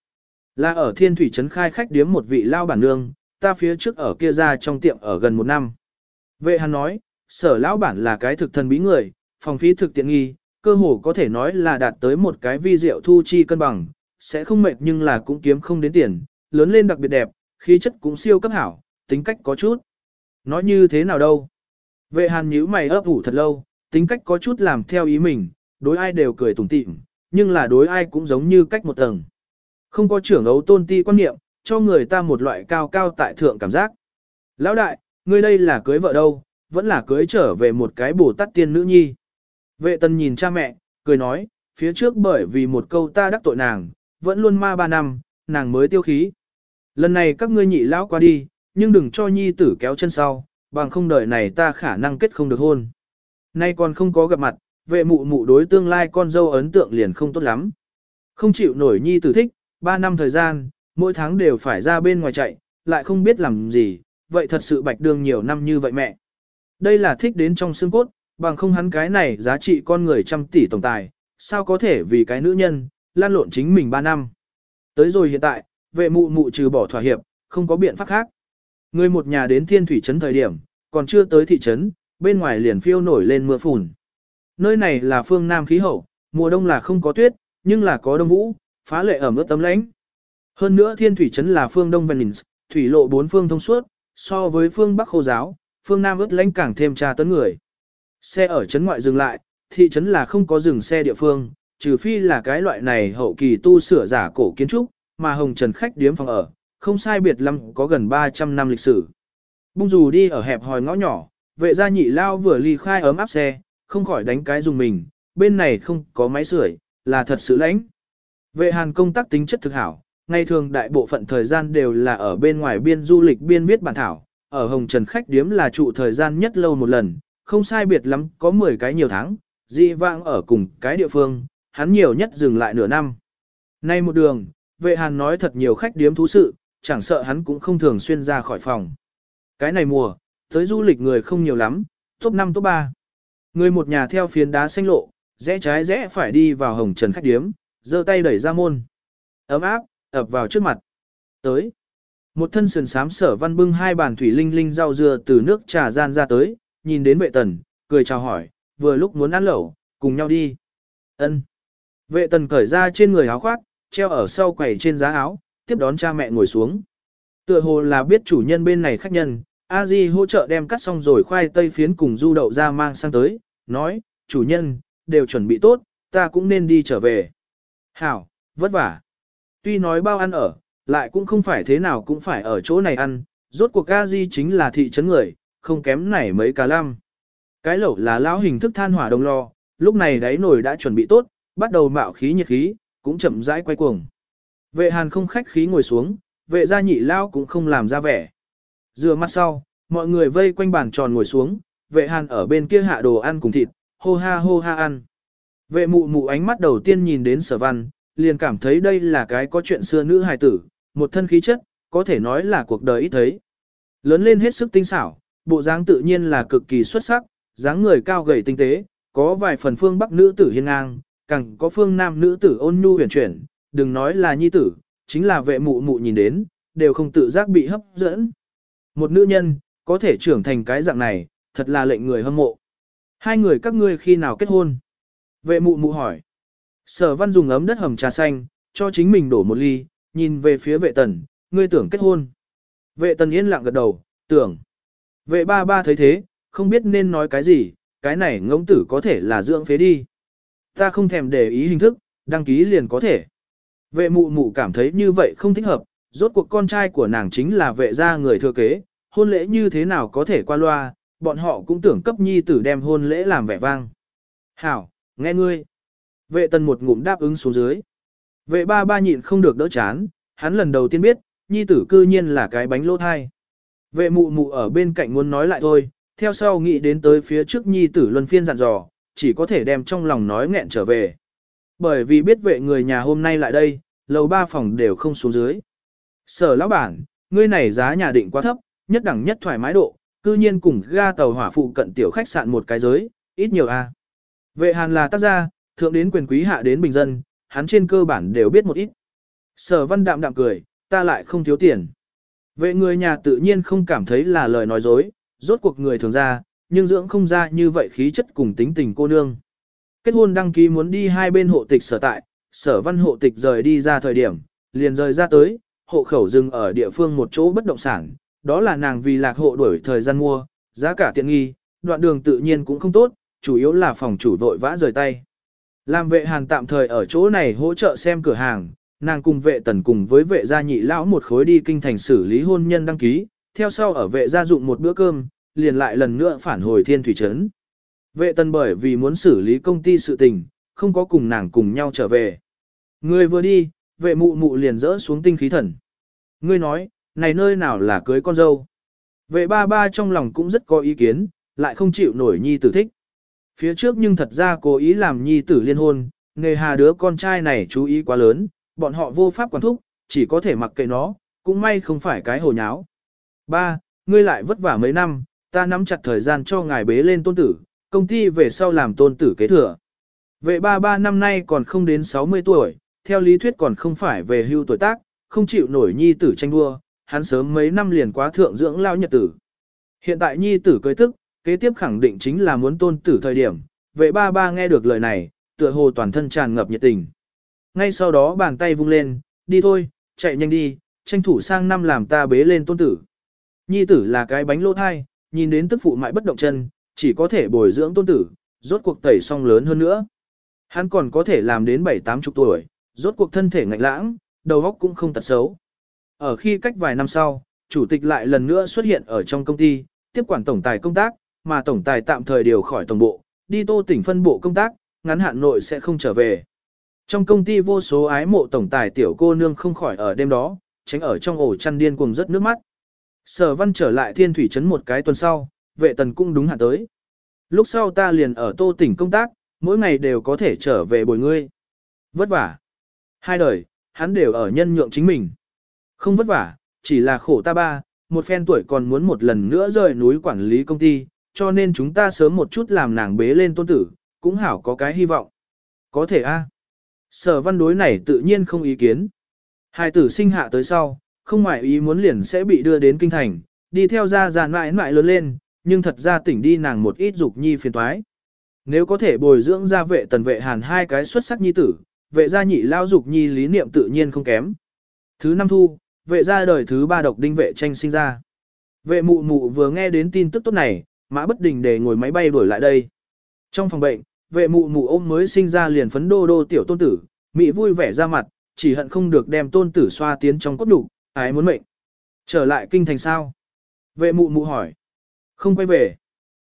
Là ở thiên thủy trấn khai khách điếm một vị lao bản nương, ta phía trước ở kia ra trong tiệm ở gần một năm. Vệ hắn nói, sở lão bản là cái thực thần bí người, phòng phí thực tiện nghi, cơ hồ có thể nói là đạt tới một cái vi diệu thu chi cân bằng, sẽ không mệt nhưng là cũng kiếm không đến tiền, lớn lên đặc biệt đẹp, khí chất cũng siêu cấp hảo, tính cách có chút. Nói như thế nào đâu? Vệ hàn nhíu mày ấp ủ thật lâu, tính cách có chút làm theo ý mình, đối ai đều cười tủm tỉm, nhưng là đối ai cũng giống như cách một tầng. Không có trưởng ấu tôn ti quan niệm, cho người ta một loại cao cao tại thượng cảm giác. Lão đại, ngươi đây là cưới vợ đâu, vẫn là cưới trở về một cái bồ tát tiên nữ nhi. Vệ tần nhìn cha mẹ, cười nói, phía trước bởi vì một câu ta đắc tội nàng, vẫn luôn ma ba năm, nàng mới tiêu khí. Lần này các ngươi nhị lão qua đi, nhưng đừng cho nhi tử kéo chân sau, bằng không đợi này ta khả năng kết không được hôn. Nay còn không có gặp mặt, vệ mụ mụ đối tương lai con dâu ấn tượng liền không tốt lắm. Không chịu nổi nhi tử thích, 3 năm thời gian, mỗi tháng đều phải ra bên ngoài chạy, lại không biết làm gì, vậy thật sự bạch đường nhiều năm như vậy mẹ. Đây là thích đến trong xương cốt, bằng không hắn cái này giá trị con người trăm tỷ tổng tài, sao có thể vì cái nữ nhân, lan lộn chính mình 3 năm. Tới rồi hiện tại, vệ mụ mụ trừ bỏ thỏa hiệp, không có biện pháp khác. Người một nhà đến thiên thủy trấn thời điểm, còn chưa tới thị trấn, bên ngoài liền phiêu nổi lên mưa phùn. Nơi này là phương Nam khí hậu, mùa đông là không có tuyết, nhưng là có đông vũ, phá lệ ẩm ướt tấm lãnh. Hơn nữa thiên thủy trấn là phương Đông Venice, thủy lộ bốn phương thông suốt, so với phương Bắc khô giáo, phương Nam ướt lãnh càng thêm trà tấn người. Xe ở trấn ngoại dừng lại, thị trấn là không có dừng xe địa phương, trừ phi là cái loại này hậu kỳ tu sửa giả cổ kiến trúc, mà hồng trần khách điếm phòng ở, không sai biệt lắm có gần 300 năm lịch sử. Bung dù đi ở hẹp hòi ngõ nhỏ, vệ gia nhị lao vừa ly khai ấm áp xe, không khỏi đánh cái dùng mình, bên này không có máy sưởi, là thật sự lãnh. Vệ hàn công tác tính chất thực hảo, ngày thường đại bộ phận thời gian đều là ở bên ngoài biên du lịch biên viết bản thảo, ở Hồng Trần khách điếm là trụ thời gian nhất lâu một lần, không sai biệt lắm có 10 cái nhiều tháng, dị vãng ở cùng cái địa phương, hắn nhiều nhất dừng lại nửa năm. Nay một đường, vệ hàn nói thật nhiều khách điếm thú sự, chẳng sợ hắn cũng không thường xuyên ra khỏi phòng. Cái này mùa, tới du lịch người không nhiều lắm, top 5 top 3. Người một nhà theo phiến đá xanh lộ, rẽ trái rẽ phải đi vào hồng trần khách điếm, giơ tay đẩy ra môn. Ấm áp, ập vào trước mặt. Tới. Một thân sườn sám sở văn bưng hai bàn thủy linh linh rau dưa từ nước trà gian ra tới, nhìn đến vệ tần, cười chào hỏi, vừa lúc muốn ăn lẩu, cùng nhau đi. Ân. Vệ tần cởi ra trên người áo khoác, treo ở sau quầy trên giá áo, tiếp đón cha mẹ ngồi xuống. Tựa hồ là biết chủ nhân bên này khách nhân, a di hỗ trợ đem cắt xong rồi khoai tây phiến cùng du đậu ra mang sang tới, nói, chủ nhân, đều chuẩn bị tốt, ta cũng nên đi trở về. Hảo, vất vả. Tuy nói bao ăn ở, lại cũng không phải thế nào cũng phải ở chỗ này ăn, rốt cuộc a di chính là thị trấn người, không kém này mấy cá lăm. Cái lẩu là lão hình thức than hỏa đồng lò, lúc này đáy nồi đã chuẩn bị tốt, bắt đầu mạo khí nhiệt khí, cũng chậm rãi quay cuồng. Vệ hàn không khách khí ngồi xuống, vệ gia nhị lao cũng không làm ra vẻ. Dừa mắt sau, mọi người vây quanh bàn tròn ngồi xuống, vệ hàn ở bên kia hạ đồ ăn cùng thịt, hô ha hô ha ăn. Vệ mụ mụ ánh mắt đầu tiên nhìn đến sở văn, liền cảm thấy đây là cái có chuyện xưa nữ hài tử, một thân khí chất, có thể nói là cuộc đời ít thấy. Lớn lên hết sức tinh xảo, bộ dáng tự nhiên là cực kỳ xuất sắc, dáng người cao gầy tinh tế, có vài phần phương bắc nữ tử hiên ngang, càng có phương nam nữ tử ôn nhu huyền chuyển, đừng nói là nhi tử, chính là vệ mụ mụ nhìn đến, đều không tự giác bị hấp dẫn. Một nữ nhân, có thể trưởng thành cái dạng này, thật là lệnh người hâm mộ. Hai người các ngươi khi nào kết hôn? Vệ mụ mụ hỏi. Sở văn dùng ấm đất hầm trà xanh, cho chính mình đổ một ly, nhìn về phía vệ tần, ngươi tưởng kết hôn. Vệ tần yên lặng gật đầu, tưởng. Vệ ba ba thấy thế, không biết nên nói cái gì, cái này ngỗng tử có thể là dưỡng phế đi. Ta không thèm để ý hình thức, đăng ký liền có thể. Vệ mụ mụ cảm thấy như vậy không thích hợp, rốt cuộc con trai của nàng chính là vệ gia người thừa kế, hôn lễ như thế nào có thể qua loa, bọn họ cũng tưởng cấp nhi tử đem hôn lễ làm vẻ vang. Hảo, nghe ngươi. Vệ tần một ngụm đáp ứng xuống dưới. Vệ ba ba nhịn không được đỡ chán, hắn lần đầu tiên biết, nhi tử cư nhiên là cái bánh lô thai. Vệ mụ mụ ở bên cạnh muốn nói lại thôi, theo sau nghĩ đến tới phía trước nhi tử luân phiên dặn dò, chỉ có thể đem trong lòng nói nghẹn trở về. Bởi vì biết vệ người nhà hôm nay lại đây, lầu ba phòng đều không xuống dưới. Sở lão bản, ngươi này giá nhà định quá thấp, nhất đẳng nhất thoải mái độ, cư nhiên cùng ga tàu hỏa phụ cận tiểu khách sạn một cái giới, ít nhiều a. Vệ hàn là tác gia, thượng đến quyền quý hạ đến bình dân, hắn trên cơ bản đều biết một ít. Sở văn đạm đạm cười, ta lại không thiếu tiền. Vệ người nhà tự nhiên không cảm thấy là lời nói dối, rốt cuộc người thường ra, nhưng dưỡng không ra như vậy khí chất cùng tính tình cô nương. Kết hôn đăng ký muốn đi hai bên hộ tịch sở tại, sở văn hộ tịch rời đi ra thời điểm, liền rời ra tới, hộ khẩu dừng ở địa phương một chỗ bất động sản, đó là nàng vì lạc hộ đuổi thời gian mua, giá cả tiện nghi, đoạn đường tự nhiên cũng không tốt, chủ yếu là phòng chủ vội vã rời tay. Làm vệ hàng tạm thời ở chỗ này hỗ trợ xem cửa hàng, nàng cùng vệ tần cùng với vệ gia nhị lão một khối đi kinh thành xử lý hôn nhân đăng ký, theo sau ở vệ gia dụng một bữa cơm, liền lại lần nữa phản hồi thiên thủy trấn. Vệ tần bởi vì muốn xử lý công ty sự tình, không có cùng nàng cùng nhau trở về. Người vừa đi, vệ mụ mụ liền rỡ xuống tinh khí thần. Ngươi nói, này nơi nào là cưới con dâu. Vệ ba ba trong lòng cũng rất có ý kiến, lại không chịu nổi nhi tử thích. Phía trước nhưng thật ra cố ý làm nhi tử liên hôn, nghề hà đứa con trai này chú ý quá lớn, bọn họ vô pháp quản thúc, chỉ có thể mặc kệ nó, cũng may không phải cái hồ nháo. Ba, ngươi lại vất vả mấy năm, ta nắm chặt thời gian cho ngài bế lên tôn tử, công ty về sau làm tôn tử kế thừa. Vệ ba ba năm nay còn không đến 60 tuổi, theo lý thuyết còn không phải về hưu tuổi tác, không chịu nổi nhi tử tranh đua, hắn sớm mấy năm liền quá thượng dưỡng lao nhật tử. Hiện tại nhi tử cưới tức, kế tiếp khẳng định chính là muốn tôn tử thời điểm, vệ ba ba nghe được lời này, tựa hồ toàn thân tràn ngập nhiệt tình. Ngay sau đó bàn tay vung lên, đi thôi, chạy nhanh đi, tranh thủ sang năm làm ta bế lên tôn tử. Nhi tử là cái bánh lô thai, nhìn đến tức phụ mãi bất động chân, chỉ có thể bồi dưỡng tôn tử, rốt cuộc tẩy xong lớn hơn nữa. Hắn còn có thể làm đến bảy tám chục tuổi, rốt cuộc thân thể ngạnh lãng, đầu óc cũng không tật xấu. Ở khi cách vài năm sau, chủ tịch lại lần nữa xuất hiện ở trong công ty, tiếp quản tổng tài công tác, mà tổng tài tạm thời điều khỏi tổng bộ, đi tô tỉnh phân bộ công tác, ngắn hạn nội sẽ không trở về. Trong công ty vô số ái mộ tổng tài tiểu cô nương không khỏi ở đêm đó, tránh ở trong ổ chăn điên cuồng rất nước mắt. Sở văn trở lại thiên thủy trấn một cái tuần sau, vệ tần cũng đúng hạn tới. Lúc sau ta liền ở tô tỉnh công tác, mỗi ngày đều có thể trở về bồi ngươi. Vất vả. Hai đời, hắn đều ở nhân nhượng chính mình. Không vất vả, chỉ là khổ ta ba, một phen tuổi còn muốn một lần nữa rời núi quản lý công ty, cho nên chúng ta sớm một chút làm nàng bế lên tôn tử, cũng hảo có cái hy vọng. Có thể a. Sở văn đối này tự nhiên không ý kiến. Hai tử sinh hạ tới sau, không ngoại ý muốn liền sẽ bị đưa đến kinh thành, đi theo ra giàn mãi mãi lớn lên, nhưng thật ra tỉnh đi nàng một ít dục nhi phiền toái. Nếu có thể bồi dưỡng ra vệ tần vệ hàn hai cái xuất sắc nhi tử, vệ gia nhị lao dục nhi lý niệm tự nhiên không kém. Thứ năm thu, vệ gia đời thứ ba độc đinh vệ tranh sinh ra. Vệ mụ mụ vừa nghe đến tin tức tốt này, mã bất đình để ngồi máy bay đuổi lại đây. Trong phòng bệnh, vệ mụ mụ ôm mới sinh ra liền phấn đô đô tiểu tôn tử, mị vui vẻ ra mặt, chỉ hận không được đem tôn tử xoa tiến trong cốt đủ, ái muốn mệnh. Trở lại kinh thành sao? Vệ mụ mụ hỏi. Không quay về.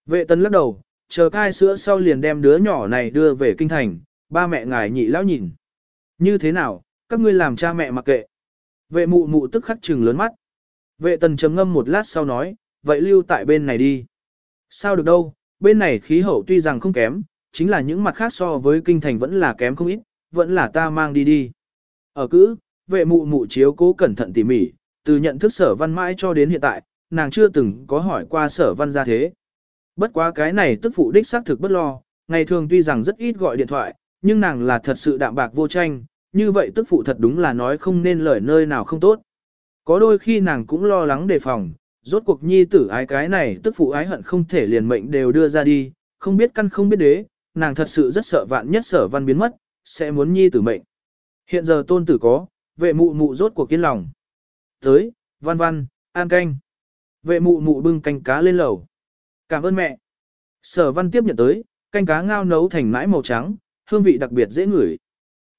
Vệ tấn lắc đầu, chờ cai sữa sau liền đem đứa nhỏ này đưa về kinh thành, ba mẹ ngài nhị lão nhìn. Như thế nào, các ngươi làm cha mẹ mặc kệ. Vệ mụ mụ tức khắc trừng lớn mắt. Vệ tần trầm ngâm một lát sau nói, vậy lưu tại bên này đi. Sao được đâu, bên này khí hậu tuy rằng không kém, chính là những mặt khác so với kinh thành vẫn là kém không ít, vẫn là ta mang đi đi. Ở cữ, vệ mụ mụ chiếu cố cẩn thận tỉ mỉ, từ nhận thức sở văn mãi cho đến hiện tại, nàng chưa từng có hỏi qua sở văn ra thế. Bất quá cái này tức phụ đích xác thực bất lo, ngày thường tuy rằng rất ít gọi điện thoại, nhưng nàng là thật sự đạm bạc vô tranh, như vậy tức phụ thật đúng là nói không nên lời nơi nào không tốt. Có đôi khi nàng cũng lo lắng đề phòng, rốt cuộc nhi tử ái cái này tức phụ ái hận không thể liền mệnh đều đưa ra đi, không biết căn không biết đế, nàng thật sự rất sợ vạn nhất sở văn biến mất, sẽ muốn nhi tử mệnh. Hiện giờ tôn tử có, vệ mụ mụ rốt cuộc kiên lòng. Tới, văn văn, an canh. Vệ mụ mụ bưng canh cá lên lầu. Cảm ơn mẹ. Sở văn tiếp nhận tới, canh cá ngao nấu thành mãi màu trắng, hương vị đặc biệt dễ ngửi.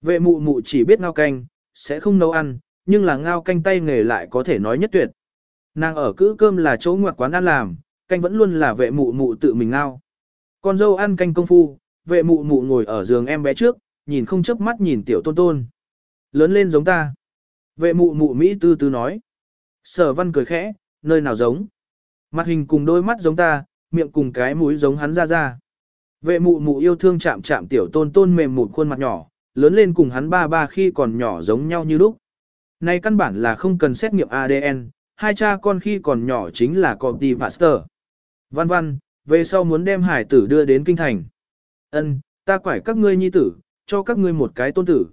Vệ mụ mụ chỉ biết ngao canh, sẽ không nấu ăn, nhưng là ngao canh tay nghề lại có thể nói nhất tuyệt. Nàng ở cữ cơm là chỗ ngoặc quán ăn làm, canh vẫn luôn là vệ mụ mụ tự mình ngao. Con dâu ăn canh công phu, vệ mụ mụ ngồi ở giường em bé trước, nhìn không chớp mắt nhìn tiểu tôn tôn. Lớn lên giống ta. Vệ mụ mụ Mỹ tư tư nói. Sở văn cười khẽ, nơi nào giống. Mặt hình cùng đôi mắt giống ta, miệng cùng cái mũi giống hắn ra ra. Vệ mụ mụ yêu thương chạm chạm tiểu tôn tôn mềm một khuôn mặt nhỏ, lớn lên cùng hắn ba ba khi còn nhỏ giống nhau như lúc. Nay căn bản là không cần xét nghiệm ADN, hai cha con khi còn nhỏ chính là copy pastor. Văn văn, về sau muốn đem hải tử đưa đến kinh thành. Ân, ta quải các ngươi nhi tử, cho các ngươi một cái tôn tử.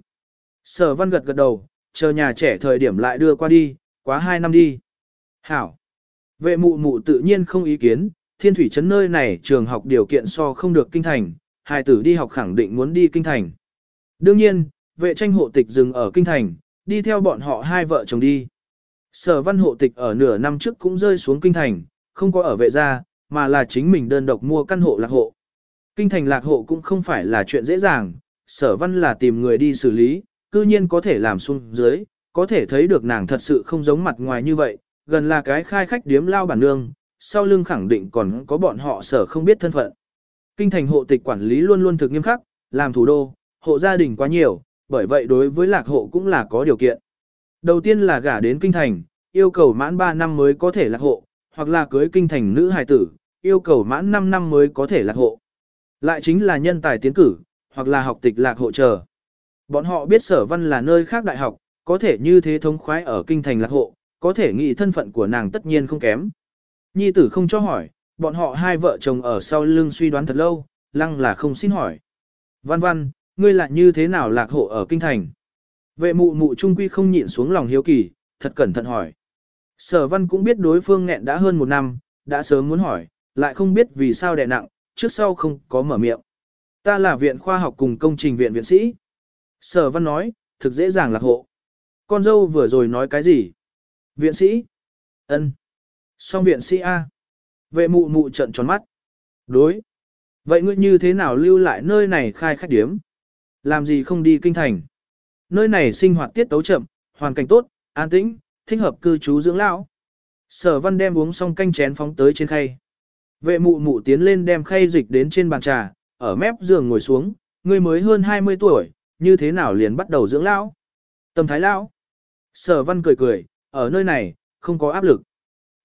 Sở văn gật gật đầu, chờ nhà trẻ thời điểm lại đưa qua đi, quá hai năm đi. Hảo. Vệ mụ mụ tự nhiên không ý kiến, thiên thủy trấn nơi này trường học điều kiện so không được kinh thành, hài tử đi học khẳng định muốn đi kinh thành. Đương nhiên, vệ tranh hộ tịch dừng ở kinh thành, đi theo bọn họ hai vợ chồng đi. Sở văn hộ tịch ở nửa năm trước cũng rơi xuống kinh thành, không có ở vệ gia, mà là chính mình đơn độc mua căn hộ lạc hộ. Kinh thành lạc hộ cũng không phải là chuyện dễ dàng, sở văn là tìm người đi xử lý, cư nhiên có thể làm xuống dưới, có thể thấy được nàng thật sự không giống mặt ngoài như vậy, gần là cái khai khách điếm lao bản nương, sau lưng khẳng định còn có bọn họ sở không biết thân phận. Kinh thành hộ tịch quản lý luôn luôn thực nghiêm khắc, làm thủ đô, hộ gia đình quá nhiều, bởi vậy đối với lạc hộ cũng là có điều kiện. Đầu tiên là gả đến kinh thành, yêu cầu mãn 3 năm mới có thể lạc hộ, hoặc là cưới kinh thành nữ hài tử, yêu cầu mãn 5 năm mới có thể lạc hộ. Lại chính là nhân tài tiến cử, hoặc là học tịch lạc hộ chờ. Bọn họ biết sở văn là nơi khác đại học, có thể như thế thống khoái ở kinh thành lạc hộ, có thể nghĩ thân phận của nàng tất nhiên không kém. Nhi tử không cho hỏi, bọn họ hai vợ chồng ở sau lưng suy đoán thật lâu, lăng là không xin hỏi. Văn văn, ngươi lại như thế nào lạc hộ ở kinh thành? Vệ mụ mụ trung quy không nhịn xuống lòng hiếu kỳ, thật cẩn thận hỏi. Sở văn cũng biết đối phương nghẹn đã hơn một năm, đã sớm muốn hỏi, lại không biết vì sao đè nặng, trước sau không có mở miệng. Ta là viện khoa học cùng công trình viện viện sĩ. Sở văn nói, thực dễ dàng lạc hộ. Con dâu vừa rồi nói cái gì? Viện sĩ? ân, Song viện sĩ A. Vệ mụ mụ trận tròn mắt. Đối. Vậy ngươi như thế nào lưu lại nơi này khai khách điếm? Làm gì không đi kinh thành? Nơi này sinh hoạt tiết tấu chậm, hoàn cảnh tốt, an tĩnh, thích hợp cư trú dưỡng lão. Sở văn đem uống xong canh chén phóng tới trên khay. Vệ mụ mụ tiến lên đem khay dịch đến trên bàn trà, ở mép giường ngồi xuống, ngươi mới hơn 20 tuổi, như thế nào liền bắt đầu dưỡng lão? Tâm thái lão. Sở văn cười cười, ở nơi này, không có áp lực.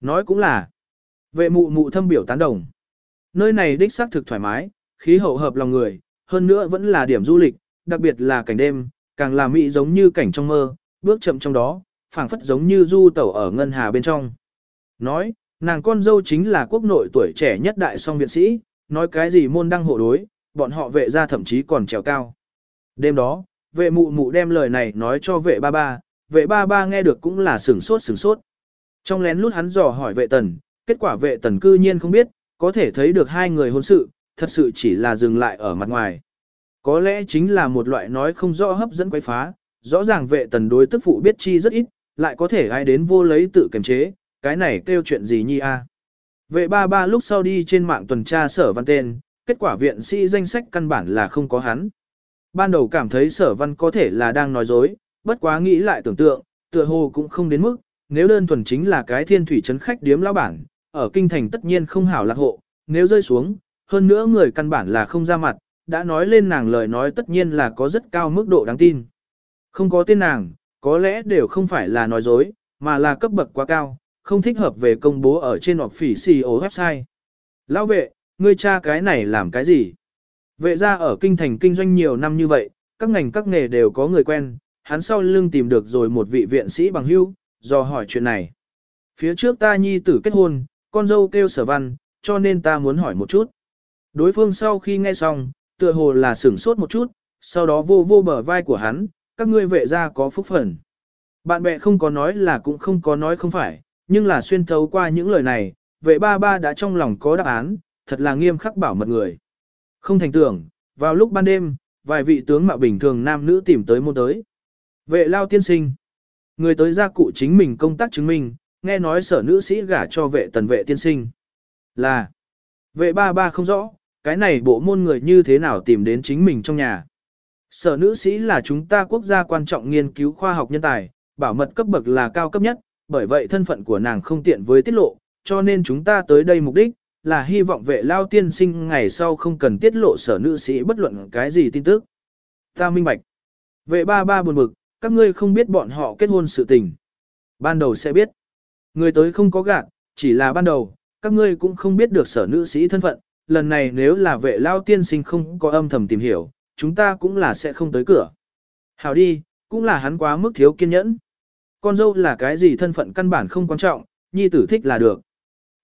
Nói cũng là, vệ mụ mụ thâm biểu tán đồng. Nơi này đích xác thực thoải mái, khí hậu hợp lòng người, hơn nữa vẫn là điểm du lịch, đặc biệt là cảnh đêm, càng là mỹ giống như cảnh trong mơ, bước chậm trong đó, phảng phất giống như du tẩu ở ngân hà bên trong. Nói, nàng con dâu chính là quốc nội tuổi trẻ nhất đại song viện sĩ, nói cái gì môn đăng hộ đối, bọn họ vệ ra thậm chí còn trèo cao. Đêm đó, vệ mụ mụ đem lời này nói cho vệ ba ba, vệ ba ba nghe được cũng là sửng sốt sửng sốt. Trong lén lút hắn dò hỏi vệ tần, kết quả vệ tần cư nhiên không biết, có thể thấy được hai người hôn sự, thật sự chỉ là dừng lại ở mặt ngoài. Có lẽ chính là một loại nói không rõ hấp dẫn quấy phá, rõ ràng vệ tần đối tức phụ biết chi rất ít, lại có thể ai đến vô lấy tự kiềm chế, cái này kêu chuyện gì nhi a? Vệ ba ba lúc sau đi trên mạng tuần tra sở văn tên, kết quả viện sĩ danh sách căn bản là không có hắn. Ban đầu cảm thấy sở văn có thể là đang nói dối, bất quá nghĩ lại tưởng tượng, tựa hồ cũng không đến mức, nếu đơn thuần chính là cái thiên thủy trấn khách điếm lão bản, ở kinh thành tất nhiên không hảo lạc hộ, nếu rơi xuống, hơn nữa người căn bản là không ra mặt, đã nói lên nàng lời nói tất nhiên là có rất cao mức độ đáng tin. Không có tên nàng, có lẽ đều không phải là nói dối, mà là cấp bậc quá cao, không thích hợp về công bố ở trên họp phỉ CEO ổ website. Lão vệ, ngươi cha cái này làm cái gì? Vệ ra ở kinh thành kinh doanh nhiều năm như vậy, các ngành các nghề đều có người quen, hắn sau lưng tìm được rồi một vị viện sĩ bằng hưu, do hỏi chuyện này. Phía trước ta nhi tử kết hôn, con dâu kêu sở văn, cho nên ta muốn hỏi một chút. Đối phương sau khi nghe xong, tựa hồ là sửng sốt một chút, sau đó vô vô bờ vai của hắn, các ngươi vệ ra có phúc phần. Bạn bè không có nói là cũng không có nói không phải, nhưng là xuyên thấu qua những lời này, vệ ba ba đã trong lòng có đáp án, thật là nghiêm khắc bảo mật người. Không thành tưởng, vào lúc ban đêm, vài vị tướng mạo bình thường nam nữ tìm tới môn tới. Vệ lao tiên sinh. Người tới gia cụ chính mình công tác chứng minh, nghe nói sở nữ sĩ gả cho vệ tần vệ tiên sinh. Là, vệ ba ba không rõ, cái này bộ môn người như thế nào tìm đến chính mình trong nhà. Sở nữ sĩ là chúng ta quốc gia quan trọng nghiên cứu khoa học nhân tài, bảo mật cấp bậc là cao cấp nhất, bởi vậy thân phận của nàng không tiện với tiết lộ, cho nên chúng ta tới đây mục đích, là hy vọng vệ lao tiên sinh ngày sau không cần tiết lộ sở nữ sĩ bất luận cái gì tin tức. Ta minh bạch. Vệ ba ba buồn bực, các ngươi không biết bọn họ kết hôn sự tình. Ban đầu sẽ biết. Người tới không có gạt, chỉ là ban đầu, các ngươi cũng không biết được sở nữ sĩ thân phận, lần này nếu là vệ lao tiên sinh không có âm thầm tìm hiểu, chúng ta cũng là sẽ không tới cửa. Hảo đi, cũng là hắn quá mức thiếu kiên nhẫn. Con dâu là cái gì thân phận căn bản không quan trọng, nhi tử thích là được.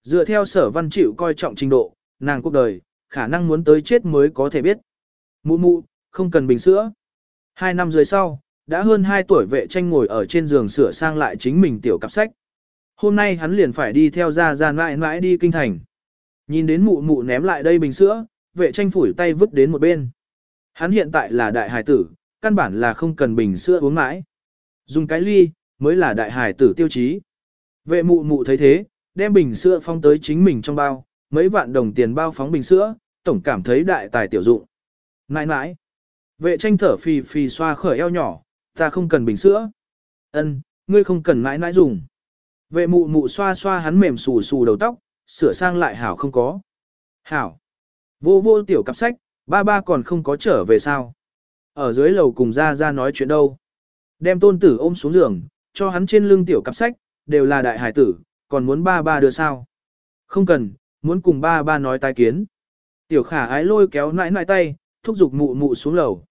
Dựa theo sở văn chịu coi trọng trình độ, nàng cuộc đời, khả năng muốn tới chết mới có thể biết. Mụ mụ, không cần bình sữa. Hai năm dưới sau, đã hơn 2 tuổi vệ tranh ngồi ở trên giường sửa sang lại chính mình tiểu cặp sách. Hôm nay hắn liền phải đi theo ra ra mãi mãi đi kinh thành. Nhìn đến mụ mụ ném lại đây bình sữa, vệ tranh phủi tay vứt đến một bên. Hắn hiện tại là đại hải tử, căn bản là không cần bình sữa uống mãi. Dùng cái ly, mới là đại hải tử tiêu chí. Vệ mụ mụ thấy thế, đem bình sữa phong tới chính mình trong bao, mấy vạn đồng tiền bao phóng bình sữa, tổng cảm thấy đại tài tiểu dụng. Nãi nãi, vệ tranh thở phì phì xoa khởi eo nhỏ, ta không cần bình sữa. Ân, ngươi không cần nãi nãi dùng. Vệ mụ mụ xoa xoa hắn mềm xù xù đầu tóc, sửa sang lại hảo không có. Hảo. Vô vô tiểu cặp sách, ba ba còn không có trở về sao. ở dưới lầu cùng ra ra nói chuyện đâu. Đem tôn tử ôm xuống giường, cho hắn trên lưng tiểu cặp sách, đều là đại hải tử, còn muốn ba ba đưa sao. Không cần, muốn cùng ba ba nói tai kiến. Tiểu khả ái lôi kéo nãi nãi tay, thúc giục mụ mụ xuống lầu.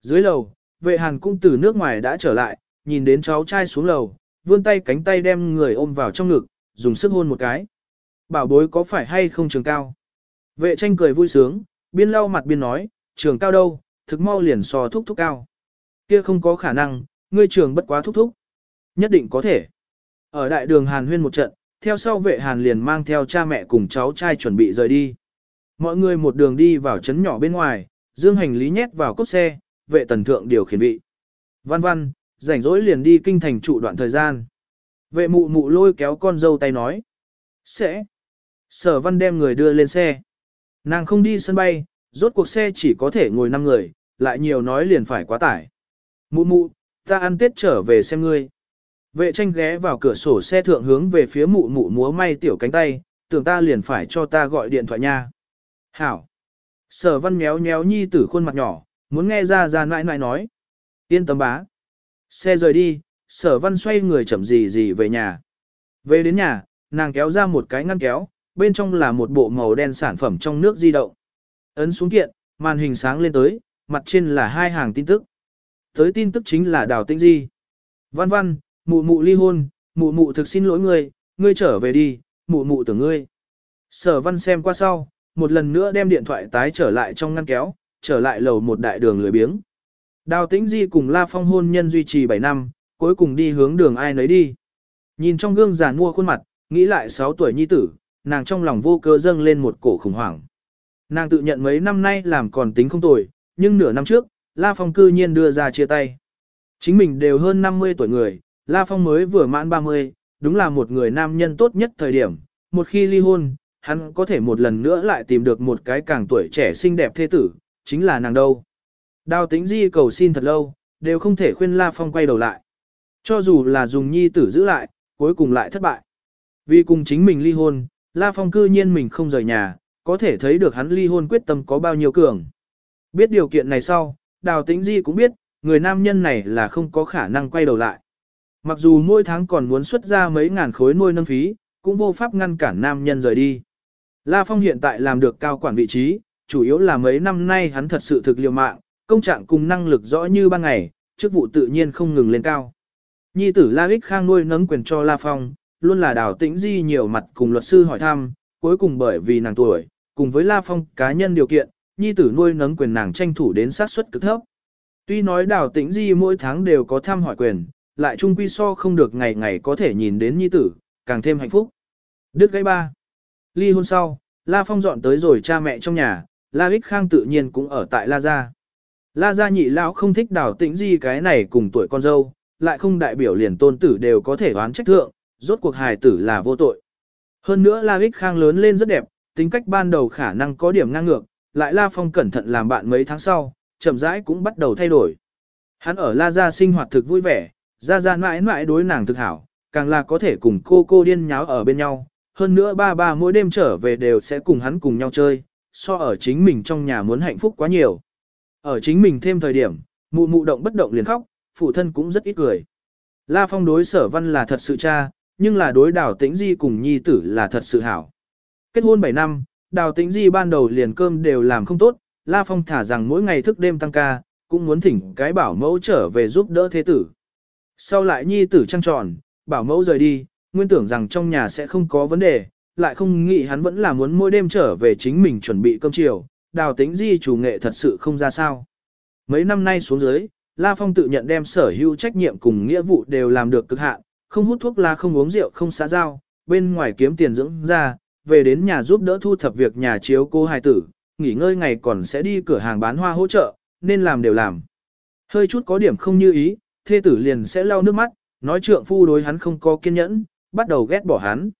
Dưới lầu, vệ hàn cung từ nước ngoài đã trở lại, nhìn đến cháu trai xuống lầu, vươn tay cánh tay đem người ôm vào trong ngực, dùng sức hôn một cái. Bảo bối có phải hay không trường cao? Vệ tranh cười vui sướng, biên lau mặt biên nói, trường cao đâu, thực mau liền so thúc thúc cao. Kia không có khả năng, ngươi trường bất quá thúc thúc. Nhất định có thể. Ở đại đường Hàn huyên một trận, theo sau vệ Hàn liền mang theo cha mẹ cùng cháu trai chuẩn bị rời đi. Mọi người một đường đi vào trấn nhỏ bên ngoài, dương hành lý nhét vào cốp xe, vệ tần thượng điều khiển vị. Văn văn, rảnh rỗi liền đi kinh thành trụ đoạn thời gian. Vệ mụ mụ lôi kéo con dâu tay nói. Sẽ. Sở văn đem người đưa lên xe. Nàng không đi sân bay, rốt cuộc xe chỉ có thể ngồi 5 người, lại nhiều nói liền phải quá tải. Mụ mụ, ta ăn tết trở về xem ngươi. Vệ tranh ghé vào cửa sổ xe thượng hướng về phía mụ mụ múa may tiểu cánh tay, tưởng ta liền phải cho ta gọi điện thoại nha. Hảo. Sở văn méo méo nhi tử khuôn mặt nhỏ, muốn nghe ra ra nãi nãi nói. Yên tâm bá. Xe rời đi, sở văn xoay người chậm gì gì về nhà. Về đến nhà, nàng kéo ra một cái ngăn kéo, bên trong là một bộ màu đen sản phẩm trong nước di động. Ấn xuống kiện, màn hình sáng lên tới, mặt trên là hai hàng tin tức. Tới tin tức chính là đào tĩnh di. Văn văn, mụ mụ ly hôn, mụ mụ thực xin lỗi ngươi, ngươi trở về đi, mụ mụ tưởng ngươi. Sở văn xem qua sau, một lần nữa đem điện thoại tái trở lại trong ngăn kéo, trở lại lầu một đại đường lười biếng. Đào tĩnh di cùng La Phong hôn nhân duy trì 7 năm, cuối cùng đi hướng đường ai nấy đi. Nhìn trong gương giàn mua khuôn mặt, nghĩ lại 6 tuổi nhi tử, nàng trong lòng vô cơ dâng lên một cổ khủng hoảng. Nàng tự nhận mấy năm nay làm còn tính không tồi, nhưng nửa năm trước, La Phong cư nhiên đưa ra chia tay. Chính mình đều hơn 50 tuổi người, La Phong mới vừa mãn 30, đúng là một người nam nhân tốt nhất thời điểm, một khi ly hôn, hắn có thể một lần nữa lại tìm được một cái càng tuổi trẻ xinh đẹp thế tử, chính là nàng đâu. Đào tính di cầu xin thật lâu, đều không thể khuyên La Phong quay đầu lại. Cho dù là dùng nhi tử giữ lại, cuối cùng lại thất bại. Vì cùng chính mình ly hôn, La Phong cư nhiên mình không rời nhà, có thể thấy được hắn ly hôn quyết tâm có bao nhiêu cường. Biết điều kiện này sau, Đào Tĩnh Di cũng biết, người nam nhân này là không có khả năng quay đầu lại. Mặc dù mỗi tháng còn muốn xuất ra mấy ngàn khối nuôi nâng phí, cũng vô pháp ngăn cản nam nhân rời đi. La Phong hiện tại làm được cao quản vị trí, chủ yếu là mấy năm nay hắn thật sự thực liều mạng, công trạng cùng năng lực rõ như ban ngày, chức vụ tự nhiên không ngừng lên cao. Nhi tử La Ích Khang nuôi nấng quyền cho La Phong, luôn là đào tĩnh di nhiều mặt cùng luật sư hỏi thăm, cuối cùng bởi vì nàng tuổi, cùng với La Phong cá nhân điều kiện, nhi tử nuôi nấng quyền nàng tranh thủ đến sát suất cực thấp. Tuy nói đào tĩnh di mỗi tháng đều có thăm hỏi quyền, lại chung quy so không được ngày ngày có thể nhìn đến nhi tử, càng thêm hạnh phúc. Đức gãy ba. Ly hôn sau, La Phong dọn tới rồi cha mẹ trong nhà, La Ích Khang tự nhiên cũng ở tại La Gia. La Gia nhị lão không thích đào tĩnh di cái này cùng tuổi con dâu, lại không đại biểu liền tôn tử đều có thể đoán trách thượng, rốt cuộc hài tử là vô tội. Hơn nữa La Ích Khang lớn lên rất đẹp, tính cách ban đầu khả năng có điểm ngang ngược, lại La Phong cẩn thận làm bạn mấy tháng sau, chậm rãi cũng bắt đầu thay đổi. Hắn ở La Gia sinh hoạt thực vui vẻ, Gia Gia mãi mãi đối nàng thực hảo, càng là có thể cùng cô cô điên nháo ở bên nhau. Hơn nữa ba ba mỗi đêm trở về đều sẽ cùng hắn cùng nhau chơi, so ở chính mình trong nhà muốn hạnh phúc quá nhiều. Ở chính mình thêm thời điểm, mụ mụ động bất động liền khóc, phụ thân cũng rất ít cười. La Phong đối sở văn là thật sự cha, nhưng là đối đào tĩnh di cùng nhi tử là thật sự hảo. Kết hôn 7 năm, đào tĩnh di ban đầu liền cơm đều làm không tốt, La Phong thả rằng mỗi ngày thức đêm tăng ca, cũng muốn thỉnh cái bảo mẫu trở về giúp đỡ thế tử. Sau lại nhi tử trăng tròn, bảo mẫu rời đi, nguyên tưởng rằng trong nhà sẽ không có vấn đề, lại không nghĩ hắn vẫn là muốn mỗi đêm trở về chính mình chuẩn bị cơm chiều, đào tính di chủ nghệ thật sự không ra sao. Mấy năm nay xuống dưới, La Phong tự nhận đem sở hữu trách nhiệm cùng nghĩa vụ đều làm được cực hạn, không hút thuốc lá không uống rượu không xã giao, bên ngoài kiếm tiền dưỡng ra, về đến nhà giúp đỡ thu thập việc nhà chiếu cô hài tử, nghỉ ngơi ngày còn sẽ đi cửa hàng bán hoa hỗ trợ, nên làm đều làm. Hơi chút có điểm không như ý, thê tử liền sẽ lau nước mắt, nói trượng phu đối hắn không có kiên nhẫn, bắt đầu ghét bỏ hắn.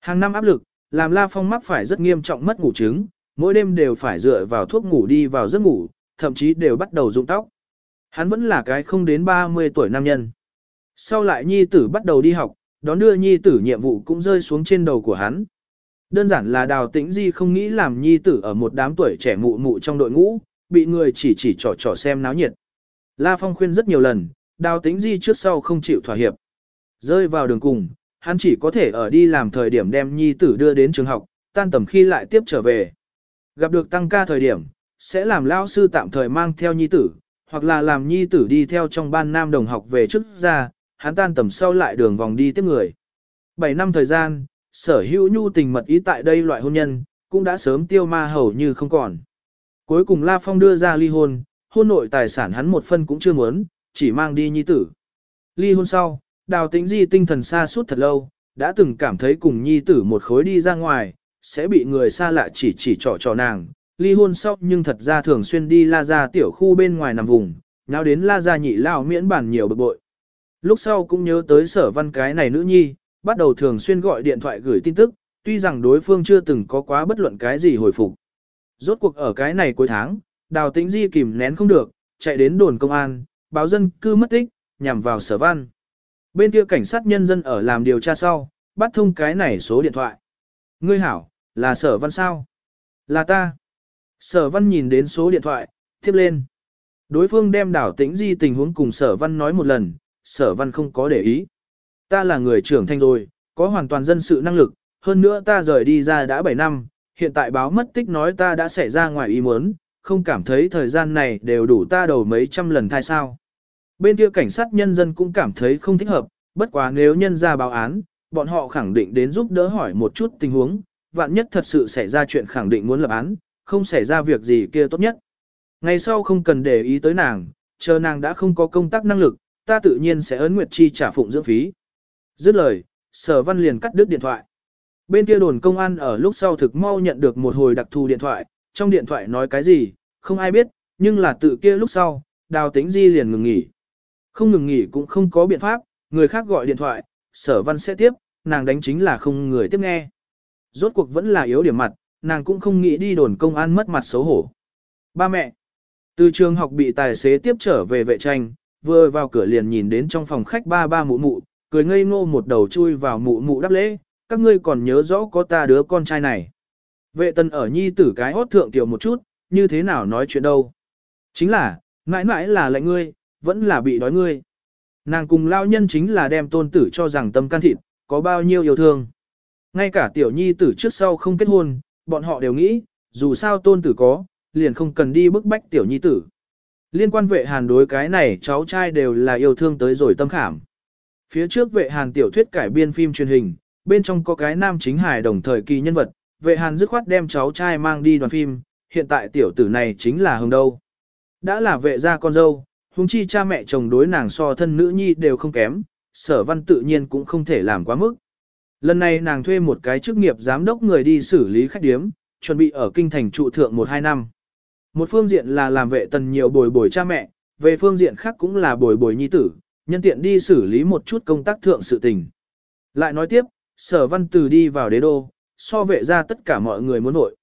Hàng năm áp lực, làm La Phong mắc phải rất nghiêm trọng mất ngủ chứng, mỗi đêm đều phải dựa vào thuốc ngủ đi vào giấc ngủ, thậm chí đều bắt đầu rụng tóc. Hắn vẫn là cái không đến 30 tuổi nam nhân. Sau lại nhi tử bắt đầu đi học, đón đưa nhi tử nhiệm vụ cũng rơi xuống trên đầu của hắn. Đơn giản là đào tĩnh di không nghĩ làm nhi tử ở một đám tuổi trẻ mụ mụ trong đội ngũ, bị người chỉ chỉ trò trò xem náo nhiệt. La Phong khuyên rất nhiều lần, đào tính di trước sau không chịu thỏa hiệp. Rơi vào đường cùng, hắn chỉ có thể ở đi làm thời điểm đem nhi tử đưa đến trường học, tan tầm khi lại tiếp trở về. Gặp được tăng ca thời điểm, sẽ làm lao sư tạm thời mang theo nhi tử, hoặc là làm nhi tử đi theo trong ban nam đồng học về trước ra, hắn tan tầm sau lại đường vòng đi tiếp người. 7 năm thời gian, sở hữu nhu tình mật ý tại đây loại hôn nhân, cũng đã sớm tiêu ma hầu như không còn. Cuối cùng La Phong đưa ra ly hôn, hôn nội tài sản hắn một phân cũng chưa muốn, chỉ mang đi nhi tử. Ly hôn sau, đào tĩnh di tinh thần xa suốt thật lâu, đã từng cảm thấy cùng nhi tử một khối đi ra ngoài, sẽ bị người xa lạ chỉ chỉ trỏ trò nàng. Ly hôn sau nhưng thật ra thường xuyên đi la ra tiểu khu bên ngoài nằm vùng, nào đến la ra nhị lao miễn bản nhiều bực bội. Lúc sau cũng nhớ tới sở văn cái này nữ nhi, bắt đầu thường xuyên gọi điện thoại gửi tin tức, tuy rằng đối phương chưa từng có quá bất luận cái gì hồi phục. Rốt cuộc ở cái này cuối tháng, đào tĩnh di kìm nén không được, chạy đến đồn công an, báo dân cư mất tích, nhằm vào sở văn. Bên kia cảnh sát nhân dân ở làm điều tra sau, bắt thông cái này số điện thoại. Ngươi hảo, là sở văn sao? Là ta. Sở văn nhìn đến số điện thoại, tiếp lên. Đối phương đem đảo tĩnh di tình huống cùng sở văn nói một lần, sở văn không có để ý. Ta là người trưởng thành rồi, có hoàn toàn dân sự năng lực, hơn nữa ta rời đi ra đã 7 năm, hiện tại báo mất tích nói ta đã xảy ra ngoài ý muốn, không cảm thấy thời gian này đều đủ ta đầu mấy trăm lần thai sao. Bên kia cảnh sát nhân dân cũng cảm thấy không thích hợp, bất quá nếu nhân ra báo án, bọn họ khẳng định đến giúp đỡ hỏi một chút tình huống, vạn nhất thật sự xảy ra chuyện khẳng định muốn lập án, không xảy ra việc gì kia tốt nhất. Ngày sau không cần để ý tới nàng, chờ nàng đã không có công tác năng lực, ta tự nhiên sẽ ấn nguyệt chi trả phụng dưỡng phí. Dứt lời, sở văn liền cắt đứt điện thoại. Bên kia đồn công an ở lúc sau thực mau nhận được một hồi đặc thù điện thoại, trong điện thoại nói cái gì, không ai biết, nhưng là tự kia lúc sau, đào tính di liền ngừng nghỉ. Không ngừng nghỉ cũng không có biện pháp, người khác gọi điện thoại, sở văn sẽ tiếp, nàng đánh chính là không người tiếp nghe. Rốt cuộc vẫn là yếu điểm mặt, nàng cũng không nghĩ đi đồn công an mất mặt xấu hổ. Ba mẹ, từ trường học bị tài xế tiếp trở về vệ tranh, vừa vào cửa liền nhìn đến trong phòng khách ba ba mụ mụ, cười ngây ngô một đầu chui vào mụ mụ đáp lễ, các ngươi còn nhớ rõ có ta đứa con trai này. Vệ tân ở nhi tử cái hót thượng tiểu một chút, như thế nào nói chuyện đâu. Chính là, mãi mãi là lệnh ngươi, vẫn là bị đói ngươi. Nàng cùng lao nhân chính là đem tôn tử cho rằng tâm can thịt, có bao nhiêu yêu thương. Ngay cả tiểu nhi tử trước sau không kết hôn, bọn họ đều nghĩ, dù sao tôn tử có, liền không cần đi bức bách tiểu nhi tử. Liên quan vệ hàn đối cái này cháu trai đều là yêu thương tới rồi tâm khảm. Phía trước vệ hàn tiểu thuyết cải biên phim truyền hình, bên trong có cái nam chính hài đồng thời kỳ nhân vật, vệ hàn dứt khoát đem cháu trai mang đi đoàn phim, hiện tại tiểu tử này chính là hồng đâu. Đã là vệ gia con dâu, huống chi cha mẹ chồng đối nàng so thân nữ nhi đều không kém, sở văn tự nhiên cũng không thể làm quá mức. Lần này nàng thuê một cái chức nghiệp giám đốc người đi xử lý khách điếm, chuẩn bị ở kinh thành trụ thượng 1-2 năm. Một phương diện là làm vệ tần nhiều bồi bồi cha mẹ, về phương diện khác cũng là bồi bồi nhi tử, nhân tiện đi xử lý một chút công tác thượng sự tình. Lại nói tiếp, sở văn từ đi vào đế đô, so vệ ra tất cả mọi người muốn nội.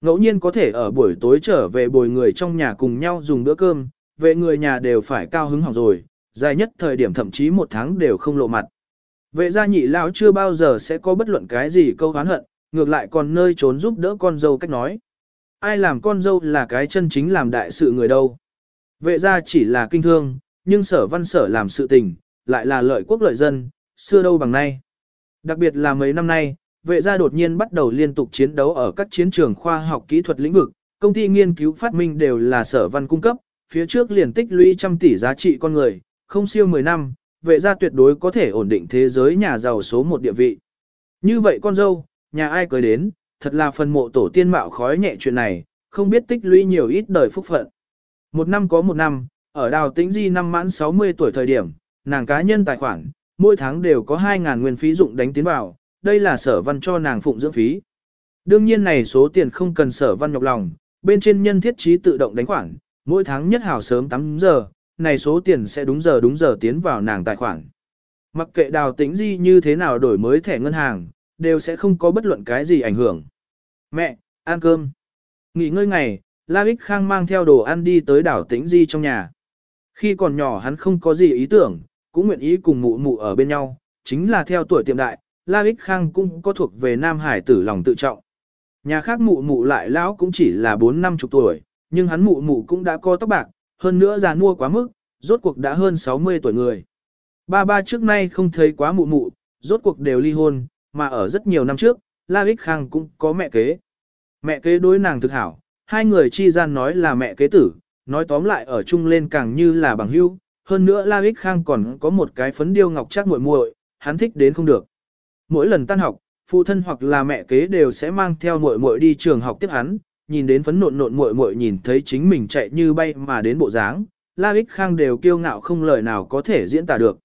Ngẫu nhiên có thể ở buổi tối trở về bồi người trong nhà cùng nhau dùng bữa cơm, vệ người nhà đều phải cao hứng hỏng rồi, dài nhất thời điểm thậm chí một tháng đều không lộ mặt. Vệ gia nhị lão chưa bao giờ sẽ có bất luận cái gì câu hán hận, ngược lại còn nơi trốn giúp đỡ con dâu cách nói. Ai làm con dâu là cái chân chính làm đại sự người đâu. Vệ gia chỉ là kinh thương, nhưng sở văn sở làm sự tình, lại là lợi quốc lợi dân, xưa đâu bằng nay. Đặc biệt là mấy năm nay, vệ gia đột nhiên bắt đầu liên tục chiến đấu ở các chiến trường khoa học kỹ thuật lĩnh vực, công ty nghiên cứu phát minh đều là sở văn cung cấp, phía trước liền tích lũy trăm tỷ giá trị con người, không siêu 10 năm, vệ gia tuyệt đối có thể ổn định thế giới nhà giàu số một địa vị. Như vậy con dâu, nhà ai cưới đến, thật là phần mộ tổ tiên mạo khói nhẹ chuyện này, không biết tích lũy nhiều ít đời phúc phận. Một năm có một năm, ở đào tĩnh di năm mãn 60 tuổi thời điểm, nàng cá nhân tài khoản, mỗi tháng đều có 2.000 nguyên phí dụng đánh tiến vào, đây là sở văn cho nàng phụng dưỡng phí. Đương nhiên này số tiền không cần sở văn nhọc lòng, bên trên nhân thiết trí tự động đánh khoản, mỗi tháng nhất hảo sớm 8 giờ, này số tiền sẽ đúng giờ đúng giờ tiến vào nàng tài khoản. Mặc kệ đào tĩnh di như thế nào đổi mới thẻ ngân hàng, đều sẽ không có bất luận cái gì ảnh hưởng. Mẹ, ăn cơm. Nghỉ ngơi ngày, La Bích Khang mang theo đồ ăn đi tới đảo tĩnh di trong nhà. Khi còn nhỏ hắn không có gì ý tưởng, cũng nguyện ý cùng mụ mụ ở bên nhau, chính là theo tuổi tiệm đại, La Bích Khang cũng có thuộc về Nam Hải tử lòng tự trọng. Nhà khác mụ mụ lại lão cũng chỉ là 4 năm chục tuổi, nhưng hắn mụ mụ cũng đã có tóc bạc, hơn nữa già mua quá mức, rốt cuộc đã hơn 60 tuổi người. Ba ba trước nay không thấy quá mụ mụ, rốt cuộc đều ly hôn, mà ở rất nhiều năm trước, La Ích Khang cũng có mẹ kế. Mẹ kế đối nàng thực hảo, hai người chi gian nói là mẹ kế tử, nói tóm lại ở chung lên càng như là bằng hữu. Hơn nữa La Ích Khang còn có một cái phấn điêu ngọc chắc muội muội, hắn thích đến không được. Mỗi lần tan học, phụ thân hoặc là mẹ kế đều sẽ mang theo muội muội đi trường học tiếp hắn, nhìn đến phấn nộn nộn muội muội nhìn thấy chính mình chạy như bay mà đến bộ dáng, La Ích Khang đều kiêu ngạo không lời nào có thể diễn tả được.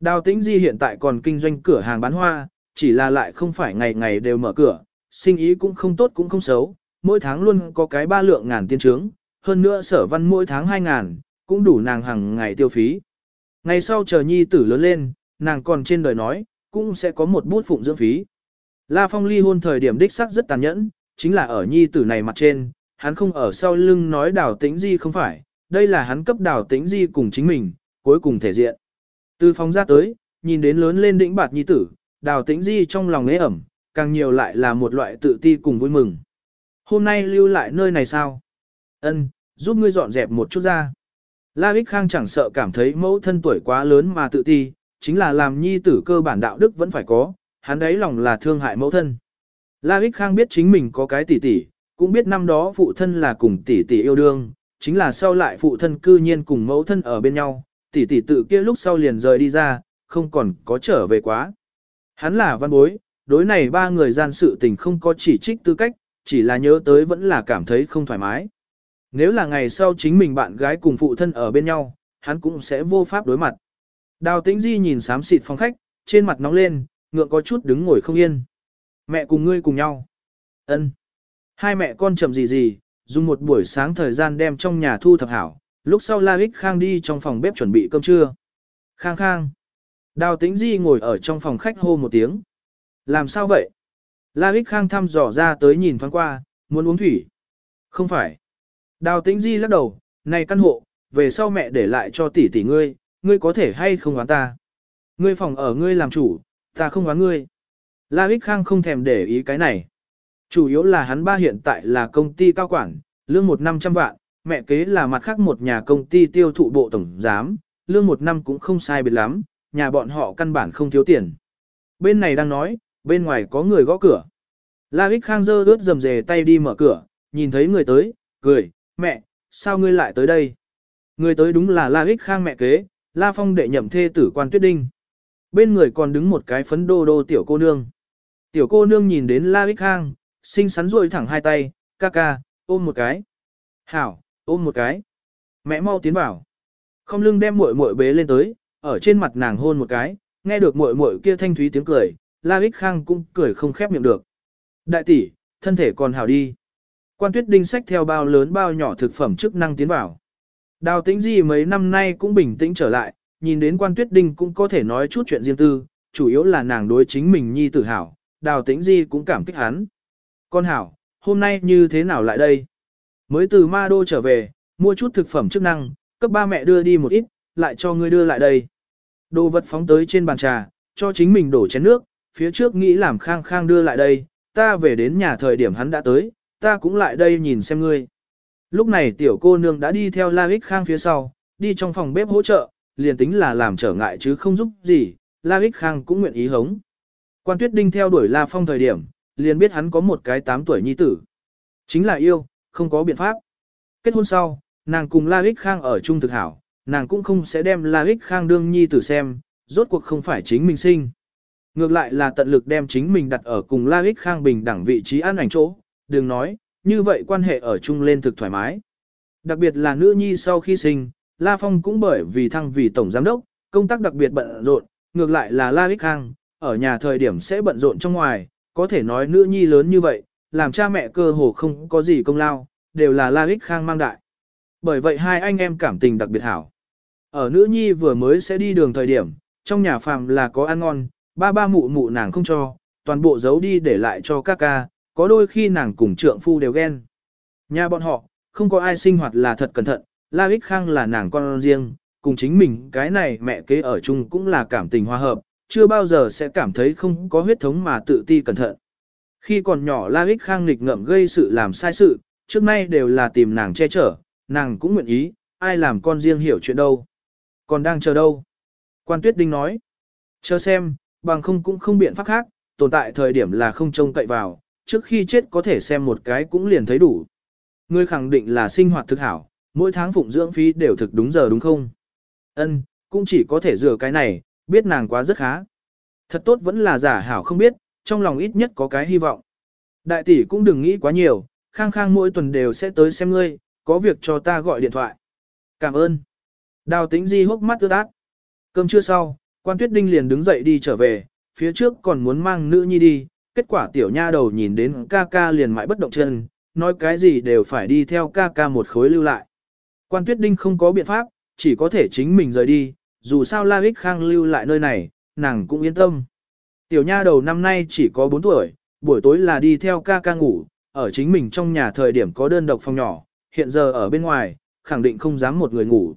Đào Tĩnh Di hiện tại còn kinh doanh cửa hàng bán hoa, chỉ là lại không phải ngày ngày đều mở cửa, sinh ý cũng không tốt cũng không xấu, mỗi tháng luôn có cái ba lượng ngàn tiên trướng, hơn nữa sở văn mỗi tháng hai ngàn, cũng đủ nàng hàng ngày tiêu phí. Ngày sau chờ nhi tử lớn lên, nàng còn trên đời nói, cũng sẽ có một bút phụng dưỡng phí. La Phong ly hôn thời điểm đích xác rất tàn nhẫn, chính là ở nhi tử này mặt trên, hắn không ở sau lưng nói đào tĩnh di không phải, đây là hắn cấp đào tĩnh di cùng chính mình, cuối cùng thể diện. Từ phòng ra tới, nhìn đến lớn lên đỉnh bạt nhi tử, đào tĩnh di trong lòng nế ẩm, càng nhiều lại là một loại tự ti cùng vui mừng. Hôm nay lưu lại nơi này sao? Ân, giúp ngươi dọn dẹp một chút ra. La Ích Khang chẳng sợ cảm thấy mẫu thân tuổi quá lớn mà tự ti, chính là làm nhi tử cơ bản đạo đức vẫn phải có, hắn đấy lòng là thương hại mẫu thân. La Hích Khang biết chính mình có cái tỷ tỷ, cũng biết năm đó phụ thân là cùng tỷ tỷ yêu đương, chính là sau lại phụ thân cư nhiên cùng mẫu thân ở bên nhau, tỷ tỷ tự kia lúc sau liền rời đi ra, không còn có trở về quá. Hắn là văn bối, đối này ba người gian sự tình không có chỉ trích tư cách, chỉ là nhớ tới vẫn là cảm thấy không thoải mái. Nếu là ngày sau chính mình bạn gái cùng phụ thân ở bên nhau, hắn cũng sẽ vô pháp đối mặt. Đào tĩnh di nhìn xám xịt phòng khách, trên mặt nóng lên, ngượng có chút đứng ngồi không yên. Mẹ cùng ngươi cùng nhau. ân Hai mẹ con chậm gì gì, dùng một buổi sáng thời gian đem trong nhà thu thập hảo, lúc sau La Hích Khang đi trong phòng bếp chuẩn bị cơm trưa. Khang khang. Đào tĩnh di ngồi ở trong phòng khách hô một tiếng. Làm sao vậy? La Hích Khang thăm dò ra tới nhìn thoáng qua, muốn uống thủy. Không phải. Đào tĩnh di lắc đầu, này căn hộ, về sau mẹ để lại cho tỷ tỷ ngươi, ngươi có thể hay không oán ta. Ngươi phòng ở ngươi làm chủ, ta không oán ngươi. La Ích Khang không thèm để ý cái này. Chủ yếu là hắn ba hiện tại là công ty cao quản, lương một năm trăm vạn, mẹ kế là mặt khác một nhà công ty tiêu thụ bộ tổng giám, lương một năm cũng không sai biệt lắm, nhà bọn họ căn bản không thiếu tiền. Bên này đang nói, bên ngoài có người gõ cửa. La Ích Khang dơ ướt dầm dề tay đi mở cửa, nhìn thấy người tới, cười, mẹ, sao ngươi lại tới đây? Người tới đúng là La Ích Khang mẹ kế, La Phong đệ nhậm thê tử quan tuyết đinh. Bên người còn đứng một cái phấn đô đô tiểu cô nương. Tiểu cô nương nhìn đến La Bích Khang, xinh xắn ruồi thẳng hai tay, ca ca, ôm một cái. Hảo, ôm một cái. Mẹ mau tiến vào. Không lưng đem muội muội bế lên tới, ở trên mặt nàng hôn một cái, nghe được muội muội kia thanh thúy tiếng cười, La Bích Khang cũng cười không khép miệng được. Đại tỷ, thân thể còn hảo đi. Quan tuyết đinh sách theo bao lớn bao nhỏ thực phẩm chức năng tiến vào. Đào tĩnh gì mấy năm nay cũng bình tĩnh trở lại, nhìn đến quan tuyết đinh cũng có thể nói chút chuyện riêng tư, chủ yếu là nàng đối chính mình nhi tử hảo, đào tĩnh di cũng cảm kích hắn. Con hảo, hôm nay như thế nào lại đây? Mới từ ma đô trở về, mua chút thực phẩm chức năng, cấp ba mẹ đưa đi một ít, lại cho ngươi đưa lại đây. Đồ vật phóng tới trên bàn trà, cho chính mình đổ chén nước, phía trước nghĩ làm khang khang đưa lại đây, ta về đến nhà thời điểm hắn đã tới, ta cũng lại đây nhìn xem ngươi. Lúc này tiểu cô nương đã đi theo La Hích Khang phía sau, đi trong phòng bếp hỗ trợ, liền tính là làm trở ngại chứ không giúp gì, La Hích Khang cũng nguyện ý hống. Quan Tuyết Đinh theo đuổi La Phong thời điểm, liền biết hắn có một cái 8 tuổi nhi tử. Chính là yêu, không có biện pháp. Kết hôn sau, nàng cùng La Ích Khang ở chung thực hảo, nàng cũng không sẽ đem La Ích Khang đương nhi tử xem, rốt cuộc không phải chính mình sinh. Ngược lại là tận lực đem chính mình đặt ở cùng La Ích Khang bình đẳng vị trí an ảnh chỗ, đừng nói, như vậy quan hệ ở chung lên thực thoải mái. Đặc biệt là nữ nhi sau khi sinh, La Phong cũng bởi vì thăng vì tổng giám đốc, công tác đặc biệt bận rộn, ngược lại là La Ích Khang, ở nhà thời điểm sẽ bận rộn trong ngoài, có thể nói nữ nhi lớn như vậy, làm cha mẹ cơ hồ không có gì công lao, đều là La Ích Khang mang đại. Bởi vậy hai anh em cảm tình đặc biệt hảo. Ở nữ nhi vừa mới sẽ đi đường thời điểm, trong nhà phàm là có ăn ngon, ba ba mụ mụ nàng không cho, toàn bộ giấu đi để lại cho các ca, có đôi khi nàng cùng trượng phu đều ghen. Nhà bọn họ, không có ai sinh hoạt là thật cẩn thận, La Ích Khang là nàng con riêng, cùng chính mình cái này mẹ kế ở chung cũng là cảm tình hòa hợp, chưa bao giờ sẽ cảm thấy không có huyết thống mà tự ti cẩn thận. Khi còn nhỏ La Hích Khang nghịch ngợm gây sự làm sai sự, trước nay đều là tìm nàng che chở, nàng cũng nguyện ý, ai làm con riêng hiểu chuyện đâu. Còn đang chờ đâu? Quan Tuyết Đinh nói. Chờ xem, bằng không cũng không biện pháp khác, tồn tại thời điểm là không trông cậy vào, trước khi chết có thể xem một cái cũng liền thấy đủ. Ngươi khẳng định là sinh hoạt thực hảo, mỗi tháng phụng dưỡng phí đều thực đúng giờ đúng không? Ân, cũng chỉ có thể dựa cái này, biết nàng quá rất khá. Thật tốt vẫn là giả hảo không biết, trong lòng ít nhất có cái hy vọng. Đại tỷ cũng đừng nghĩ quá nhiều, khang khang mỗi tuần đều sẽ tới xem ngươi, có việc cho ta gọi điện thoại. Cảm ơn. Đào tĩnh di hốc mắt ướt át. Cơm trưa sau, quan tuyết đinh liền đứng dậy đi trở về, phía trước còn muốn mang nữ nhi đi, kết quả tiểu nha đầu nhìn đến ca ca liền mãi bất động chân, nói cái gì đều phải đi theo ca ca một khối lưu lại. Quan tuyết đinh không có biện pháp, chỉ có thể chính mình rời đi, dù sao La Hích Khang lưu lại nơi này, nàng cũng yên tâm. Tiểu nha đầu năm nay chỉ có 4 tuổi, buổi tối là đi theo ca ca ngủ, ở chính mình trong nhà thời điểm có đơn độc phòng nhỏ, hiện giờ ở bên ngoài, khẳng định không dám một người ngủ.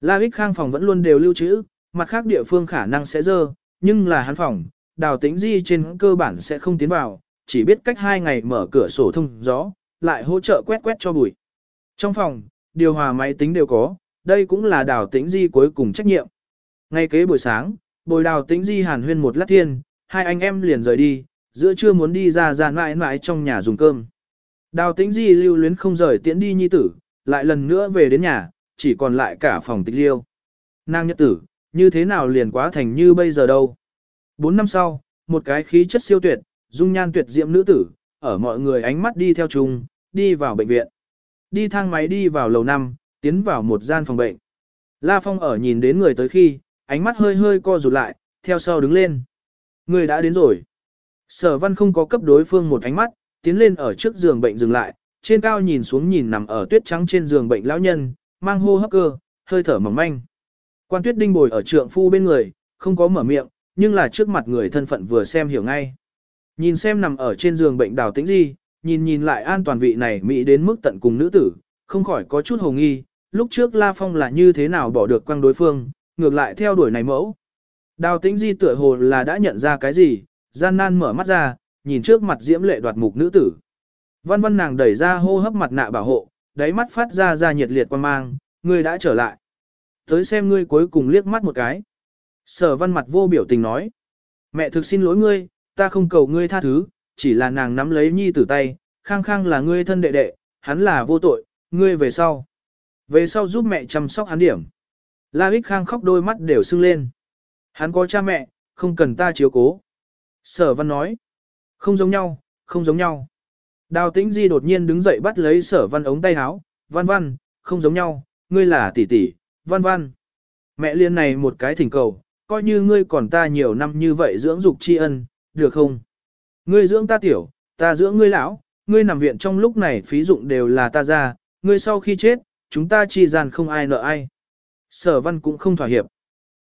La Hích Khang phòng vẫn luôn đều lưu trữ, mặt khác địa phương khả năng sẽ dơ, nhưng là hắn phòng, đào tĩnh di trên cơ bản sẽ không tiến vào, chỉ biết cách hai ngày mở cửa sổ thông gió, lại hỗ trợ quét quét cho bụi. Trong phòng, điều hòa máy tính đều có, đây cũng là đào tĩnh di cuối cùng trách nhiệm. Ngay kế buổi sáng, bồi đào tĩnh di hàn huyên một lát thiên, hai anh em liền rời đi, giữa trưa muốn đi ra ra mãi mãi trong nhà dùng cơm. Đào tĩnh di lưu luyến không rời tiễn đi nhi tử, lại lần nữa về đến nhà, chỉ còn lại cả phòng tịch liêu. Nàng nhất tử, như thế nào liền quá thành như bây giờ đâu. Bốn năm sau, một cái khí chất siêu tuyệt, dung nhan tuyệt diệm nữ tử, ở mọi người ánh mắt đi theo chung, đi vào bệnh viện. Đi thang máy đi vào lầu năm, tiến vào một gian phòng bệnh. La Phong ở nhìn đến người tới khi, ánh mắt hơi hơi co rụt lại, theo sau đứng lên. Người đã đến rồi. Sở văn không có cấp đối phương một ánh mắt, tiến lên ở trước giường bệnh dừng lại, trên cao nhìn xuống nhìn nằm ở tuyết trắng trên giường bệnh lão nhân, mang hô hấp cơ, hơi thở mỏng manh. Quan tuyết đinh bồi ở trượng phu bên người, không có mở miệng, nhưng là trước mặt người thân phận vừa xem hiểu ngay. Nhìn xem nằm ở trên giường bệnh đào tĩnh gì, nhìn nhìn lại an toàn vị này mỹ đến mức tận cùng nữ tử, không khỏi có chút hồ nghi, lúc trước La Phong là như thế nào bỏ được quang đối phương, ngược lại theo đuổi này mẫu. Đào tĩnh di tựa hồ là đã nhận ra cái gì, gian nan mở mắt ra, nhìn trước mặt diễm lệ đoạt mục nữ tử. Văn văn nàng đẩy ra hô hấp mặt nạ bảo hộ, đáy mắt phát ra ra nhiệt liệt quan mang, ngươi đã trở lại. Tới xem ngươi cuối cùng liếc mắt một cái. Sở văn mặt vô biểu tình nói. Mẹ thực xin lỗi ngươi, ta không cầu ngươi tha thứ, chỉ là nàng nắm lấy nhi tử tay, khang khang là ngươi thân đệ đệ, hắn là vô tội, ngươi về sau. Về sau giúp mẹ chăm sóc hắn điểm. La Ích Khang khóc đôi mắt đều sưng lên. Hắn có cha mẹ, không cần ta chiếu cố. Sở văn nói. Không giống nhau, không giống nhau. Đào tĩnh di đột nhiên đứng dậy bắt lấy sở văn ống tay áo. Văn văn, không giống nhau, ngươi là tỷ tỷ, văn văn. Mẹ liên này một cái thỉnh cầu, coi như ngươi còn ta nhiều năm như vậy dưỡng dục tri ân, được không? Ngươi dưỡng ta tiểu, ta dưỡng ngươi lão, ngươi nằm viện trong lúc này phí dụng đều là ta ra, ngươi sau khi chết, chúng ta chi gian không ai nợ ai. Sở văn cũng không thỏa hiệp.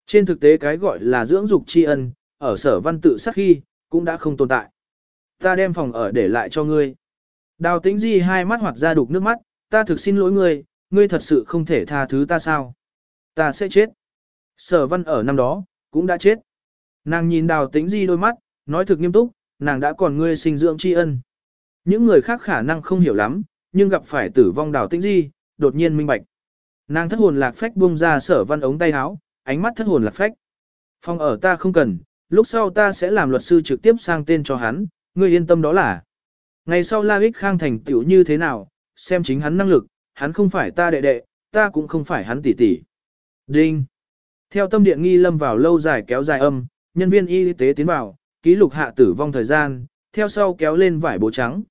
Trên thực tế cái gọi là dưỡng dục tri ân, ở sở văn tự sát khi, cũng đã không tồn tại. Ta đem phòng ở để lại cho ngươi. Đào tĩnh di hai mắt hoạt ra đục nước mắt, ta thực xin lỗi ngươi, ngươi thật sự không thể tha thứ ta sao? Ta sẽ chết. Sở văn ở năm đó, cũng đã chết. Nàng nhìn đào tĩnh di đôi mắt, nói thực nghiêm túc, nàng đã còn ngươi sinh dưỡng tri ân. Những người khác khả năng không hiểu lắm, nhưng gặp phải tử vong đào tĩnh di, đột nhiên minh bạch. Nàng thất hồn lạc phách buông ra sở văn ống tay áo, ánh mắt thất hồn lạc phách. Phòng ở ta không cần, lúc sau ta sẽ làm luật sư trực tiếp sang tên cho hắn, ngươi yên tâm đó là. Ngày sau La Hích Khang thành tiểu như thế nào, xem chính hắn năng lực, hắn không phải ta đệ đệ, ta cũng không phải hắn tỷ tỷ. Đinh. Theo tâm điện nghi lâm vào lâu dài kéo dài âm, nhân viên y tế tiến vào, ký lục hạ tử vong thời gian, theo sau kéo lên vải bố trắng.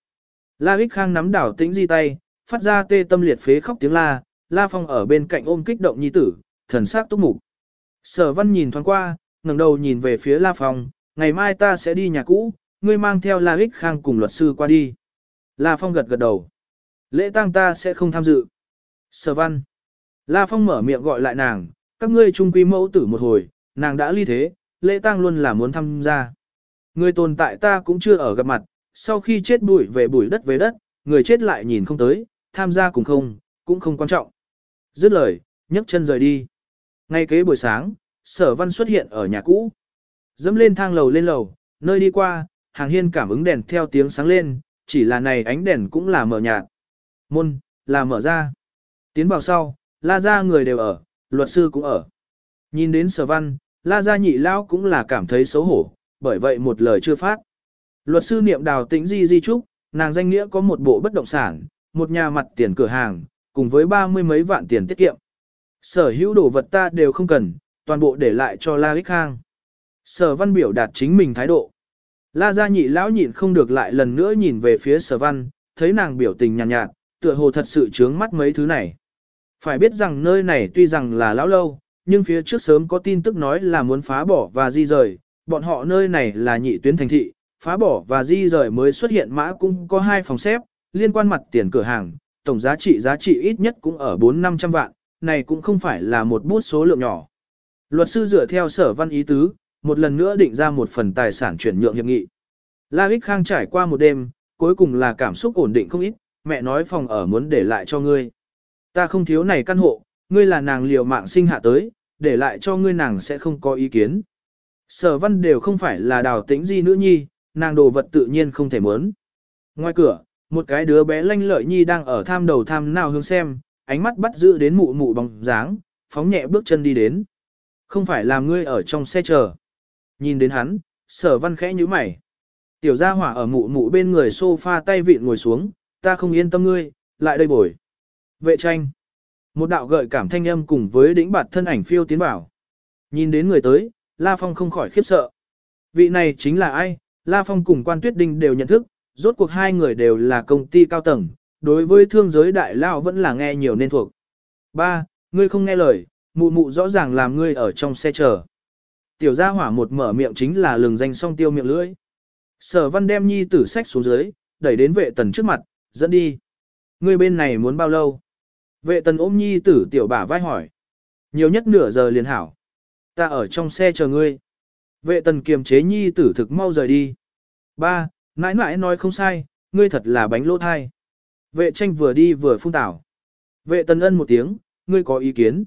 La Hích Khang nắm đảo tĩnh di tay, phát ra tê tâm liệt phế khóc tiếng la, La Phong ở bên cạnh ôm kích động nhi tử, thần sắc túc mục. Sở Văn nhìn thoáng qua, ngẩng đầu nhìn về phía La Phong, ngày mai ta sẽ đi nhà cũ, ngươi mang theo La Hích Khang cùng luật sư qua đi. La Phong gật gật đầu. Lễ tang ta sẽ không tham dự. Sở Văn. La Phong mở miệng gọi lại nàng, các ngươi chung quy mẫu tử một hồi, nàng đã ly thế, lễ tang luôn là muốn tham gia. Người tồn tại ta cũng chưa ở gặp mặt, sau khi chết bụi về bụi đất về đất, người chết lại nhìn không tới, tham gia cùng không, cũng không quan trọng. Dứt lời, nhấc chân rời đi. Ngay kế buổi sáng, sở văn xuất hiện ở nhà cũ. Dẫm lên thang lầu lên lầu, nơi đi qua, hàng hiên cảm ứng đèn theo tiếng sáng lên, chỉ là này ánh đèn cũng là mở nhạt. Môn, là mở ra. Tiến vào sau, la ra người đều ở, luật sư cũng ở. Nhìn đến sở văn, la gia nhị lao cũng là cảm thấy xấu hổ, bởi vậy một lời chưa phát. Luật sư niệm đào tĩnh di di trúc, nàng danh nghĩa có một bộ bất động sản, một nhà mặt tiền cửa hàng, cùng với ba mươi mấy vạn tiền tiết kiệm. Sở hữu đồ vật ta đều không cần, toàn bộ để lại cho La Ích Khang. Sở văn biểu đạt chính mình thái độ. La gia nhị lão nhịn không được lại lần nữa nhìn về phía sở văn, thấy nàng biểu tình nhàn nhạt, nhạt, tựa hồ thật sự chướng mắt mấy thứ này. Phải biết rằng nơi này tuy rằng là lão lâu, nhưng phía trước sớm có tin tức nói là muốn phá bỏ và di rời, bọn họ nơi này là nhị tuyến thành thị, phá bỏ và di rời mới xuất hiện mã cũng có hai phòng xếp, liên quan mặt tiền cửa hàng, tổng giá trị giá trị ít nhất cũng ở 4-500 vạn, này cũng không phải là một bút số lượng nhỏ. Luật sư dựa theo sở văn ý tứ, một lần nữa định ra một phần tài sản chuyển nhượng hiệp nghị. La Hích Khang trải qua một đêm, cuối cùng là cảm xúc ổn định không ít, mẹ nói phòng ở muốn để lại cho ngươi. Ta không thiếu này căn hộ, ngươi là nàng liều mạng sinh hạ tới, để lại cho ngươi nàng sẽ không có ý kiến. Sở văn đều không phải là đào tĩnh di nữ nhi, nàng đồ vật tự nhiên không thể muốn. Ngoài cửa, một cái đứa bé lanh lợi nhi đang ở tham đầu tham nào hướng xem, ánh mắt bắt giữ đến mụ mụ bóng dáng, phóng nhẹ bước chân đi đến. Không phải là ngươi ở trong xe chờ. Nhìn đến hắn, sở văn khẽ như mày. Tiểu gia hỏa ở mụ mụ bên người sofa tay vịn ngồi xuống, ta không yên tâm ngươi, lại đây bồi. Vệ tranh. Một đạo gợi cảm thanh âm cùng với đỉnh bạt thân ảnh phiêu tiến bảo. Nhìn đến người tới, La Phong không khỏi khiếp sợ. Vị này chính là ai? La Phong cùng quan tuyết đinh đều nhận thức, rốt cuộc hai người đều là công ty cao tầng, đối với thương giới đại lao vẫn là nghe nhiều nên thuộc. Ba, ngươi không nghe lời, mụ mụ rõ ràng làm ngươi ở trong xe chờ. Tiểu gia hỏa một mở miệng chính là lường danh song tiêu miệng lưỡi. Sở văn đem nhi tử sách xuống dưới, đẩy đến vệ tần trước mặt, dẫn đi. Ngươi bên này muốn bao lâu? Vệ tần ôm nhi tử tiểu bả vai hỏi. Nhiều nhất nửa giờ liền hảo. Ta ở trong xe chờ ngươi. Vệ tần kiềm chế nhi tử thực mau rời đi. Ba, nãi nãi nói không sai, ngươi thật là bánh lỗ thai. Vệ tranh vừa đi vừa phun tảo. Vệ tần ân một tiếng, ngươi có ý kiến?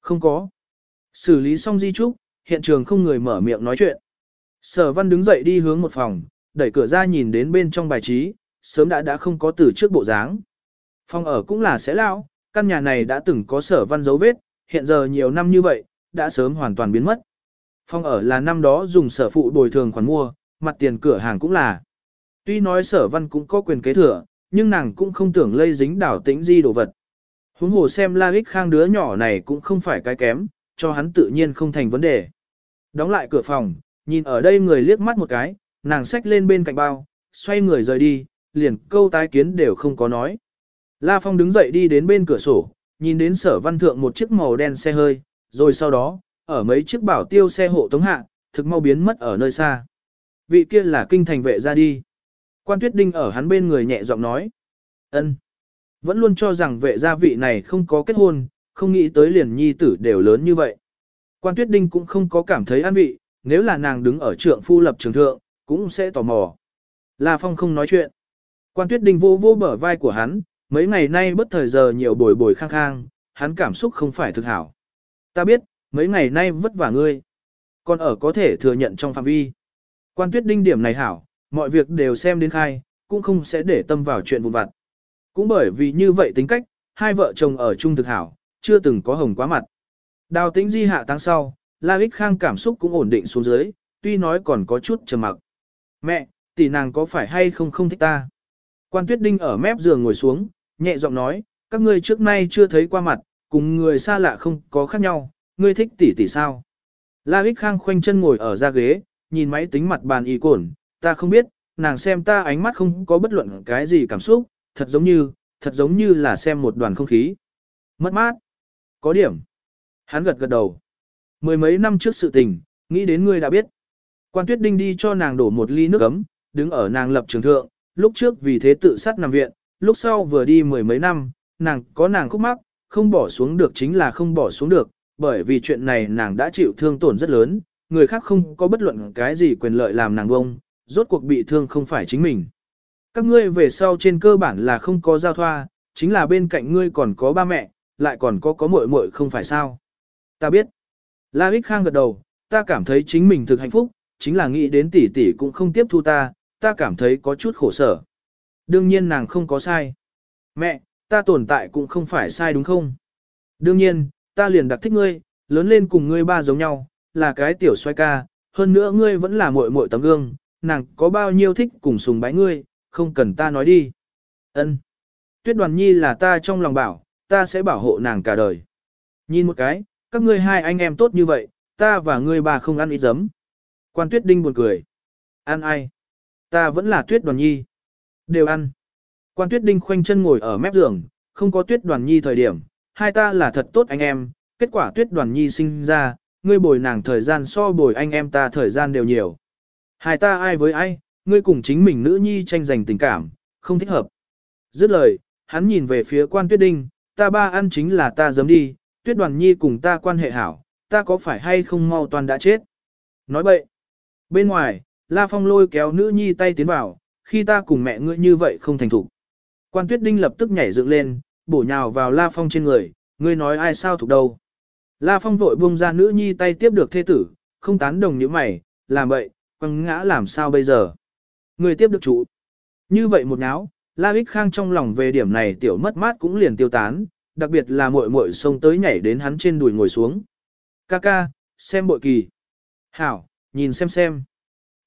Không có. Xử lý xong di trúc, hiện trường không người mở miệng nói chuyện. Sở văn đứng dậy đi hướng một phòng, đẩy cửa ra nhìn đến bên trong bài trí, sớm đã đã không có từ trước bộ dáng. Phòng ở cũng là sẽ lao, căn nhà này đã từng có sở văn dấu vết, hiện giờ nhiều năm như vậy, đã sớm hoàn toàn biến mất. Phòng ở là năm đó dùng sở phụ bồi thường khoản mua, mặt tiền cửa hàng cũng là. Tuy nói sở văn cũng có quyền kế thừa, nhưng nàng cũng không tưởng lây dính đảo tĩnh di đồ vật. Huống hồ xem la ích khang đứa nhỏ này cũng không phải cái kém, cho hắn tự nhiên không thành vấn đề. Đóng lại cửa phòng, nhìn ở đây người liếc mắt một cái, nàng xách lên bên cạnh bao, xoay người rời đi, liền câu tái kiến đều không có nói. La Phong đứng dậy đi đến bên cửa sổ, nhìn đến sở văn thượng một chiếc màu đen xe hơi, rồi sau đó, ở mấy chiếc bảo tiêu xe hộ tống hạ, thực mau biến mất ở nơi xa. Vị kia là kinh thành vệ ra đi. Quan tuyết đinh ở hắn bên người nhẹ giọng nói. ân, Vẫn luôn cho rằng vệ gia vị này không có kết hôn, không nghĩ tới liền nhi tử đều lớn như vậy. Quan tuyết đinh cũng không có cảm thấy an vị, nếu là nàng đứng ở trượng phu lập trường thượng, cũng sẽ tò mò. La Phong không nói chuyện. Quan tuyết đinh vô vô bở vai của hắn, mấy ngày nay bất thời giờ nhiều bồi bồi khang khang, hắn cảm xúc không phải thực hảo. Ta biết, mấy ngày nay vất vả ngươi. Còn ở có thể thừa nhận trong phạm vi. Quan tuyết đinh điểm này hảo, mọi việc đều xem đến khai, cũng không sẽ để tâm vào chuyện vụn vặt. Cũng bởi vì như vậy tính cách, hai vợ chồng ở chung thực hảo, chưa từng có hồng quá mặt. Đào tĩnh di hạ tăng sau, La Ích Khang cảm xúc cũng ổn định xuống dưới, tuy nói còn có chút trầm mặc. Mẹ, tỷ nàng có phải hay không không thích ta? Quan Tuyết Đinh ở mép giường ngồi xuống, nhẹ giọng nói, các ngươi trước nay chưa thấy qua mặt, cùng người xa lạ không có khác nhau, ngươi thích tỷ tỷ sao? La Ích Khang khoanh chân ngồi ở ra ghế, nhìn máy tính mặt bàn y cồn, ta không biết, nàng xem ta ánh mắt không có bất luận cái gì cảm xúc, thật giống như, thật giống như là xem một đoàn không khí. Mất mát. Có điểm. Hắn gật gật đầu. Mười mấy năm trước sự tình, nghĩ đến ngươi đã biết. Quan tuyết đinh đi cho nàng đổ một ly nước ấm, đứng ở nàng lập trường thượng, lúc trước vì thế tự sát nằm viện, lúc sau vừa đi mười mấy năm, nàng có nàng khúc mắc, không bỏ xuống được chính là không bỏ xuống được, bởi vì chuyện này nàng đã chịu thương tổn rất lớn, người khác không có bất luận cái gì quyền lợi làm nàng bông, rốt cuộc bị thương không phải chính mình. Các ngươi về sau trên cơ bản là không có giao thoa, chính là bên cạnh ngươi còn có ba mẹ, lại còn có có muội muội không phải sao. Ta biết. La Hích Khang gật đầu, ta cảm thấy chính mình thực hạnh phúc, chính là nghĩ đến tỷ tỷ cũng không tiếp thu ta, ta cảm thấy có chút khổ sở. Đương nhiên nàng không có sai. Mẹ, ta tồn tại cũng không phải sai đúng không? Đương nhiên, ta liền đặc thích ngươi, lớn lên cùng ngươi ba giống nhau, là cái tiểu xoay ca, hơn nữa ngươi vẫn là muội muội tấm gương, nàng có bao nhiêu thích cùng sùng bái ngươi, không cần ta nói đi. Ân. Tuyết đoàn nhi là ta trong lòng bảo, ta sẽ bảo hộ nàng cả đời. Nhìn một cái, các ngươi hai anh em tốt như vậy, ta và ngươi bà không ăn ít giấm. Quan tuyết đinh buồn cười. Ăn ai? Ta vẫn là tuyết đoàn nhi. Đều ăn. Quan tuyết đinh khoanh chân ngồi ở mép giường, không có tuyết đoàn nhi thời điểm, hai ta là thật tốt anh em, kết quả tuyết đoàn nhi sinh ra, ngươi bồi nàng thời gian so bồi anh em ta thời gian đều nhiều. Hai ta ai với ai, ngươi cùng chính mình nữ nhi tranh giành tình cảm, không thích hợp. Dứt lời, hắn nhìn về phía quan tuyết đinh, ta ba ăn chính là ta dám đi, tuyết đoàn nhi cùng ta quan hệ hảo, ta có phải hay không mau toàn đã chết. Nói bậy. Bên ngoài, La Phong lôi kéo nữ nhi tay tiến vào, khi ta cùng mẹ ngươi như vậy không thành thủ. Quan tuyết đinh lập tức nhảy dựng lên, bổ nhào vào La Phong trên người, ngươi nói ai sao thuộc đâu. La Phong vội buông ra nữ nhi tay tiếp được thê tử, không tán đồng như mày, làm vậy, quăng ngã làm sao bây giờ. người tiếp được chủ. Như vậy một náo, La Ích Khang trong lòng về điểm này tiểu mất mát cũng liền tiêu tán, đặc biệt là muội muội xông tới nhảy đến hắn trên đùi ngồi xuống. Ca ca, xem bội kỳ. Hảo, nhìn xem xem.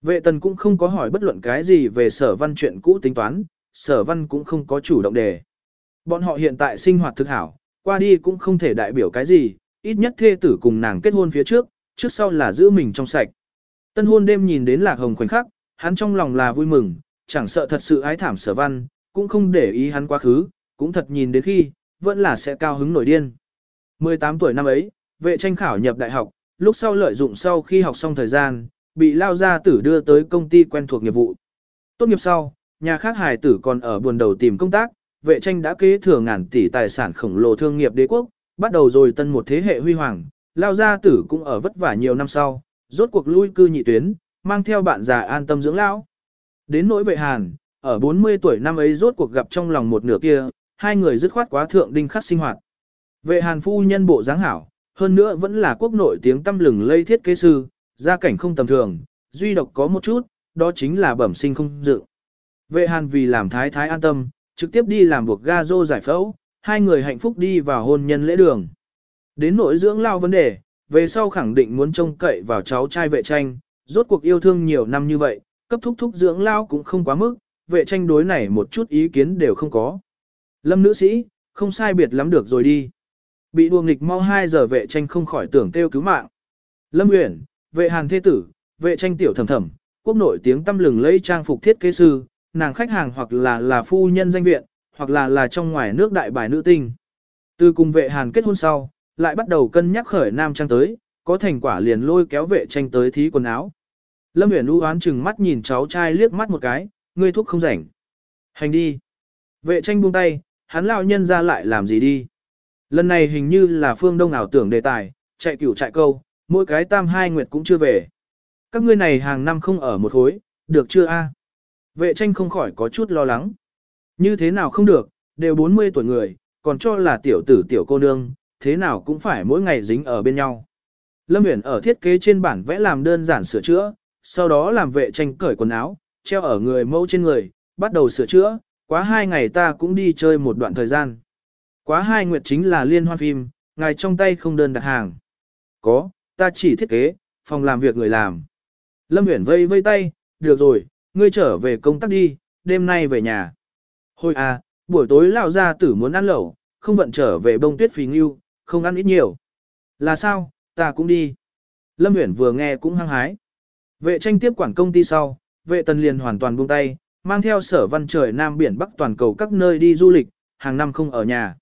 Vệ tần cũng không có hỏi bất luận cái gì về sở văn chuyện cũ tính toán, sở văn cũng không có chủ động đề. Bọn họ hiện tại sinh hoạt thực hảo, qua đi cũng không thể đại biểu cái gì, ít nhất thê tử cùng nàng kết hôn phía trước, trước sau là giữ mình trong sạch. Tân hôn đêm nhìn đến lạc hồng khoảnh khắc, hắn trong lòng là vui mừng, chẳng sợ thật sự ái thảm sở văn, cũng không để ý hắn quá khứ, cũng thật nhìn đến khi, vẫn là sẽ cao hứng nổi điên. 18 tuổi năm ấy, vệ tranh khảo nhập đại học, lúc sau lợi dụng sau khi học xong thời gian, bị lao gia tử đưa tới công ty quen thuộc nghiệp vụ. Tốt nghiệp sau, nhà khác hài tử còn ở buồn đầu tìm công tác, vệ tranh đã kế thừa ngàn tỷ tài sản khổng lồ thương nghiệp đế quốc, bắt đầu rồi tân một thế hệ huy hoàng, lao gia tử cũng ở vất vả nhiều năm sau, rốt cuộc lui cư nhị tuyến, mang theo bạn già an tâm dưỡng lão. Đến nỗi vệ hàn, ở 40 tuổi năm ấy rốt cuộc gặp trong lòng một nửa kia, hai người dứt khoát quá thượng đinh khắc sinh hoạt. Vệ hàn phu nhân bộ dáng hảo, hơn nữa vẫn là quốc nội tiếng tâm lừng lây thiết kế sư, gia cảnh không tầm thường, duy độc có một chút, đó chính là bẩm sinh không dự. Vệ hàn vì làm thái thái an tâm, trực tiếp đi làm buộc ga dô giải phẫu, hai người hạnh phúc đi vào hôn nhân lễ đường. Đến nội dưỡng lao vấn đề, về sau khẳng định muốn trông cậy vào cháu trai vệ tranh, rốt cuộc yêu thương nhiều năm như vậy, cấp thúc thúc dưỡng lao cũng không quá mức, vệ tranh đối này một chút ý kiến đều không có. Lâm nữ sĩ, không sai biệt lắm được rồi đi. Bị đùa nghịch mau 2 giờ vệ tranh không khỏi tưởng kêu cứu mạng. Lâm Uyển, vệ hàn thế tử, vệ tranh tiểu thầm thầm, quốc nội tiếng tâm lừng lấy trang phục thiết kế sư, nàng khách hàng hoặc là là phu nhân danh viện, hoặc là là trong ngoài nước đại bài nữ tinh. Từ cùng vệ hàn kết hôn sau, lại bắt đầu cân nhắc khởi nam trang tới, có thành quả liền lôi kéo vệ tranh tới thí quần áo. Lâm Uyển u oán chừng mắt nhìn cháu trai liếc mắt một cái, ngươi thuốc không rảnh. Hành đi. Vệ tranh buông tay, hắn lão nhân ra lại làm gì đi. Lần này hình như là phương đông ảo tưởng đề tài, chạy cửu chạy câu, mỗi cái tam hai nguyệt cũng chưa về. Các ngươi này hàng năm không ở một hối, được chưa a? Vệ tranh không khỏi có chút lo lắng. Như thế nào không được, đều 40 tuổi người, còn cho là tiểu tử tiểu cô nương, thế nào cũng phải mỗi ngày dính ở bên nhau. Lâm Uyển ở thiết kế trên bản vẽ làm đơn giản sửa chữa, sau đó làm vệ tranh cởi quần áo, treo ở người mẫu trên người, bắt đầu sửa chữa, quá hai ngày ta cũng đi chơi một đoạn thời gian. Quá hai nguyệt chính là liên hoan phim, ngài trong tay không đơn đặt hàng. Có, ta chỉ thiết kế, phòng làm việc người làm. Lâm Uyển vây vây tay, được rồi, ngươi trở về công tác đi, đêm nay về nhà. Hồi à, buổi tối lão gia tử muốn ăn lẩu, không vận trở về bông tuyết Phí nghiêu, không ăn ít nhiều. Là sao, ta cũng đi. Lâm Uyển vừa nghe cũng hăng hái. Vệ tranh tiếp quản công ty sau, vệ tần liền hoàn toàn buông tay, mang theo sở văn trời Nam Biển Bắc toàn cầu các nơi đi du lịch, hàng năm không ở nhà.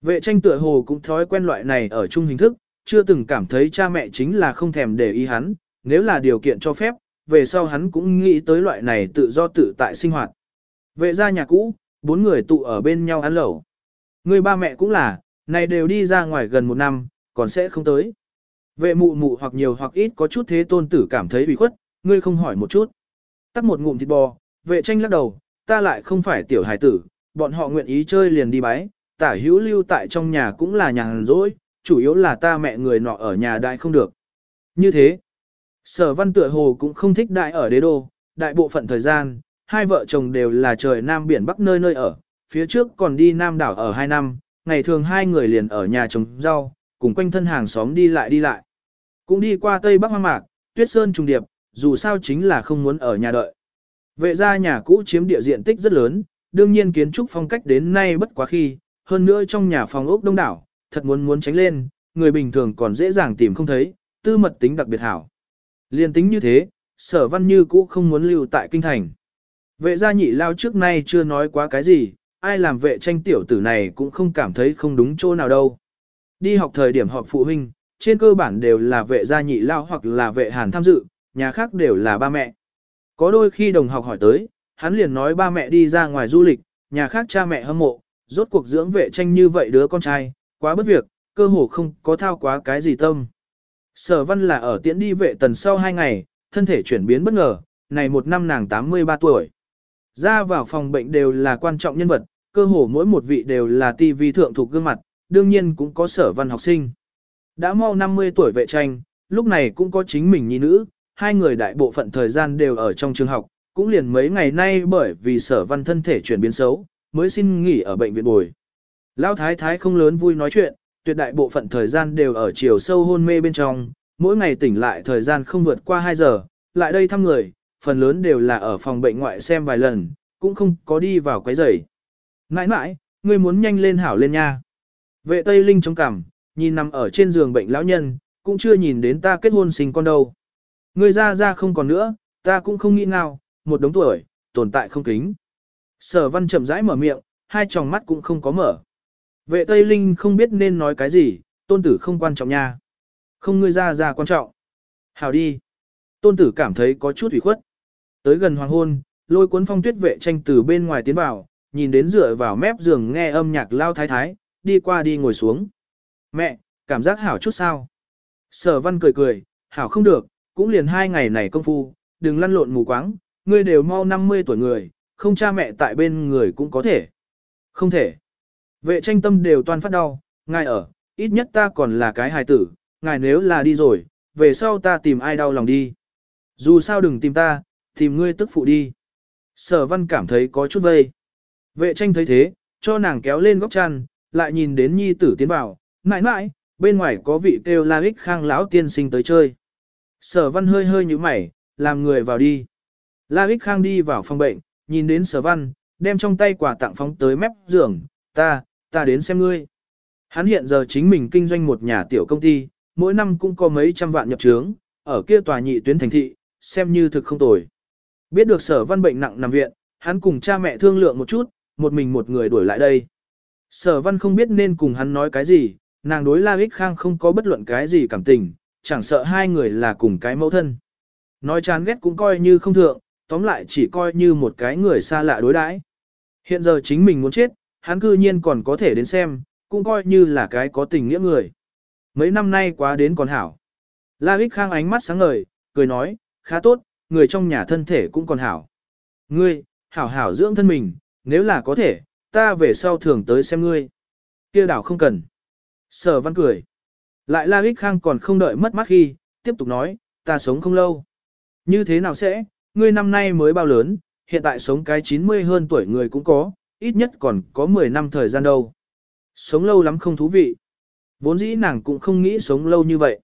Vệ tranh tựa hồ cũng thói quen loại này ở chung hình thức, chưa từng cảm thấy cha mẹ chính là không thèm để ý hắn, nếu là điều kiện cho phép, về sau hắn cũng nghĩ tới loại này tự do tự tại sinh hoạt. Vệ ra nhà cũ, bốn người tụ ở bên nhau ăn lẩu. Người ba mẹ cũng là, này đều đi ra ngoài gần một năm, còn sẽ không tới. Vệ mụ mụ hoặc nhiều hoặc ít có chút thế tôn tử cảm thấy bị khuất, ngươi không hỏi một chút. Tắt một ngụm thịt bò, vệ tranh lắc đầu, ta lại không phải tiểu hài tử, bọn họ nguyện ý chơi liền đi bái, tả hữu lưu tại trong nhà cũng là nhàn rỗi, chủ yếu là ta mẹ người nọ ở nhà đại không được. Như thế, sở văn tựa hồ cũng không thích đại ở đế đô, đại bộ phận thời gian, hai vợ chồng đều là trời Nam biển Bắc nơi nơi ở, phía trước còn đi Nam đảo ở hai năm, ngày thường hai người liền ở nhà trồng rau, cùng quanh thân hàng xóm đi lại đi lại. Cũng đi qua Tây Bắc Hoang Mạc, Tuyết Sơn trùng điệp, dù sao chính là không muốn ở nhà đợi. Vệ gia nhà cũ chiếm địa diện tích rất lớn, đương nhiên kiến trúc phong cách đến nay bất quá khi, hơn nữa trong nhà phòng ốc đông đảo, thật muốn muốn tránh lên, người bình thường còn dễ dàng tìm không thấy, tư mật tính đặc biệt hảo. Liên tính như thế, sở văn như cũ không muốn lưu tại kinh thành. Vệ gia nhị lao trước nay chưa nói quá cái gì, ai làm vệ tranh tiểu tử này cũng không cảm thấy không đúng chỗ nào đâu. Đi học thời điểm họp phụ huynh, trên cơ bản đều là vệ gia nhị lao hoặc là vệ hàn tham dự, nhà khác đều là ba mẹ. Có đôi khi đồng học hỏi tới, hắn liền nói ba mẹ đi ra ngoài du lịch, nhà khác cha mẹ hâm mộ, rốt cuộc dưỡng vệ tranh như vậy đứa con trai, quá bất việc, cơ hồ không có thao quá cái gì tâm. Sở văn là ở tiễn đi vệ tần sau hai ngày, thân thể chuyển biến bất ngờ, này một năm nàng 83 tuổi. Ra vào phòng bệnh đều là quan trọng nhân vật, cơ hồ mỗi một vị đều là TV thượng thuộc gương mặt, đương nhiên cũng có sở văn học sinh. Đã mau 50 tuổi vệ tranh, lúc này cũng có chính mình nhi nữ, hai người đại bộ phận thời gian đều ở trong trường học, cũng liền mấy ngày nay bởi vì sở văn thân thể chuyển biến xấu, mới xin nghỉ ở bệnh viện bồi. Lão thái thái không lớn vui nói chuyện, tuyệt đại bộ phận thời gian đều ở chiều sâu hôn mê bên trong, mỗi ngày tỉnh lại thời gian không vượt qua 2 giờ, lại đây thăm người, phần lớn đều là ở phòng bệnh ngoại xem vài lần, cũng không có đi vào quấy rầy. Nãi nãi, ngươi muốn nhanh lên hảo lên nha. Vệ Tây Linh trong cằm, nhìn nằm ở trên giường bệnh lão nhân, cũng chưa nhìn đến ta kết hôn sinh con đâu. Ngươi ra ra không còn nữa, ta cũng không nghĩ nào, một đống tuổi, tồn tại không kính. Sở văn chậm rãi mở miệng, hai tròng mắt cũng không có mở. Vệ Tây Linh không biết nên nói cái gì, tôn tử không quan trọng nha. Không ngươi ra ra quan trọng. Hào đi. Tôn tử cảm thấy có chút ủy khuất. Tới gần hoàng hôn, lôi cuốn phong tuyết vệ tranh từ bên ngoài tiến vào, nhìn đến dựa vào mép giường nghe âm nhạc lao thái thái, đi qua đi ngồi xuống. Mẹ, cảm giác hảo chút sao? Sở văn cười cười, hảo không được, cũng liền hai ngày này công phu, đừng lăn lộn mù quáng, ngươi đều mau 50 tuổi người, không cha mẹ tại bên người cũng có thể. Không thể. Vệ tranh tâm đều toàn phát đau, ngài ở, ít nhất ta còn là cái hài tử, ngài nếu là đi rồi, về sau ta tìm ai đau lòng đi. Dù sao đừng tìm ta, tìm ngươi tức phụ đi. Sở văn cảm thấy có chút vây. Vệ tranh thấy thế, cho nàng kéo lên góc chăn, lại nhìn đến nhi tử tiến vào, nãi nãi, bên ngoài có vị kêu la ích khang lão tiên sinh tới chơi. Sở văn hơi hơi như mày, làm người vào đi. La ích khang đi vào phòng bệnh, nhìn đến sở văn, đem trong tay quà tặng phóng tới mép giường, ta, ta đến xem ngươi. Hắn hiện giờ chính mình kinh doanh một nhà tiểu công ty, mỗi năm cũng có mấy trăm vạn nhập trướng, ở kia tòa nhị tuyến thành thị, xem như thực không tồi. Biết được sở văn bệnh nặng nằm viện, hắn cùng cha mẹ thương lượng một chút, một mình một người đuổi lại đây. Sở văn không biết nên cùng hắn nói cái gì, nàng đối La Hích Khang không có bất luận cái gì cảm tình, chẳng sợ hai người là cùng cái mẫu thân. Nói chán ghét cũng coi như không thượng, tóm lại chỉ coi như một cái người xa lạ đối đãi. Hiện giờ chính mình muốn chết, hắn cư nhiên còn có thể đến xem, cũng coi như là cái có tình nghĩa người. Mấy năm nay quá đến còn hảo. La Hích Khang ánh mắt sáng ngời, cười nói, khá tốt, người trong nhà thân thể cũng còn hảo. Ngươi, hảo hảo dưỡng thân mình, nếu là có thể, ta về sau thường tới xem ngươi. Kia đảo không cần. Sở văn cười. Lại La Ích Khang còn không đợi mất mắt khi, tiếp tục nói, ta sống không lâu. Như thế nào sẽ, ngươi năm nay mới bao lớn, hiện tại sống cái 90 hơn tuổi người cũng có, ít nhất còn có 10 năm thời gian đâu. Sống lâu lắm không thú vị. Vốn dĩ nàng cũng không nghĩ sống lâu như vậy.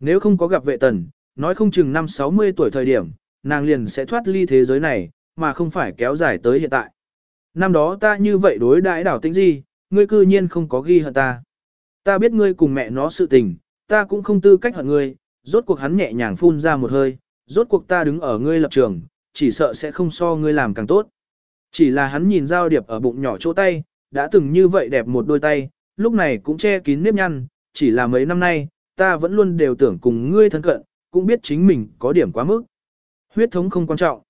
Nếu không có gặp vệ tần, nói không chừng năm 60 tuổi thời điểm, nàng liền sẽ thoát ly thế giới này, mà không phải kéo dài tới hiện tại. Năm đó ta như vậy đối đãi đảo tĩnh gì, ngươi cư nhiên không có ghi hận ta. Ta biết ngươi cùng mẹ nó sự tình, ta cũng không tư cách hận ngươi, rốt cuộc hắn nhẹ nhàng phun ra một hơi, rốt cuộc ta đứng ở ngươi lập trường, chỉ sợ sẽ không so ngươi làm càng tốt. Chỉ là hắn nhìn giao điệp ở bụng nhỏ chỗ tay, đã từng như vậy đẹp một đôi tay, lúc này cũng che kín nếp nhăn, chỉ là mấy năm nay, ta vẫn luôn đều tưởng cùng ngươi thân cận, cũng biết chính mình có điểm quá mức. Huyết thống không quan trọng.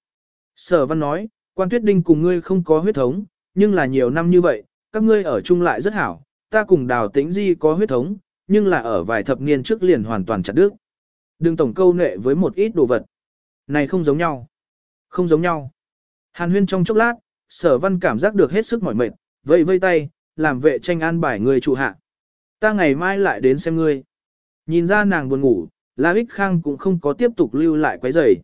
Sở văn nói, quan tuyết đinh cùng ngươi không có huyết thống, nhưng là nhiều năm như vậy, các ngươi ở chung lại rất hảo, ta cùng đào tĩnh di có huyết thống, nhưng là ở vài thập niên trước liền hoàn toàn chặt đứt. Đừng tổng câu nệ với một ít đồ vật. Này không giống nhau. Không giống nhau. Hàn huyên trong chốc lát, sở văn cảm giác được hết sức mỏi mệt, vây vây tay, làm vệ tranh an bài người trụ hạ. Ta ngày mai lại đến xem ngươi. Nhìn ra nàng buồn ngủ, La Ích Khang cũng không có tiếp tục lưu lại quấy rầy.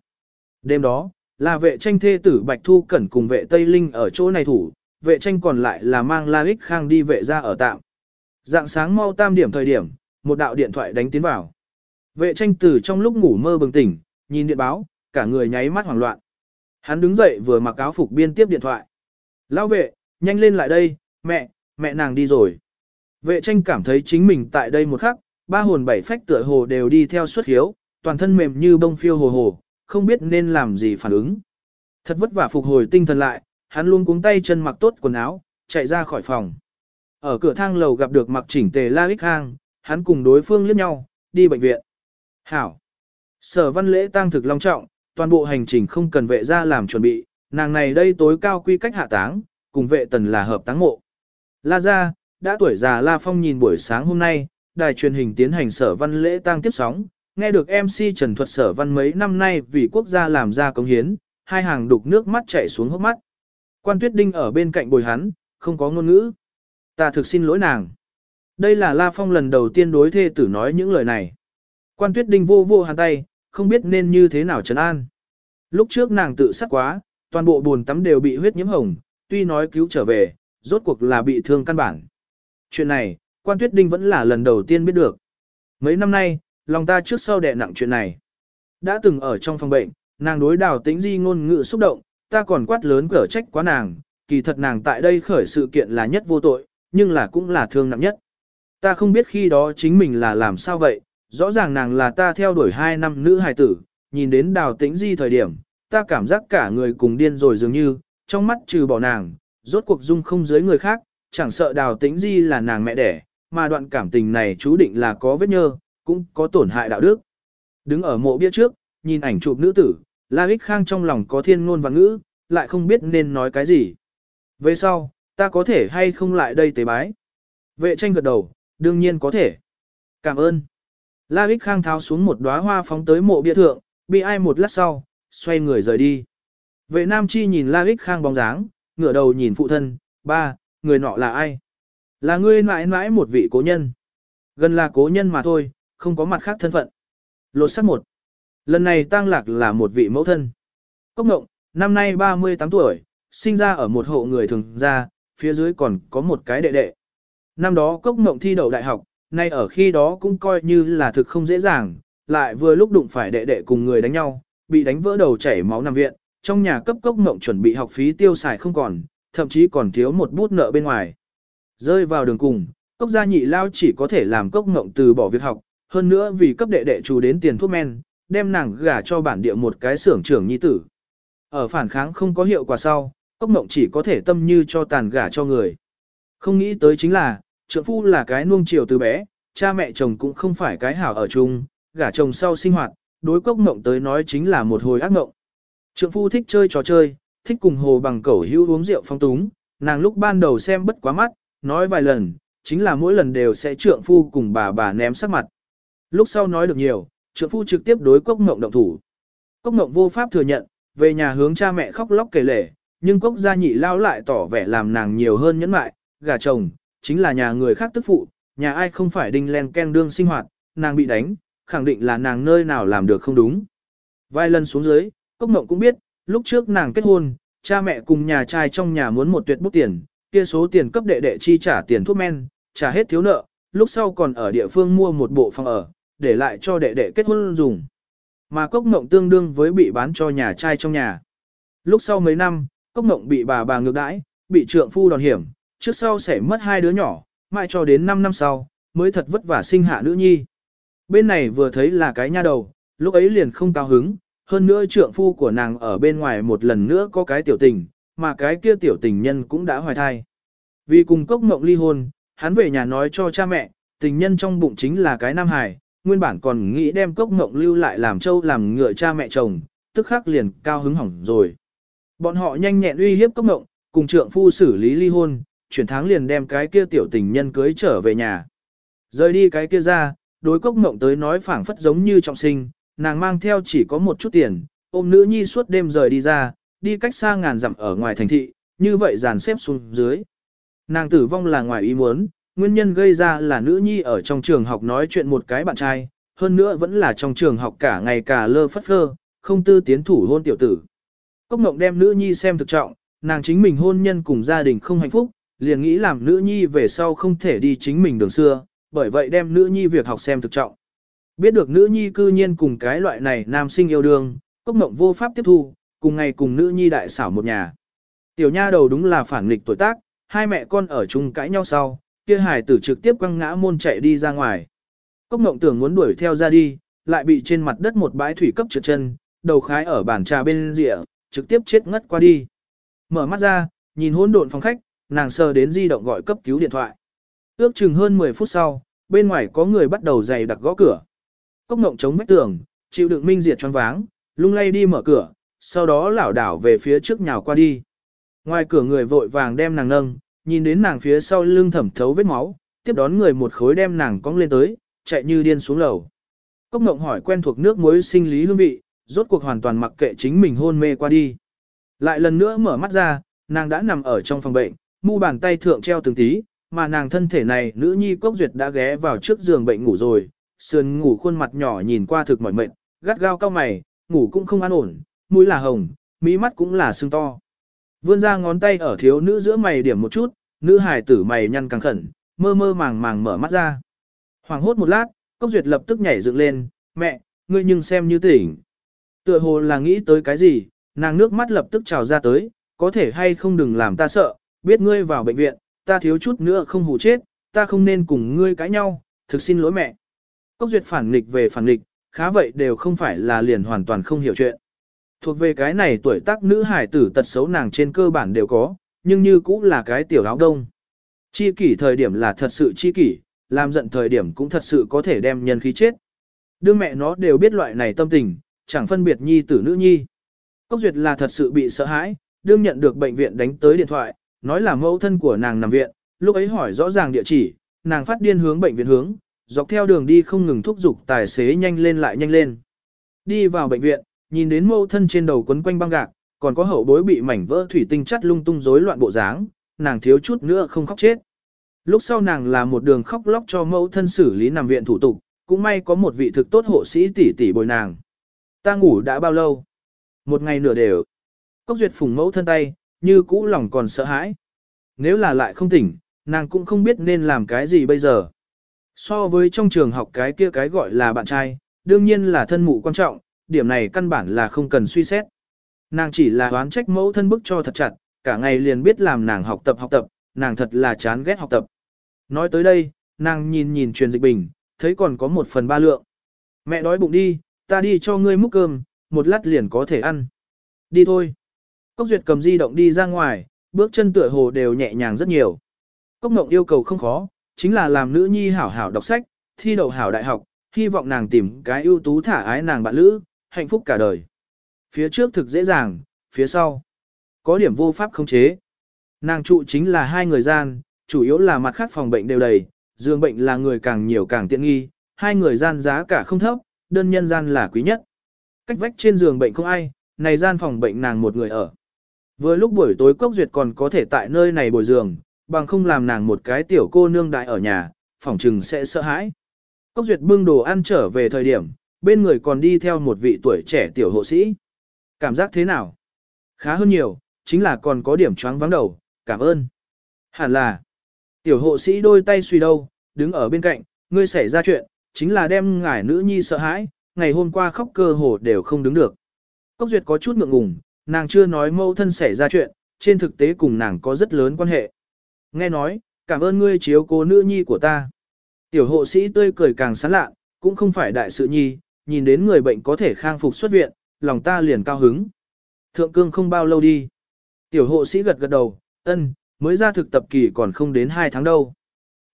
Đêm đó, là vệ tranh thê tử Bạch Thu Cẩn cùng vệ Tây Linh ở chỗ này thủ, vệ tranh còn lại là mang La Ích Khang đi vệ ra ở tạm. Dạng sáng mau tam điểm thời điểm, một đạo điện thoại đánh tiến vào. Vệ tranh tử trong lúc ngủ mơ bừng tỉnh, nhìn điện báo, cả người nháy mắt hoảng loạn. Hắn đứng dậy vừa mặc áo phục biên tiếp điện thoại. lao vệ, nhanh lên lại đây, mẹ, mẹ nàng đi rồi. Vệ tranh cảm thấy chính mình tại đây một khắc, ba hồn bảy phách tựa hồ đều đi theo xuất hiếu, toàn thân mềm như bông phiêu hồ hồ, không biết nên làm gì phản ứng. Thật vất vả phục hồi tinh thần lại, hắn luôn cuống tay chân mặc tốt quần áo, chạy ra khỏi phòng. Ở cửa thang lầu gặp được mặc chỉnh tề La Ích Khang, hắn cùng đối phương liếc nhau, đi bệnh viện. Hảo. Sở văn lễ tang thực long trọng, toàn bộ hành trình không cần vệ ra làm chuẩn bị, nàng này đây tối cao quy cách hạ táng, cùng vệ tần là hợp táng mộ. La ra, đã tuổi già La Phong nhìn buổi sáng hôm nay, đài truyền hình tiến hành sở văn lễ tang tiếp sóng, nghe được MC Trần Thuật sở văn mấy năm nay vì quốc gia làm ra công hiến, hai hàng đục nước mắt chảy xuống hốc mắt. Quan Tuyết Đinh ở bên cạnh bồi hắn, không có ngôn ngữ. Ta thực xin lỗi nàng. Đây là La Phong lần đầu tiên đối thê tử nói những lời này. Quan Tuyết Đinh vô vô hàn tay, không biết nên như thế nào trấn an. Lúc trước nàng tự sát quá, toàn bộ buồn tắm đều bị huyết nhiễm hồng, tuy nói cứu trở về, rốt cuộc là bị thương căn bản. Chuyện này, Quan Tuyết Đinh vẫn là lần đầu tiên biết được. Mấy năm nay, lòng ta trước sau đè nặng chuyện này. Đã từng ở trong phòng bệnh, nàng đối đào tĩnh di ngôn ngữ xúc động, ta còn quát lớn cở trách quá nàng, kỳ thật nàng tại đây khởi sự kiện là nhất vô tội, nhưng là cũng là thương nặng nhất. Ta không biết khi đó chính mình là làm sao vậy, rõ ràng nàng là ta theo đuổi hai năm nữ hài tử, nhìn đến đào tĩnh di thời điểm, ta cảm giác cả người cùng điên rồi dường như, trong mắt trừ bỏ nàng, rốt cuộc dung không dưới người khác, chẳng sợ đào tĩnh di là nàng mẹ đẻ, mà đoạn cảm tình này chú định là có vết nhơ, cũng có tổn hại đạo đức. Đứng ở mộ bia trước, nhìn ảnh chụp nữ tử, La Hích Khang trong lòng có thiên ngôn và ngữ, lại không biết nên nói cái gì. Về sau, ta có thể hay không lại đây tế bái? Vệ tranh gật đầu, đương nhiên có thể. Cảm ơn. La Hích Khang tháo xuống một đóa hoa phóng tới mộ bia thượng, bị ai một lát sau, xoay người rời đi. Vệ Nam Chi nhìn La Hích Khang bóng dáng, ngửa đầu nhìn phụ thân, ba, người nọ là ai? Là ngươi mãi mãi một vị cố nhân. Gần là cố nhân mà thôi, không có mặt khác thân phận. Lột sắc một. Lần này tang lạc là một vị mẫu thân. Cốc ngộng, năm nay 38 tuổi, sinh ra ở một hộ người thường gia, phía dưới còn có một cái đệ đệ. Năm đó Cốc ngộng thi đậu đại học, nay ở khi đó cũng coi như là thực không dễ dàng, lại vừa lúc đụng phải đệ đệ cùng người đánh nhau, bị đánh vỡ đầu chảy máu nằm viện, trong nhà cấp Cốc ngộng chuẩn bị học phí tiêu xài không còn, thậm chí còn thiếu một bút nợ bên ngoài. Rơi vào đường cùng, Cốc gia nhị lao chỉ có thể làm Cốc ngộng từ bỏ việc học, hơn nữa vì cấp đệ đệ chủ đến tiền thuốc men, đem nàng gả cho bản địa một cái xưởng trưởng nhi tử. Ở phản kháng không có hiệu quả sau, cốc mộng chỉ có thể tâm như cho tàn gả cho người. Không nghĩ tới chính là, trượng phu là cái nuông chiều từ bé, cha mẹ chồng cũng không phải cái hảo ở chung, gả chồng sau sinh hoạt, đối cốc mộng tới nói chính là một hồi ác mộng. Trượng phu thích chơi trò chơi, thích cùng hồ bằng cẩu hữu uống rượu phong túng, nàng lúc ban đầu xem bất quá mắt, nói vài lần, chính là mỗi lần đều sẽ trượng phu cùng bà bà ném sắc mặt. Lúc sau nói được nhiều, trượng phu trực tiếp đối cốc ngộng động thủ. Cốc ngộng vô pháp thừa nhận, về nhà hướng cha mẹ khóc lóc kể lể, nhưng cốc gia nhị lao lại tỏ vẻ làm nàng nhiều hơn nhẫn mại, gà chồng, chính là nhà người khác tức phụ, nhà ai không phải đinh len ken đương sinh hoạt, nàng bị đánh, khẳng định là nàng nơi nào làm được không đúng. Vài lần xuống dưới, cốc ngộng cũng biết, lúc trước nàng kết hôn, cha mẹ cùng nhà trai trong nhà muốn một tuyệt bút tiền, kia số tiền cấp đệ đệ chi trả tiền thuốc men, trả hết thiếu nợ, lúc sau còn ở địa phương mua một bộ phòng ở, để lại cho đệ đệ kết hôn dùng. Mà cốc ngộng tương đương với bị bán cho nhà trai trong nhà. Lúc sau mấy năm, cốc ngộng bị bà bà ngược đãi, bị trượng phu đòn hiểm, trước sau sẽ mất hai đứa nhỏ, mãi cho đến 5 năm sau, mới thật vất vả sinh hạ nữ nhi. Bên này vừa thấy là cái nha đầu, lúc ấy liền không cao hứng, hơn nữa trượng phu của nàng ở bên ngoài một lần nữa có cái tiểu tình, mà cái kia tiểu tình nhân cũng đã hoài thai. Vì cùng cốc mộng ly hôn, hắn về nhà nói cho cha mẹ, tình nhân trong bụng chính là cái nam hài, nguyên bản còn nghĩ đem cốc ngộng lưu lại làm châu làm ngựa cha mẹ chồng, tức khắc liền cao hứng hỏng rồi. Bọn họ nhanh nhẹn uy hiếp cốc ngộng, cùng trượng phu xử lý ly hôn, chuyển tháng liền đem cái kia tiểu tình nhân cưới trở về nhà. Rời đi cái kia ra, đối cốc ngộng tới nói phảng phất giống như trọng sinh, nàng mang theo chỉ có một chút tiền, ôm nữ nhi suốt đêm rời đi ra, đi cách xa ngàn dặm ở ngoài thành thị, như vậy dàn xếp xuống dưới. Nàng tử vong là ngoài ý muốn, nguyên nhân gây ra là nữ nhi ở trong trường học nói chuyện một cái bạn trai, hơn nữa vẫn là trong trường học cả ngày cả lơ phất phơ, không tư tiến thủ hôn tiểu tử. Cốc Ngộng đem nữ nhi xem thực trọng, nàng chính mình hôn nhân cùng gia đình không hạnh phúc, liền nghĩ làm nữ nhi về sau không thể đi chính mình đường xưa, bởi vậy đem nữ nhi việc học xem thực trọng. Biết được nữ nhi cư nhiên cùng cái loại này nam sinh yêu đương, cốc Ngộng vô pháp tiếp thu, cùng ngày cùng nữ nhi đại xảo một nhà. Tiểu nha đầu đúng là phản nghịch tuổi tác, hai mẹ con ở chung cãi nhau sau, kia hải tử trực tiếp quăng ngã môn chạy đi ra ngoài. Cốc mộng tưởng muốn đuổi theo ra đi, lại bị trên mặt đất một bãi thủy cấp trượt chân, đầu khái ở bàn trà bên rìa, trực tiếp chết ngất qua đi. Mở mắt ra, nhìn hỗn độn phòng khách, nàng sờ đến di động gọi cấp cứu điện thoại. Ước chừng hơn 10 phút sau, bên ngoài có người bắt đầu giày đặc gõ cửa. Cốc mộng chống vách tường, chịu đựng minh diệt choáng váng, lung lay đi mở cửa, sau đó lảo đảo về phía trước nhào qua đi. Ngoài cửa người vội vàng đem nàng nâng, nhìn đến nàng phía sau lưng thẩm thấu vết máu, tiếp đón người một khối đem nàng cong lên tới, chạy như điên xuống lầu. Cốc Ngộng hỏi quen thuộc nước muối sinh lý hương vị, rốt cuộc hoàn toàn mặc kệ chính mình hôn mê qua đi. Lại lần nữa mở mắt ra, nàng đã nằm ở trong phòng bệnh, mu bàn tay thượng treo từng tí, mà nàng thân thể này nữ nhi cốc duyệt đã ghé vào trước giường bệnh ngủ rồi, sườn ngủ khuôn mặt nhỏ nhìn qua thực mỏi mệt, gắt gao cao mày, ngủ cũng không an ổn, mũi là hồng, mí mắt cũng là sưng to. Vươn ra ngón tay ở thiếu nữ giữa mày điểm một chút, nữ hài tử mày nhăn càng khẩn, mơ mơ màng màng mở mắt ra. Hoàng hốt một lát, cốc duyệt lập tức nhảy dựng lên, mẹ, ngươi nhưng xem như tỉnh. Tựa hồ là nghĩ tới cái gì, nàng nước mắt lập tức trào ra tới, có thể hay không đừng làm ta sợ, biết ngươi vào bệnh viện, ta thiếu chút nữa không hù chết, ta không nên cùng ngươi cãi nhau, thực xin lỗi mẹ. Cốc duyệt phản nghịch về phản nghịch, khá vậy đều không phải là liền hoàn toàn không hiểu chuyện. Thuộc về cái này tuổi tác nữ hải tử tật xấu nàng trên cơ bản đều có, nhưng như cũng là cái tiểu áo đông. Chi kỷ thời điểm là thật sự chi kỷ, làm giận thời điểm cũng thật sự có thể đem nhân khí chết. Đương mẹ nó đều biết loại này tâm tình, chẳng phân biệt nhi tử nữ nhi. Cốc duyệt là thật sự bị sợ hãi, đương nhận được bệnh viện đánh tới điện thoại, nói là mẫu thân của nàng nằm viện, lúc ấy hỏi rõ ràng địa chỉ, nàng phát điên hướng bệnh viện hướng, dọc theo đường đi không ngừng thúc giục tài xế nhanh lên lại nhanh lên. Đi vào bệnh viện, nhìn đến mẫu thân trên đầu quấn quanh băng gạc, còn có hậu bối bị mảnh vỡ thủy tinh chắt lung tung rối loạn bộ dáng, nàng thiếu chút nữa không khóc chết. Lúc sau nàng là một đường khóc lóc cho mẫu thân xử lý nằm viện thủ tục, cũng may có một vị thực tốt hộ sĩ tỷ tỷ bồi nàng. Ta ngủ đã bao lâu? Một ngày nửa đều. Cốc duyệt phùng mẫu thân tay, như cũ lòng còn sợ hãi. Nếu là lại không tỉnh, nàng cũng không biết nên làm cái gì bây giờ. So với trong trường học cái kia cái gọi là bạn trai, đương nhiên là thân mụ quan trọng, điểm này căn bản là không cần suy xét. Nàng chỉ là đoán trách mẫu thân bức cho thật chặt, cả ngày liền biết làm nàng học tập học tập, nàng thật là chán ghét học tập. Nói tới đây, nàng nhìn nhìn truyền dịch bình, thấy còn có một phần ba lượng. Mẹ đói bụng đi, ta đi cho ngươi múc cơm, một lát liền có thể ăn. Đi thôi. Cốc Duyệt cầm di động đi ra ngoài, bước chân tựa hồ đều nhẹ nhàng rất nhiều. Cốc Ngộng yêu cầu không khó, chính là làm nữ nhi hảo hảo đọc sách, thi đậu hảo đại học, hy vọng nàng tìm cái ưu tú thả ái nàng bạn lữ, hạnh phúc cả đời. Phía trước thực dễ dàng, phía sau có điểm vô pháp khống chế. Nàng trụ chính là hai người gian, chủ yếu là mặt khác phòng bệnh đều đầy, giường bệnh là người càng nhiều càng tiện nghi, hai người gian giá cả không thấp, đơn nhân gian là quý nhất. Cách vách trên giường bệnh không ai, này gian phòng bệnh nàng một người ở. Vừa lúc buổi tối Cốc Duyệt còn có thể tại nơi này bồi giường, bằng không làm nàng một cái tiểu cô nương đại ở nhà, phòng trừng sẽ sợ hãi. Cốc Duyệt bưng đồ ăn trở về thời điểm, bên người còn đi theo một vị tuổi trẻ tiểu hộ sĩ. Cảm giác thế nào? Khá hơn nhiều, chính là còn có điểm choáng vắng đầu, cảm ơn. Hẳn là, tiểu hộ sĩ đôi tay suy đâu, đứng ở bên cạnh, ngươi xảy ra chuyện, chính là đem ngải nữ nhi sợ hãi, ngày hôm qua khóc cơ hồ đều không đứng được. Cốc Duyệt có chút ngượng ngùng, nàng chưa nói mâu thân xảy ra chuyện, trên thực tế cùng nàng có rất lớn quan hệ. Nghe nói, cảm ơn ngươi chiếu cố nữ nhi của ta. Tiểu hộ sĩ tươi cười càng sán lạ, cũng không phải đại sự nhi, nhìn đến người bệnh có thể khang phục xuất viện, lòng ta liền cao hứng. Thượng cương không bao lâu đi. Tiểu hộ sĩ gật gật đầu, ân, mới ra thực tập kỳ còn không đến 2 tháng đâu.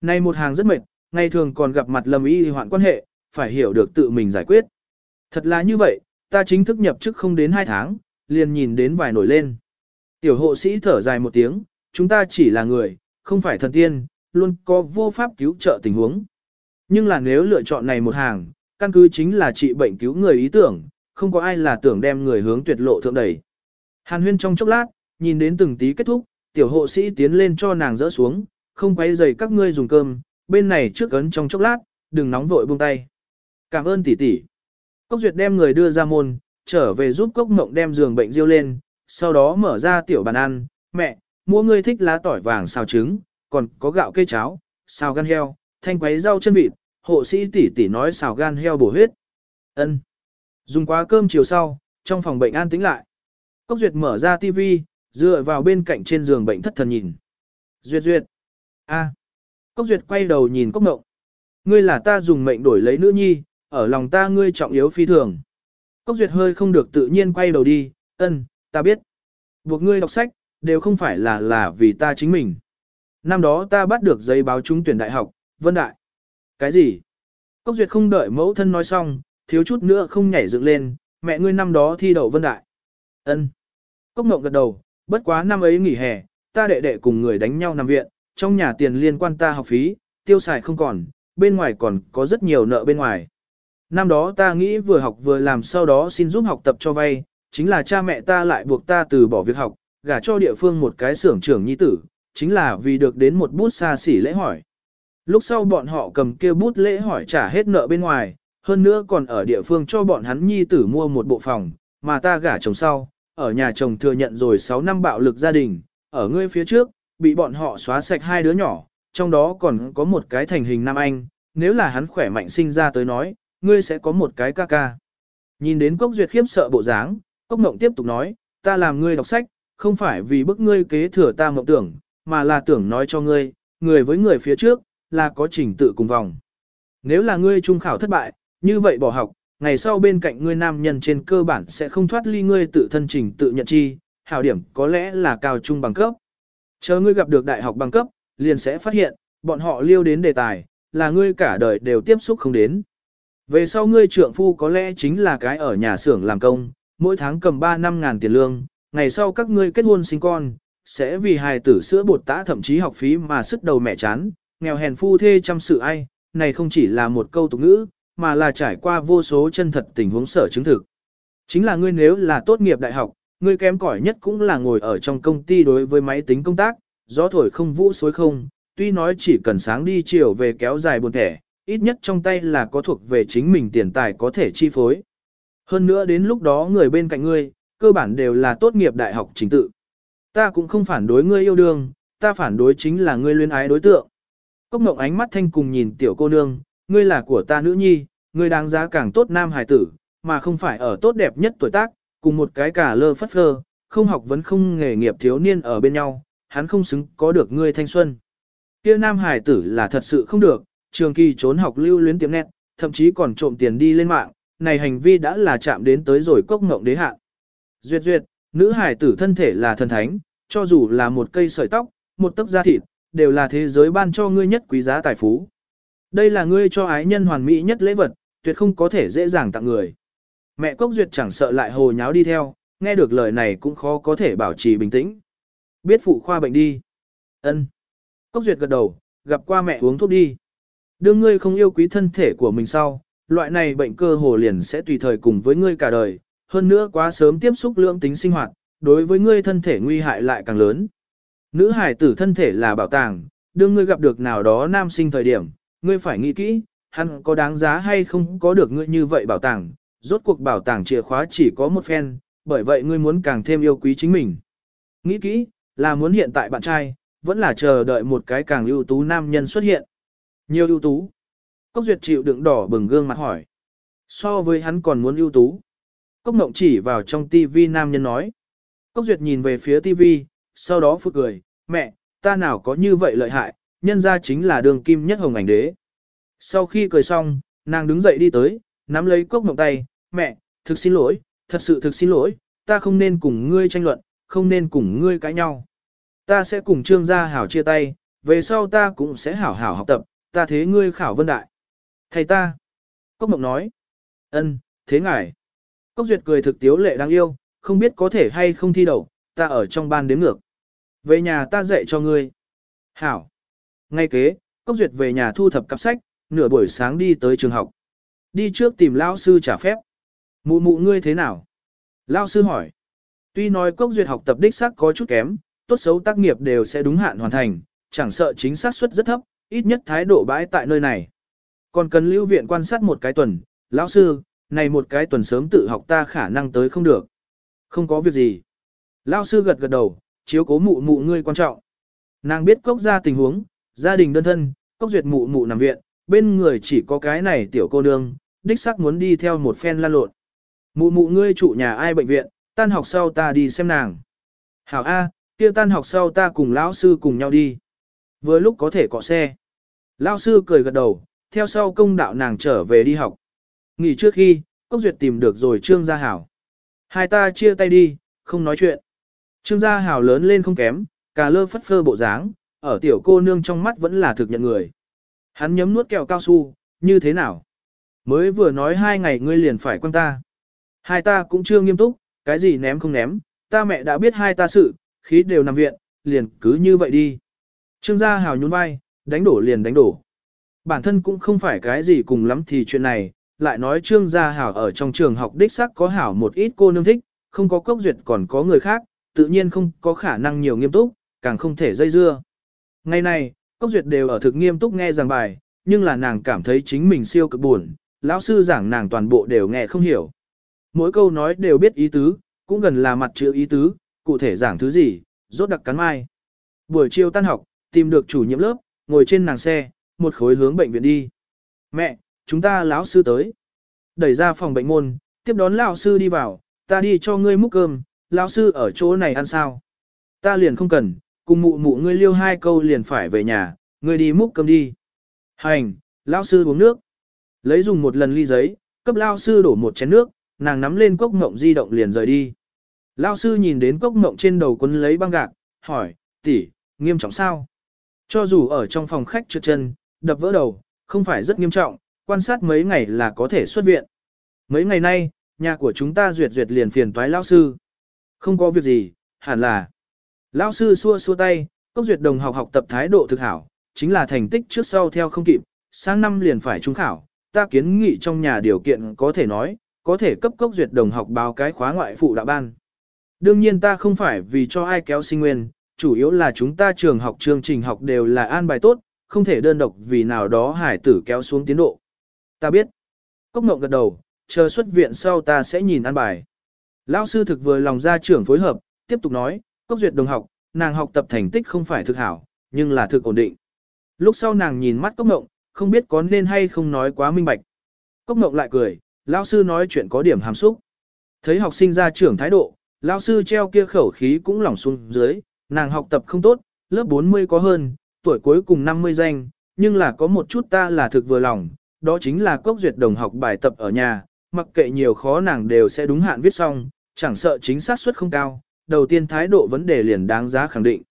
Nay một hàng rất mệt, ngày thường còn gặp mặt lầm y hoạn quan hệ, phải hiểu được tự mình giải quyết. Thật là như vậy, ta chính thức nhập chức không đến 2 tháng, liền nhìn đến vài nổi lên. Tiểu hộ sĩ thở dài một tiếng, chúng ta chỉ là người, không phải thần tiên, luôn có vô pháp cứu trợ tình huống. Nhưng là nếu lựa chọn này một hàng, căn cứ chính là trị bệnh cứu người ý tưởng, không có ai là tưởng đem người hướng tuyệt lộ thượng đẩy. Hàn huyên trong chốc lát, nhìn đến từng tí kết thúc, tiểu hộ sĩ tiến lên cho nàng dỡ xuống, không quấy dày các ngươi dùng cơm, bên này trước ấn trong chốc lát, đừng nóng vội buông tay. Cảm ơn tỷ tỷ. Cốc duyệt đem người đưa ra môn, trở về giúp cốc mộng đem giường bệnh riêu lên, sau đó mở ra tiểu bàn ăn, mẹ, mua ngươi thích lá tỏi vàng xào trứng, còn có gạo cây cháo, xào gan heo, thanh quấy rau chân vịt, hộ sĩ tỷ tỷ nói xào gan heo bổ huyết. Ân. Dùng quá cơm chiều sau, trong phòng bệnh an tĩnh lại. Cốc Duyệt mở ra tivi, dựa vào bên cạnh trên giường bệnh thất thần nhìn. Duyệt Duyệt. a. Cốc Duyệt quay đầu nhìn Cốc Ngộng. Ngươi là ta dùng mệnh đổi lấy nữ nhi, ở lòng ta ngươi trọng yếu phi thường. Cốc Duyệt hơi không được tự nhiên quay đầu đi, ân, ta biết. Buộc ngươi đọc sách, đều không phải là là vì ta chính mình. Năm đó ta bắt được giấy báo trúng tuyển đại học, Vân Đại. Cái gì? Cốc Duyệt không đợi mẫu thân nói xong, thiếu chút nữa không nhảy dựng lên, mẹ ngươi năm đó thi đậu Vân Đại. Ân. Cốc Ngộng gật đầu, bất quá năm ấy nghỉ hè, ta đệ đệ cùng người đánh nhau nằm viện, trong nhà tiền liên quan ta học phí, tiêu xài không còn, bên ngoài còn có rất nhiều nợ bên ngoài. Năm đó ta nghĩ vừa học vừa làm sau đó xin giúp học tập cho vay, chính là cha mẹ ta lại buộc ta từ bỏ việc học, gả cho địa phương một cái xưởng trưởng nhi tử, chính là vì được đến một bút xa xỉ lễ hỏi. Lúc sau bọn họ cầm kia bút lễ hỏi trả hết nợ bên ngoài, hơn nữa còn ở địa phương cho bọn hắn nhi tử mua một bộ phòng, mà ta gả chồng sau, ở nhà chồng thừa nhận rồi 6 năm bạo lực gia đình, ở ngươi phía trước, bị bọn họ xóa sạch hai đứa nhỏ, trong đó còn có một cái thành hình nam anh, nếu là hắn khỏe mạnh sinh ra tới nói, ngươi sẽ có một cái ca ca. Nhìn đến Cốc Duyệt khiếp sợ bộ dáng, Cốc Mộng tiếp tục nói, ta làm ngươi đọc sách, không phải vì bức ngươi kế thừa ta mộng tưởng, mà là tưởng nói cho ngươi, người với người phía trước, là có trình tự cùng vòng. Nếu là ngươi trung khảo thất bại, như vậy bỏ học, ngày sau bên cạnh ngươi nam nhân trên cơ bản sẽ không thoát ly ngươi tự thân trình tự nhận chi, hảo điểm có lẽ là cao trung bằng cấp. Chờ ngươi gặp được đại học bằng cấp, liền sẽ phát hiện, bọn họ liêu đến đề tài, là ngươi cả đời đều tiếp xúc không đến. Về sau ngươi trượng phu có lẽ chính là cái ở nhà xưởng làm công, mỗi tháng cầm 3 năm ngàn tiền lương, ngày sau các ngươi kết hôn sinh con, sẽ vì hài tử sữa bột tã thậm chí học phí mà sức đầu mẹ chán, nghèo hèn phu thê chăm sự ai, này không chỉ là một câu tục ngữ, mà là trải qua vô số chân thật tình huống sở chứng thực. Chính là ngươi nếu là tốt nghiệp đại học, ngươi kém cỏi nhất cũng là ngồi ở trong công ty đối với máy tính công tác, gió thổi không vũ xối không, tuy nói chỉ cần sáng đi chiều về kéo dài buồn thẻ, ít nhất trong tay là có thuộc về chính mình tiền tài có thể chi phối. Hơn nữa đến lúc đó người bên cạnh ngươi, cơ bản đều là tốt nghiệp đại học chính tự. Ta cũng không phản đối ngươi yêu đương, ta phản đối chính là ngươi luyến ái đối tượng. Cốc Ngộng ánh mắt thanh cùng nhìn tiểu cô nương, ngươi là của ta nữ nhi, ngươi đáng giá càng tốt nam hài tử, mà không phải ở tốt đẹp nhất tuổi tác, cùng một cái cả lơ phất phơ, không học vấn không nghề nghiệp thiếu niên ở bên nhau, hắn không xứng có được ngươi thanh xuân. Kia nam hài tử là thật sự không được, trường kỳ trốn học lưu luyến tiệm nét, thậm chí còn trộm tiền đi lên mạng, này hành vi đã là chạm đến tới rồi cốc ngộng đế hạn. Duyệt duyệt, nữ hài tử thân thể là thần thánh, cho dù là một cây sợi tóc, một tấc da thịt, đều là thế giới ban cho ngươi nhất quý giá tài phú. Đây là ngươi cho ái nhân hoàn mỹ nhất lễ vật, tuyệt không có thể dễ dàng tặng người. Mẹ Cốc Duyệt chẳng sợ lại hồ nháo đi theo, nghe được lời này cũng khó có thể bảo trì bình tĩnh. Biết phụ khoa bệnh đi. Ân. Cốc Duyệt gật đầu, gặp qua mẹ uống thuốc đi. Đương ngươi không yêu quý thân thể của mình sau, loại này bệnh cơ hồ liền sẽ tùy thời cùng với ngươi cả đời, hơn nữa quá sớm tiếp xúc lượng tính sinh hoạt, đối với ngươi thân thể nguy hại lại càng lớn. Nữ hải tử thân thể là bảo tàng, đương ngươi gặp được nào đó nam sinh thời điểm, ngươi phải nghĩ kỹ, hắn có đáng giá hay không có được ngươi như vậy bảo tàng, rốt cuộc bảo tàng chìa khóa chỉ có một phen, bởi vậy ngươi muốn càng thêm yêu quý chính mình. Nghĩ kỹ, là muốn hiện tại bạn trai, vẫn là chờ đợi một cái càng ưu tú nam nhân xuất hiện. Nhiều ưu tú. Cốc duyệt chịu đựng đỏ bừng gương mặt hỏi. So với hắn còn muốn ưu tú. Cốc mộng chỉ vào trong tivi nam nhân nói. Cốc duyệt nhìn về phía tivi, sau đó phụt cười, mẹ, ta nào có như vậy lợi hại, nhân ra chính là đường kim nhất hồng ảnh đế. Sau khi cười xong, nàng đứng dậy đi tới, nắm lấy cốc mộng tay, mẹ, thực xin lỗi, thật sự thực xin lỗi, ta không nên cùng ngươi tranh luận, không nên cùng ngươi cãi nhau. Ta sẽ cùng trương gia hảo chia tay, về sau ta cũng sẽ hảo hảo học tập, ta thế ngươi khảo vân đại. Thầy ta. Cốc mộng nói. ân, thế ngài. Cốc duyệt cười thực tiếu lệ đáng yêu, không biết có thể hay không thi đậu, ta ở trong ban đếm ngược. Về nhà ta dạy cho ngươi. Hảo. Ngay kế, Cốc duyệt về nhà thu thập cặp sách, nửa buổi sáng đi tới trường học. Đi trước tìm lão sư trả phép. Mụ mụ ngươi thế nào? Lão sư hỏi. Tuy nói Cốc duyệt học tập đích xác có chút kém, tốt xấu tác nghiệp đều sẽ đúng hạn hoàn thành, chẳng sợ chính xác suất rất thấp, ít nhất thái độ bãi tại nơi này. Còn cần lưu viện quan sát một cái tuần, lão sư, này một cái tuần sớm tự học ta khả năng tới không được. Không có việc gì. Lão sư gật gật đầu, chiếu cố mụ mụ ngươi quan trọng. Nàng biết cốc ra tình huống, gia đình đơn thân, cốc duyệt mụ mụ nằm viện, bên người chỉ có cái này tiểu cô nương, đích xác muốn đi theo một phen lan lộn. Mụ mụ ngươi trụ nhà ai bệnh viện, tan học sau ta đi xem nàng. Hảo A, kia tan học sau ta cùng lão sư cùng nhau đi. Vừa lúc có thể cọ xe. Lão sư cười gật đầu, theo sau công đạo nàng trở về đi học. Nghỉ trước khi, Cốc Duyệt tìm được rồi Trương Gia Hảo. Hai ta chia tay đi, không nói chuyện. Trương Gia Hảo lớn lên không kém, cà lơ phất phơ bộ dáng, ở tiểu cô nương trong mắt vẫn là thực nhận người. Hắn nhấm nuốt kẹo cao su, như thế nào? Mới vừa nói hai ngày ngươi liền phải quan ta. Hai ta cũng chưa nghiêm túc, cái gì ném không ném, ta mẹ đã biết hai ta sự, khí đều nằm viện, liền cứ như vậy đi. Trương gia hào nhún vai, đánh đổ liền đánh đổ. Bản thân cũng không phải cái gì cùng lắm thì chuyện này, lại nói trương gia hảo ở trong trường học đích sắc có hảo một ít cô nương thích, không có cốc duyệt còn có người khác, tự nhiên không có khả năng nhiều nghiêm túc, càng không thể dây dưa. Ngày này, cốc duyệt đều ở thực nghiêm túc nghe giảng bài, nhưng là nàng cảm thấy chính mình siêu cực buồn, lão sư giảng nàng toàn bộ đều nghe không hiểu. Mỗi câu nói đều biết ý tứ, cũng gần là mặt chữ ý tứ, cụ thể giảng thứ gì, rốt đặc cắn mai. Buổi chiều tan học, tìm được chủ nhiệm lớp, ngồi trên nàng xe, một khối hướng bệnh viện đi. Mẹ, chúng ta lão sư tới. Đẩy ra phòng bệnh môn, tiếp đón lão sư đi vào, ta đi cho ngươi múc cơm, lão sư ở chỗ này ăn sao? Ta liền không cần, cùng mụ mụ ngươi liêu hai câu liền phải về nhà, ngươi đi múc cơm đi. Hành, lão sư uống nước. Lấy dùng một lần ly giấy, cấp lão sư đổ một chén nước, nàng nắm lên cốc ngộng di động liền rời đi. Lão sư nhìn đến cốc ngộng trên đầu quấn lấy băng gạc, hỏi, tỷ, nghiêm trọng sao? Cho dù ở trong phòng khách trượt chân, đập vỡ đầu, không phải rất nghiêm trọng, quan sát mấy ngày là có thể xuất viện. Mấy ngày nay, nhà của chúng ta duyệt duyệt liền phiền toái lão sư. Không có việc gì, hẳn là. Lão sư xua xua tay, cốc duyệt đồng học học tập thái độ thực hảo, chính là thành tích trước sau theo không kịp, sang năm liền phải trúng khảo, ta kiến nghị trong nhà điều kiện có thể nói, có thể cấp cốc duyệt đồng học báo cái khóa ngoại phụ đạo ban. Đương nhiên ta không phải vì cho ai kéo sinh nguyên, chủ yếu là chúng ta trường học chương trình học đều là an bài tốt, không thể đơn độc vì nào đó hải tử kéo xuống tiến độ. Ta biết. Cốc ngộng gật đầu, chờ xuất viện sau ta sẽ nhìn an bài. Lão sư thực vừa lòng ra trưởng phối hợp, tiếp tục nói, cốc duyệt đồng học, nàng học tập thành tích không phải thực hảo, nhưng là thực ổn định. Lúc sau nàng nhìn mắt cốc ngộng, không biết có nên hay không nói quá minh bạch. Cốc ngộng lại cười, lão sư nói chuyện có điểm hàm xúc. Thấy học sinh ra trưởng thái độ, lão sư treo kia khẩu khí cũng lỏng xuống dưới, nàng học tập không tốt, lớp 40 có hơn, tuổi cuối cùng 50 danh, nhưng là có một chút ta là thực vừa lòng, đó chính là cốc duyệt đồng học bài tập ở nhà, mặc kệ nhiều khó nàng đều sẽ đúng hạn viết xong, chẳng sợ chính xác suất không cao, đầu tiên thái độ vấn đề liền đáng giá khẳng định.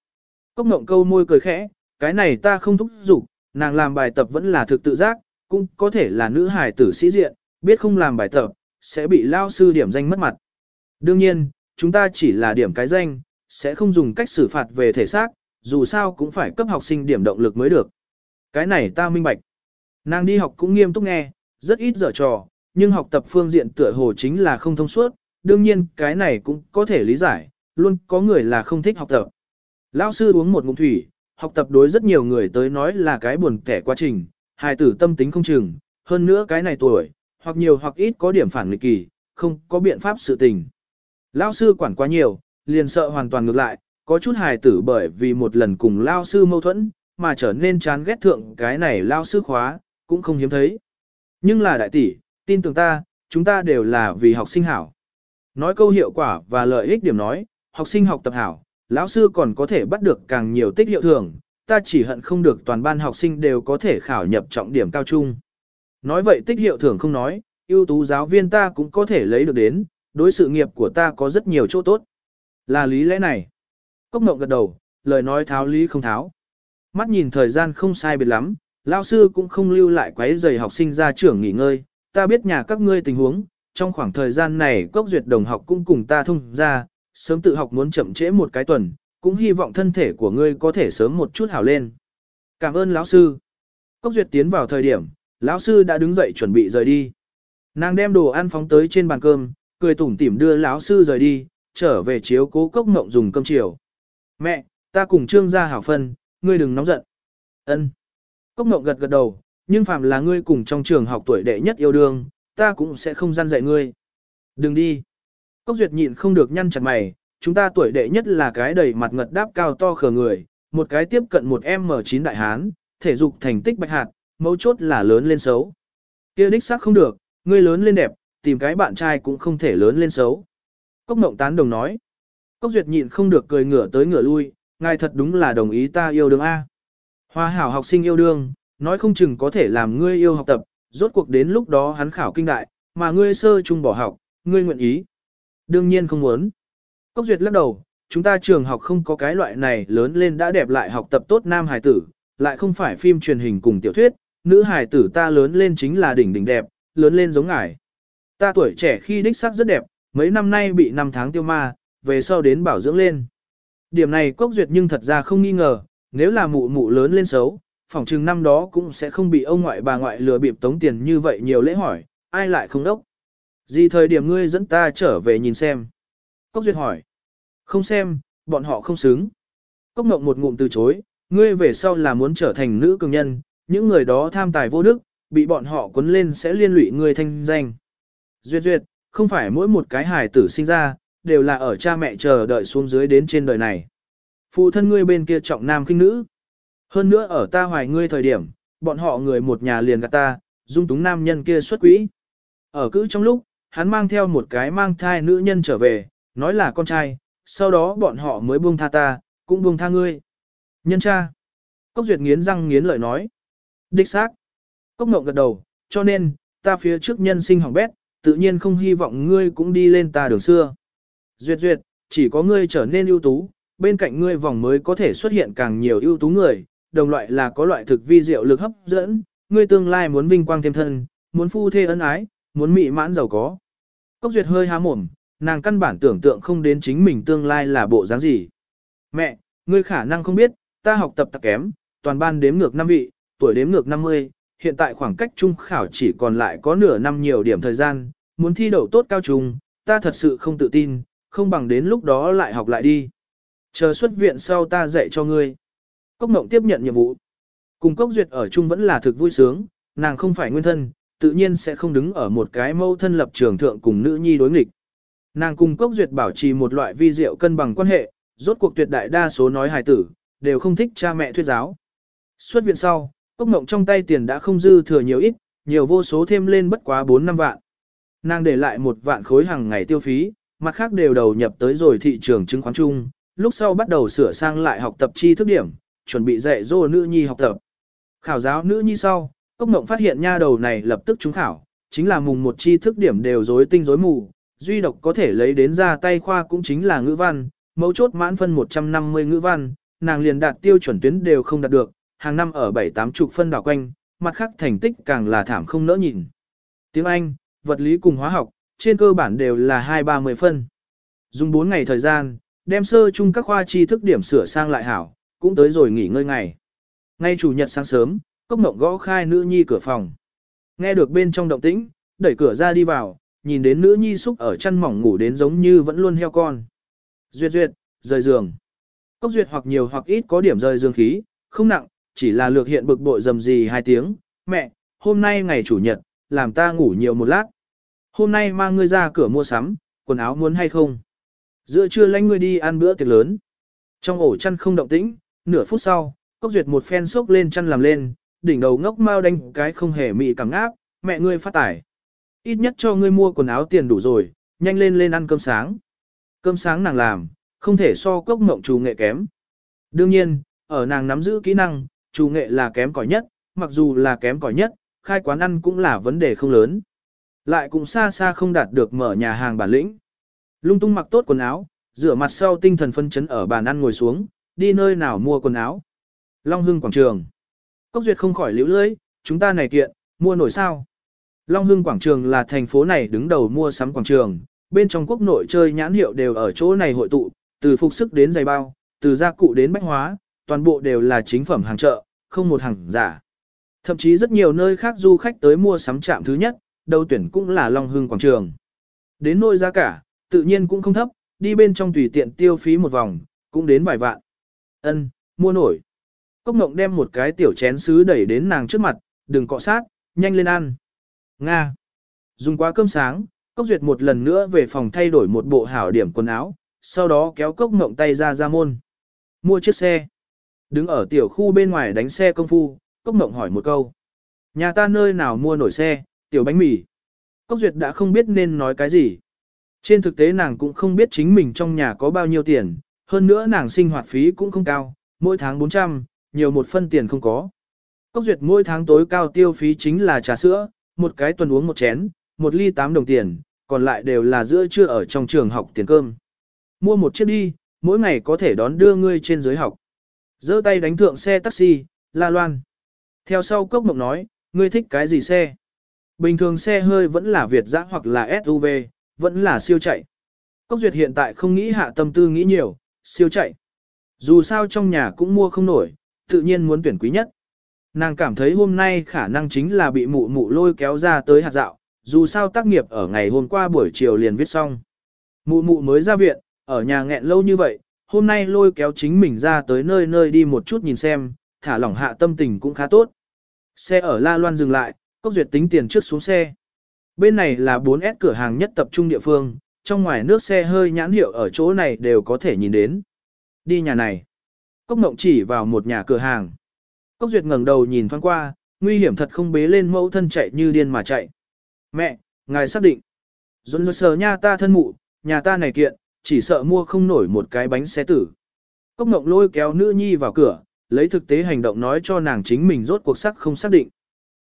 Cốc mộng câu môi cười khẽ, cái này ta không thúc giục, nàng làm bài tập vẫn là thực tự giác, cũng có thể là nữ hài tử sĩ diện, biết không làm bài tập, sẽ bị lao sư điểm danh mất mặt. Đương nhiên, chúng ta chỉ là điểm cái danh, sẽ không dùng cách xử phạt về thể xác, dù sao cũng phải cấp học sinh điểm động lực mới được. Cái này ta minh bạch. Nàng đi học cũng nghiêm túc nghe, rất ít dở trò, nhưng học tập phương diện tựa hồ chính là không thông suốt, đương nhiên cái này cũng có thể lý giải, luôn có người là không thích học tập. Lão sư uống một ngụm thủy, học tập đối rất nhiều người tới nói là cái buồn kẻ quá trình, hài tử tâm tính không chừng, hơn nữa cái này tuổi, hoặc nhiều hoặc ít có điểm phản nghịch kỳ, không có biện pháp sự tình. Lão sư quản quá nhiều, liền sợ hoàn toàn ngược lại, có chút hài tử bởi vì một lần cùng lao sư mâu thuẫn, mà trở nên chán ghét thượng cái này lao sư khóa, cũng không hiếm thấy. Nhưng là đại tỷ, tin tưởng ta, chúng ta đều là vì học sinh hảo. Nói câu hiệu quả và lợi ích điểm nói, học sinh học tập hảo, lão sư còn có thể bắt được càng nhiều tích hiệu thưởng. ta chỉ hận không được toàn ban học sinh đều có thể khảo nhập trọng điểm cao trung. Nói vậy tích hiệu thưởng không nói, ưu tú giáo viên ta cũng có thể lấy được đến, đối sự nghiệp của ta có rất nhiều chỗ tốt. Là lý lẽ này. Cốc mộng gật đầu, lời nói tháo lý không tháo. Mắt nhìn thời gian không sai biệt lắm, lao sư cũng không lưu lại quấy giày học sinh ra trưởng nghỉ ngơi. Ta biết nhà các ngươi tình huống, trong khoảng thời gian này cốc duyệt đồng học cũng cùng ta thông ra, sớm tự học muốn chậm trễ một cái tuần, cũng hy vọng thân thể của ngươi có thể sớm một chút hảo lên. Cảm ơn lão sư. Cốc duyệt tiến vào thời điểm, lão sư đã đứng dậy chuẩn bị rời đi. Nàng đem đồ ăn phóng tới trên bàn cơm, cười tủm tỉm đưa lão sư rời đi, trở về chiếu cố cốc ngộng dùng cơm chiều. Mẹ, ta cùng trương gia hảo phân, ngươi đừng nóng giận. Ân. Cốc ngộng gật gật đầu, nhưng phạm là ngươi cùng trong trường học tuổi đệ nhất yêu đương, ta cũng sẽ không gian dạy ngươi. Đừng đi. Cốc duyệt nhịn không được nhăn chặt mày, chúng ta tuổi đệ nhất là cái đầy mặt ngật đáp cao to khờ người, một cái tiếp cận một M9 đại hán, thể dục thành tích bạch hạt, mấu chốt là lớn lên xấu. Kia đích xác không được, ngươi lớn lên đẹp, tìm cái bạn trai cũng không thể lớn lên xấu. Cốc mộng tán đồng nói. Cốc duyệt nhịn không được cười ngửa tới ngửa lui, ngài thật đúng là đồng ý ta yêu đương A. Hoa hảo học sinh yêu đương, nói không chừng có thể làm ngươi yêu học tập, rốt cuộc đến lúc đó hắn khảo kinh đại, mà ngươi sơ trung bỏ học, ngươi nguyện ý. Đương nhiên không muốn. Cốc duyệt lắc đầu, chúng ta trường học không có cái loại này lớn lên đã đẹp lại học tập tốt nam hài tử, lại không phải phim truyền hình cùng tiểu thuyết, nữ hài tử ta lớn lên chính là đỉnh đỉnh đẹp, lớn lên giống ngải. Ta tuổi trẻ khi đích sắc rất đẹp, mấy năm nay bị năm tháng tiêu ma, về sau đến bảo dưỡng lên. Điểm này Cốc Duyệt nhưng thật ra không nghi ngờ, nếu là mụ mụ lớn lên xấu, phỏng chừng năm đó cũng sẽ không bị ông ngoại bà ngoại lừa bịp tống tiền như vậy nhiều lễ hỏi, ai lại không đốc. Gì thời điểm ngươi dẫn ta trở về nhìn xem? Cốc Duyệt hỏi. Không xem, bọn họ không xứng. Cốc Ngộng một ngụm từ chối, ngươi về sau là muốn trở thành nữ cường nhân, những người đó tham tài vô đức, bị bọn họ cuốn lên sẽ liên lụy ngươi thanh danh. Duyệt duyệt, không phải mỗi một cái hài tử sinh ra, đều là ở cha mẹ chờ đợi xuống dưới đến trên đời này. Phụ thân ngươi bên kia trọng nam khinh nữ. Hơn nữa ở ta hoài ngươi thời điểm, bọn họ người một nhà liền gạt ta, dung túng nam nhân kia xuất quỹ. Ở cữ trong lúc, hắn mang theo một cái mang thai nữ nhân trở về, nói là con trai, sau đó bọn họ mới buông tha ta, cũng buông tha ngươi. Nhân cha. Cốc duyệt nghiến răng nghiến lợi nói. Đích xác. Cốc ngộng gật đầu, cho nên, ta phía trước nhân sinh hỏng bét, tự nhiên không hy vọng ngươi cũng đi lên ta đường xưa. Duyệt duyệt, chỉ có ngươi trở nên ưu tú, bên cạnh ngươi vòng mới có thể xuất hiện càng nhiều ưu tú người, đồng loại là có loại thực vi diệu lực hấp dẫn, ngươi tương lai muốn vinh quang thêm thân, muốn phu thê ân ái, muốn mị mãn giàu có. Cốc duyệt hơi há mồm, nàng căn bản tưởng tượng không đến chính mình tương lai là bộ dáng gì. Mẹ, ngươi khả năng không biết, ta học tập tặc kém, toàn ban đếm ngược 5 vị, tuổi đếm ngược 50, hiện tại khoảng cách trung khảo chỉ còn lại có nửa năm nhiều điểm thời gian, muốn thi đậu tốt cao trung, ta thật sự không tự tin, không bằng đến lúc đó lại học lại đi. Chờ xuất viện sau ta dạy cho ngươi. Cốc Mộng tiếp nhận nhiệm vụ. Cùng Cốc Duyệt ở chung vẫn là thực vui sướng, nàng không phải nguyên thân, tự nhiên sẽ không đứng ở một cái mâu thân lập trường thượng cùng nữ nhi đối nghịch. Nàng cùng Cốc Duyệt bảo trì một loại vi diệu cân bằng quan hệ, rốt cuộc tuyệt đại đa số nói hài tử, đều không thích cha mẹ thuyết giáo. Xuất viện sau, Cốc Mộng trong tay tiền đã không dư thừa nhiều ít, nhiều vô số thêm lên bất quá 4 năm vạn. Nàng để lại một vạn khối hàng ngày tiêu phí, mặt khác đều đầu nhập tới rồi thị trường chứng khoán chung, lúc sau bắt đầu sửa sang lại học tập chi thức điểm, chuẩn bị dạy dỗ nữ nhi học tập. Khảo giáo nữ nhi sau, Cốc Mộng phát hiện nha đầu này lập tức trúng khảo, chính là mùng một chi thức điểm đều rối tinh rối mù, duy độc có thể lấy đến ra tay khoa cũng chính là ngữ văn, mấu chốt mãn phân 150 ngữ văn, nàng liền đạt tiêu chuẩn tuyến đều không đạt được, hàng năm ở 7-8 chục phân đảo quanh, mặt khác thành tích càng là thảm không nỡ nhìn. Tiếng Anh, vật lý cùng hóa học, trên cơ bản đều là 2-30 phân. Dùng 4 ngày thời gian, đem sơ chung các khoa tri thức điểm sửa sang lại hảo, cũng tới rồi nghỉ ngơi ngày. Ngay chủ nhật sáng sớm, cốc mộng gõ khai nữ nhi cửa phòng. Nghe được bên trong động tĩnh, đẩy cửa ra đi vào, nhìn đến nữ nhi xúc ở chăn mỏng ngủ đến giống như vẫn luôn heo con. Duyệt duyệt, rời giường. Cốc duyệt hoặc nhiều hoặc ít có điểm rời giường khí, không nặng, chỉ là lược hiện bực bội dầm gì hai tiếng. Mẹ, hôm nay ngày chủ nhật, làm ta ngủ nhiều một lát. Hôm nay mang ngươi ra cửa mua sắm, quần áo muốn hay không? Giữa trưa lánh ngươi đi ăn bữa tiệc lớn. Trong ổ chăn không động tĩnh, nửa phút sau, cốc duyệt một phen sốc lên chăn làm lên, đỉnh đầu ngốc mau đánh cái không hề mị cảm ngáp, mẹ ngươi phát tải. Ít nhất cho ngươi mua quần áo tiền đủ rồi, nhanh lên lên ăn cơm sáng. Cơm sáng nàng làm, không thể so cốc mộng trù nghệ kém. Đương nhiên, ở nàng nắm giữ kỹ năng, trù nghệ là kém cỏi nhất, mặc dù là kém cỏi nhất, khai quán ăn cũng là vấn đề không lớn. Lại cũng xa xa không đạt được mở nhà hàng bản lĩnh. Lung tung mặc tốt quần áo, rửa mặt sau tinh thần phân chấn ở bàn ăn ngồi xuống, đi nơi nào mua quần áo. Long Hưng quảng trường. Cốc Duyệt không khỏi liễu lưỡi, chúng ta này kiện, mua nổi sao. Long Hưng quảng trường là thành phố này đứng đầu mua sắm quảng trường, bên trong quốc nội chơi nhãn hiệu đều ở chỗ này hội tụ, từ phục sức đến giày bao, từ gia cụ đến bách hóa, toàn bộ đều là chính phẩm hàng chợ, không một hàng giả. Thậm chí rất nhiều nơi khác du khách tới mua sắm trạm thứ nhất, đầu tuyển cũng là Long Hưng quảng trường. Đến nôi giá cả, tự nhiên cũng không thấp, đi bên trong tùy tiện tiêu phí một vòng, cũng đến vài vạn. Ân, mua nổi. Cốc Ngộng đem một cái tiểu chén sứ đẩy đến nàng trước mặt, đừng cọ sát, nhanh lên ăn. Nga. Dùng quá cơm sáng, Cốc Duyệt một lần nữa về phòng thay đổi một bộ hảo điểm quần áo, sau đó kéo Cốc Ngộng tay ra ra môn. Mua chiếc xe. Đứng ở tiểu khu bên ngoài đánh xe công phu, Cốc Ngộng hỏi một câu. Nhà ta nơi nào mua nổi xe, tiểu bánh mì. Cốc Duyệt đã không biết nên nói cái gì. Trên thực tế nàng cũng không biết chính mình trong nhà có bao nhiêu tiền, hơn nữa nàng sinh hoạt phí cũng không cao, mỗi tháng 400, nhiều một phân tiền không có. Cốc Duyệt mỗi tháng tối cao tiêu phí chính là trà sữa, một cái tuần uống một chén, một ly 8 đồng tiền, còn lại đều là giữa trưa ở trong trường học tiền cơm. Mua một chiếc đi, mỗi ngày có thể đón đưa ngươi trên dưới học. giơ tay đánh thượng xe taxi, la loan. Theo sau cốc mộng nói, ngươi thích cái gì xe? Bình thường xe hơi vẫn là Việt giã hoặc là SUV, vẫn là siêu chạy. Cốc duyệt hiện tại không nghĩ hạ tâm tư nghĩ nhiều, siêu chạy. Dù sao trong nhà cũng mua không nổi, tự nhiên muốn tuyển quý nhất. Nàng cảm thấy hôm nay khả năng chính là bị mụ mụ lôi kéo ra tới hạt dạo, dù sao tác nghiệp ở ngày hôm qua buổi chiều liền viết xong. Mụ mụ mới ra viện, ở nhà nghẹn lâu như vậy, hôm nay lôi kéo chính mình ra tới nơi nơi đi một chút nhìn xem, thả lỏng hạ tâm tình cũng khá tốt. Xe ở La Loan dừng lại, Cốc Duyệt tính tiền trước xuống xe. Bên này là 4S cửa hàng nhất tập trung địa phương, trong ngoài nước xe hơi nhãn hiệu ở chỗ này đều có thể nhìn đến. Đi nhà này. Cốc Ngộng chỉ vào một nhà cửa hàng. Cốc Duyệt ngẩng đầu nhìn thoáng qua, nguy hiểm thật không bế lên mẫu thân chạy như điên mà chạy. Mẹ, ngài xác định. Dồn dồn sờ nha ta thân mụ, nhà ta này kiện, chỉ sợ mua không nổi một cái bánh xe tử. Cốc Ngộng lôi kéo nữ nhi vào cửa, lấy thực tế hành động nói cho nàng chính mình rốt cuộc sắc không xác định.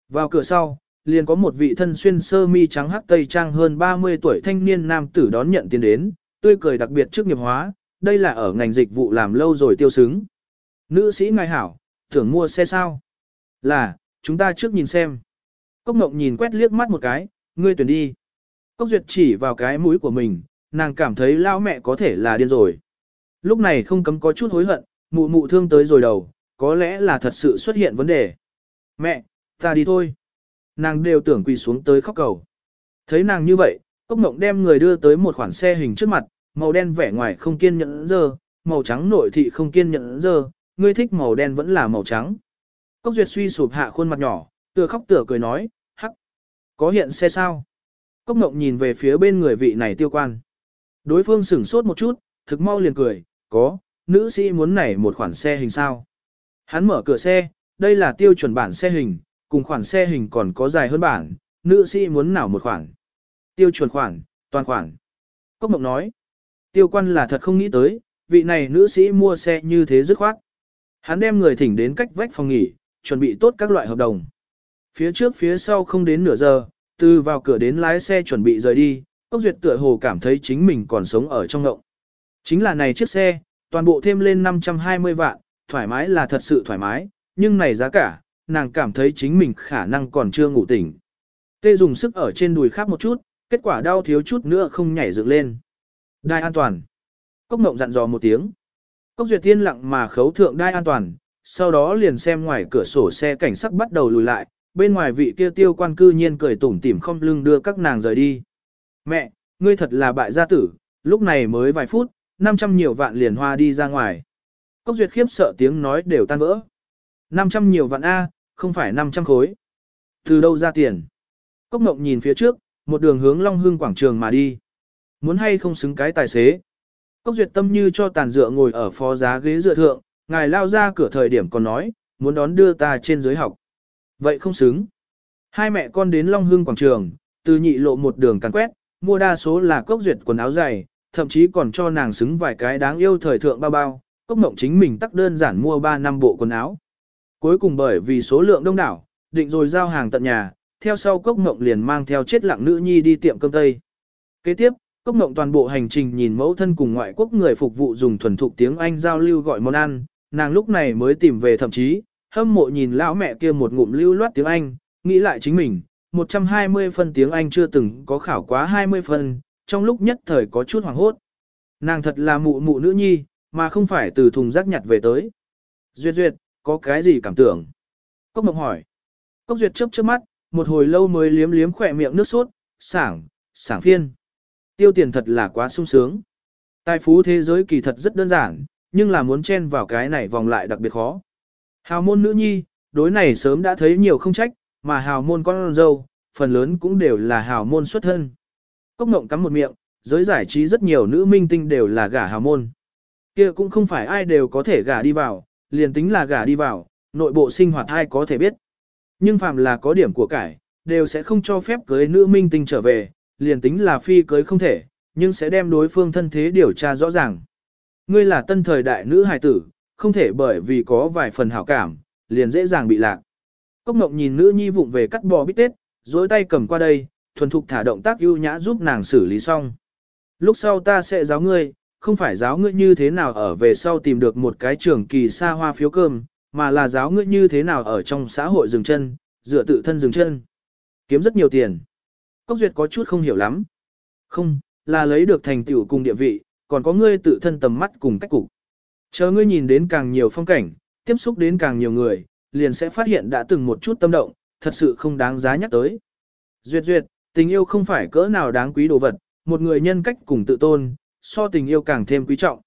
Vào cửa sau, liền có một vị thân xuyên sơ mi trắng hắc tây trang hơn 30 tuổi thanh niên nam tử đón nhận tiền đến, tươi cười đặc biệt trước nghiệp hóa, đây là ở ngành dịch vụ làm lâu rồi tiêu xứng. Nữ sĩ ngài hảo, tưởng mua xe sao? Là, chúng ta trước nhìn xem. Cốc Ngộng nhìn quét liếc mắt một cái, ngươi tuyển đi. Cốc Duyệt chỉ vào cái mũi của mình, nàng cảm thấy lao mẹ có thể là điên rồi. Lúc này không cấm có chút hối hận, mụ mụ thương tới rồi đầu, có lẽ là thật sự xuất hiện vấn đề. Mẹ, ta đi thôi. Nàng đều tưởng quỳ xuống tới khóc cầu. Thấy nàng như vậy, Cốc Ngộng đem người đưa tới một khoản xe hình trước mặt, màu đen vẻ ngoài không kiên nhẫn dơ, màu trắng nội thị không kiên nhẫn dơ, ngươi thích màu đen vẫn là màu trắng. Cốc Duyệt suy sụp hạ khuôn mặt nhỏ, tựa khóc tựa cười nói, hắc, có hiện xe sao? Cốc Ngộng nhìn về phía bên người vị này tiêu quan. Đối phương sửng sốt một chút, thực mau liền cười, có, nữ sĩ muốn nảy một khoản xe hình sao. Hắn mở cửa xe, đây là tiêu chuẩn bản xe hình, cùng khoản xe hình còn có dài hơn bản, nữ sĩ muốn nào một khoản. Tiêu chuẩn khoản, toàn khoản. Cốc Mộng nói, tiêu quan là thật không nghĩ tới, vị này nữ sĩ mua xe như thế dứt khoát. Hắn đem người thỉnh đến cách vách phòng nghỉ, chuẩn bị tốt các loại hợp đồng. Phía trước phía sau không đến nửa giờ, từ vào cửa đến lái xe chuẩn bị rời đi, Cốc Duyệt tựa hồ cảm thấy chính mình còn sống ở trong ngộng. Chính là này chiếc xe, toàn bộ thêm lên 520 vạn, thoải mái là thật sự thoải mái, nhưng này giá cả, nàng cảm thấy chính mình khả năng còn chưa ngủ tỉnh. Tê dùng sức ở trên đùi khắp một chút, kết quả đau thiếu chút nữa không nhảy dựng lên. Đai an toàn. Cốc mộng dặn dò một tiếng. Cốc duyệt tiên lặng mà khấu thượng đai an toàn, sau đó liền xem ngoài cửa sổ xe cảnh sắc bắt đầu lùi lại, bên ngoài vị kia tiêu quan cư nhiên cười tủm tỉm không lưng đưa các nàng rời đi. Mẹ, ngươi thật là bại gia tử, lúc này mới vài phút, 500 nhiều vạn liền hoa đi ra ngoài. Cốc duyệt khiếp sợ tiếng nói đều tan vỡ. 500 nhiều vạn A, không phải 500 khối. Từ đâu ra tiền? Cốc mộng nhìn phía trước, một đường hướng Long Hương quảng trường mà đi. Muốn hay không xứng cái tài xế. Cốc duyệt tâm như cho tàn dựa ngồi ở phó giá ghế dựa thượng, ngài lao ra cửa thời điểm còn nói, muốn đón đưa ta trên dưới học. Vậy không xứng. Hai mẹ con đến Long Hương quảng trường, từ nhị lộ một đường càn quét, mua đa số là cốc duyệt quần áo dày, thậm chí còn cho nàng xứng vài cái đáng yêu thời thượng bao bao, cốc mộng chính mình tắc đơn giản mua 3 năm bộ quần áo. Cuối cùng bởi vì số lượng đông đảo, định rồi giao hàng tận nhà, theo sau cốc Ngộng liền mang theo chết lặng nữ nhi đi tiệm cơm tây. Kế tiếp, cốc Ngộng toàn bộ hành trình nhìn mẫu thân cùng ngoại quốc người phục vụ dùng thuần thục tiếng Anh giao lưu gọi món ăn, nàng lúc này mới tìm về thậm chí, hâm mộ nhìn lão mẹ kia một ngụm lưu loát tiếng Anh, nghĩ lại chính mình, 120 phân tiếng Anh chưa từng có khảo quá 20 phân, trong lúc nhất thời có chút hoảng hốt. Nàng thật là mụ mụ nữ nhi, mà không phải từ thùng rác nhặt về tới. Duyệt duyệt, có cái gì cảm tưởng? Cốc mộng hỏi. Cốc duyệt chớp chớp mắt, một hồi lâu mới liếm liếm khỏe miệng nước sốt, sảng, sảng phiên. Tiêu tiền thật là quá sung sướng. Tài phú thế giới kỳ thật rất đơn giản, nhưng là muốn chen vào cái này vòng lại đặc biệt khó. Hào môn nữ nhi, đối này sớm đã thấy nhiều không trách, mà hào môn con dâu, phần lớn cũng đều là hào môn xuất thân. Cốc mộng cắm một miệng, giới giải trí rất nhiều nữ minh tinh đều là gả hào môn. kia cũng không phải ai đều có thể gả đi vào, liền tính là gả đi vào, Nội bộ sinh hoạt ai có thể biết. Nhưng phàm là có điểm của cải, đều sẽ không cho phép cưới nữ minh tinh trở về, liền tính là phi cưới không thể, nhưng sẽ đem đối phương thân thế điều tra rõ ràng. Ngươi là tân thời đại nữ hài tử, không thể bởi vì có vài phần hảo cảm, liền dễ dàng bị lạc. Cốc Ngộng nhìn nữ nhi vụng về cắt bò bít tết, dối tay cầm qua đây, thuần thục thả động tác ưu nhã giúp nàng xử lý xong. Lúc sau ta sẽ giáo ngươi, không phải giáo ngươi như thế nào ở về sau tìm được một cái trường kỳ xa hoa phiếu cơm, mà là giáo ngươi như thế nào ở trong xã hội dừng chân, dựa tự thân dừng chân. Kiếm rất nhiều tiền. Cốc Duyệt có chút không hiểu lắm. Không, là lấy được thành tựu cùng địa vị, còn có ngươi tự thân tầm mắt cùng cách cục. Chờ ngươi nhìn đến càng nhiều phong cảnh, tiếp xúc đến càng nhiều người, liền sẽ phát hiện đã từng một chút tâm động, thật sự không đáng giá nhắc tới. Duyệt duyệt, tình yêu không phải cỡ nào đáng quý đồ vật, một người nhân cách cùng tự tôn, so tình yêu càng thêm quý trọng.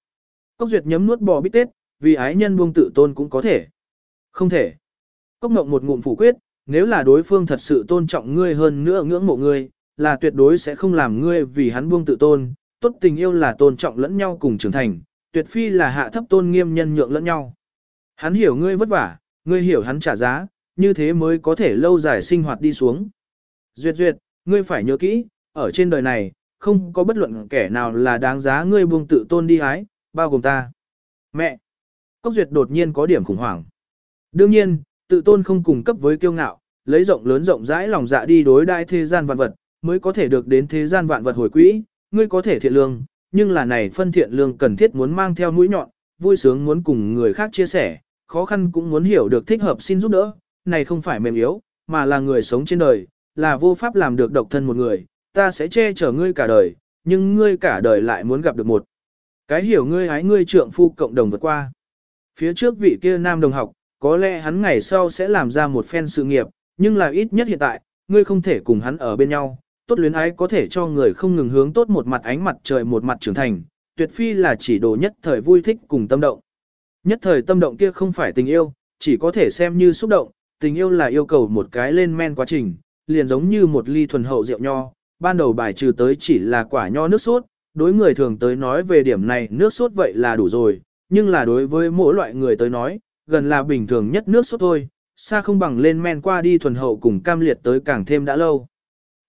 Cốc duyệt nhấm nuốt bò bít tết, vì ái nhân buông tự tôn cũng có thể. Không thể. Cốc ngộng một ngụm phủ quyết, nếu là đối phương thật sự tôn trọng ngươi hơn nữa ngưỡng mộ ngươi, là tuyệt đối sẽ không làm ngươi vì hắn buông tự tôn, tốt tình yêu là tôn trọng lẫn nhau cùng trưởng thành, tuyệt phi là hạ thấp tôn nghiêm nhân nhượng lẫn nhau. Hắn hiểu ngươi vất vả, ngươi hiểu hắn trả giá, như thế mới có thể lâu dài sinh hoạt đi xuống. Duyệt duyệt, ngươi phải nhớ kỹ, ở trên đời này, không có bất luận kẻ nào là đáng giá ngươi buông tự tôn đi hái, bao gồm ta. Mẹ! Cốc duyệt đột nhiên có điểm khủng hoảng. Đương nhiên, tự tôn không cùng cấp với kiêu ngạo, lấy rộng lớn rộng rãi lòng dạ đi đối đai thế gian vạn vật, mới có thể được đến thế gian vạn vật hồi quỹ, ngươi có thể thiện lương, nhưng là này phân thiện lương cần thiết muốn mang theo mũi nhọn, vui sướng muốn cùng người khác chia sẻ, khó khăn cũng muốn hiểu được thích hợp xin giúp đỡ, này không phải mềm yếu, mà là người sống trên đời, là vô pháp làm được độc thân một người, ta sẽ che chở ngươi cả đời, nhưng ngươi cả đời lại muốn gặp được một. Cái hiểu ngươi hái ngươi trượng phu cộng đồng vượt qua. Phía trước vị kia nam đồng học, có lẽ hắn ngày sau sẽ làm ra một phen sự nghiệp, nhưng là ít nhất hiện tại, ngươi không thể cùng hắn ở bên nhau, tốt luyến ái có thể cho người không ngừng hướng tốt một mặt ánh mặt trời một mặt trưởng thành, tuyệt phi là chỉ đồ nhất thời vui thích cùng tâm động. Nhất thời tâm động kia không phải tình yêu, chỉ có thể xem như xúc động, tình yêu là yêu cầu một cái lên men quá trình, liền giống như một ly thuần hậu rượu nho, ban đầu bài trừ tới chỉ là quả nho nước sốt, đối người thường tới nói về điểm này nước sốt vậy là đủ rồi, nhưng là đối với mỗi loại người tới nói, gần là bình thường nhất nước sốt thôi, xa không bằng lên men qua đi thuần hậu cùng cam liệt tới càng thêm đã lâu.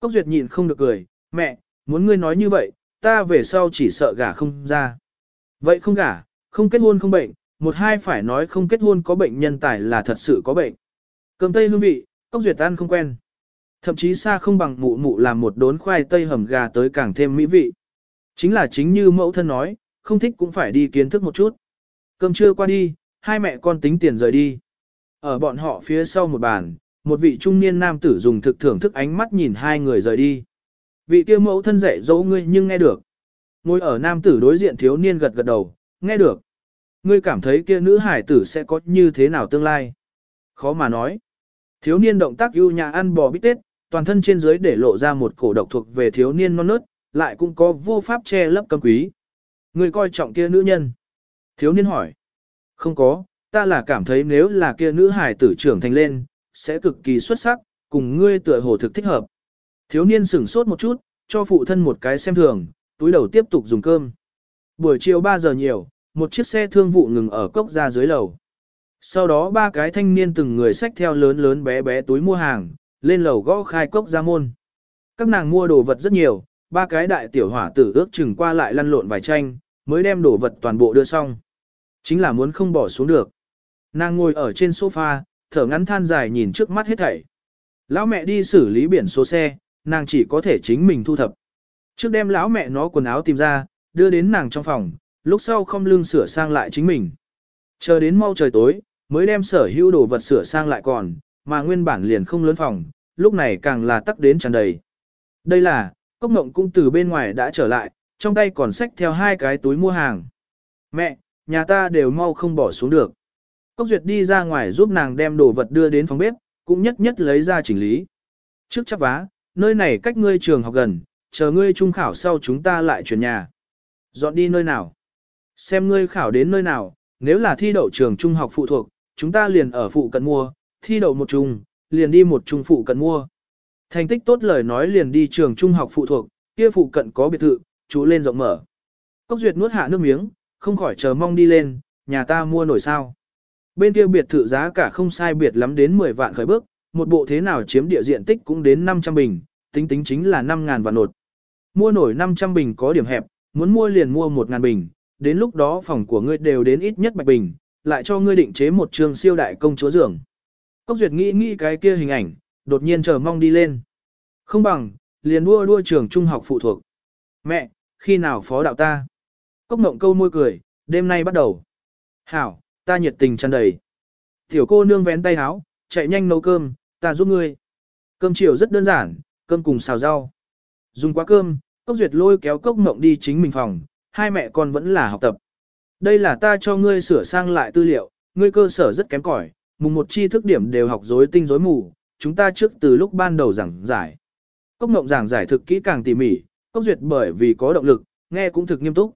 Cốc Duyệt nhịn không được cười, mẹ, muốn ngươi nói như vậy, ta về sau chỉ sợ gả không ra. Vậy không gả, không kết hôn không bệnh, một hai phải nói không kết hôn có bệnh nhân tài là thật sự có bệnh. Cơm tây hương vị, Cốc Duyệt ăn không quen. Thậm chí xa không bằng mụ mụ làm một đốn khoai tây hầm gà tới càng thêm mỹ vị. Chính là chính như mẫu thân nói, không thích cũng phải đi kiến thức một chút. Cơm trưa qua đi, hai mẹ con tính tiền rời đi. Ở bọn họ phía sau một bàn, một vị trung niên nam tử dùng thực thưởng thức ánh mắt nhìn hai người rời đi. Vị kia mẫu thân dạy dỗ ngươi nhưng nghe được. Ngồi ở nam tử đối diện thiếu niên gật gật đầu, nghe được. Ngươi cảm thấy kia nữ hải tử sẽ có như thế nào tương lai? Khó mà nói. Thiếu niên động tác ưu nhã ăn bò bít tết, toàn thân trên dưới để lộ ra một cổ độc thuộc về thiếu niên non nớt, lại cũng có vô pháp che lấp cấm quý. người coi trọng kia nữ nhân. Thiếu niên hỏi. Không có, ta là cảm thấy nếu là kia nữ hải tử trưởng thành lên, sẽ cực kỳ xuất sắc, cùng ngươi tựa hồ thực thích hợp. Thiếu niên sửng sốt một chút, cho phụ thân một cái xem thường, túi đầu tiếp tục dùng cơm. Buổi chiều 3 giờ nhiều, một chiếc xe thương vụ ngừng ở cốc ra dưới lầu. Sau đó ba cái thanh niên từng người xách theo lớn lớn bé bé túi mua hàng, lên lầu gõ khai cốc ra môn. Các nàng mua đồ vật rất nhiều, ba cái đại tiểu hỏa tử ước chừng qua lại lăn lộn vài tranh, mới đem đồ vật toàn bộ đưa xong. Chính là muốn không bỏ xuống được. Nàng ngồi ở trên sofa, thở ngắn than dài nhìn trước mắt hết thảy. Lão mẹ đi xử lý biển số xe, nàng chỉ có thể chính mình thu thập. Trước đem lão mẹ nó quần áo tìm ra, đưa đến nàng trong phòng, lúc sau không lưng sửa sang lại chính mình. Chờ đến mau trời tối, mới đem sở hữu đồ vật sửa sang lại còn, mà nguyên bản liền không lớn phòng, lúc này càng là tắc đến tràn đầy. Đây là, cốc mộng cũng từ bên ngoài đã trở lại, trong tay còn xách theo hai cái túi mua hàng. Mẹ, nhà ta đều mau không bỏ xuống được. Cốc Duyệt đi ra ngoài giúp nàng đem đồ vật đưa đến phòng bếp, cũng nhất nhất lấy ra chỉnh lý. Trước chắc vá, nơi này cách ngươi trường học gần, chờ ngươi trung khảo sau chúng ta lại chuyển nhà. Dọn đi nơi nào? Xem ngươi khảo đến nơi nào, nếu là thi đậu trường trung học phụ thuộc, chúng ta liền ở phụ cận mua, thi đậu một trung, liền đi một trung phụ cận mua. Thành tích tốt lời nói liền đi trường trung học phụ thuộc, kia phụ cận có biệt thự, chú lên rộng mở. Cốc Duyệt nuốt hạ nước miếng, không khỏi chờ mong đi lên, nhà ta mua nổi sao. Bên kia biệt thự giá cả không sai biệt lắm đến 10 vạn khởi bước, một bộ thế nào chiếm địa diện tích cũng đến 500 bình, tính tính chính là 5.000 vạn nột. Mua nổi 500 bình có điểm hẹp, muốn mua liền mua 1.000 bình, đến lúc đó phòng của ngươi đều đến ít nhất bạch bình, lại cho ngươi định chế một trường siêu đại công chúa giường. Cốc Duyệt nghĩ nghĩ cái kia hình ảnh, đột nhiên chờ mong đi lên. Không bằng, liền đua đua trường trung học phụ thuộc. Mẹ, khi nào phó đạo ta? Cốc mộng câu môi cười, đêm nay bắt đầu. Hảo, ta nhiệt tình tràn đầy. Tiểu cô nương vén tay áo, chạy nhanh nấu cơm, ta giúp ngươi. Cơm chiều rất đơn giản, cơm cùng xào rau. Dùng quá cơm, Cốc Duyệt lôi kéo Cốc Mộng đi chính mình phòng, hai mẹ con vẫn là học tập. Đây là ta cho ngươi sửa sang lại tư liệu, ngươi cơ sở rất kém cỏi, mùng một chi thức điểm đều học rối tinh rối mù, chúng ta trước từ lúc ban đầu giảng giải. Cốc ngộng giảng giải thực kỹ càng tỉ mỉ, Cốc Duyệt bởi vì có động lực, nghe cũng thực nghiêm túc.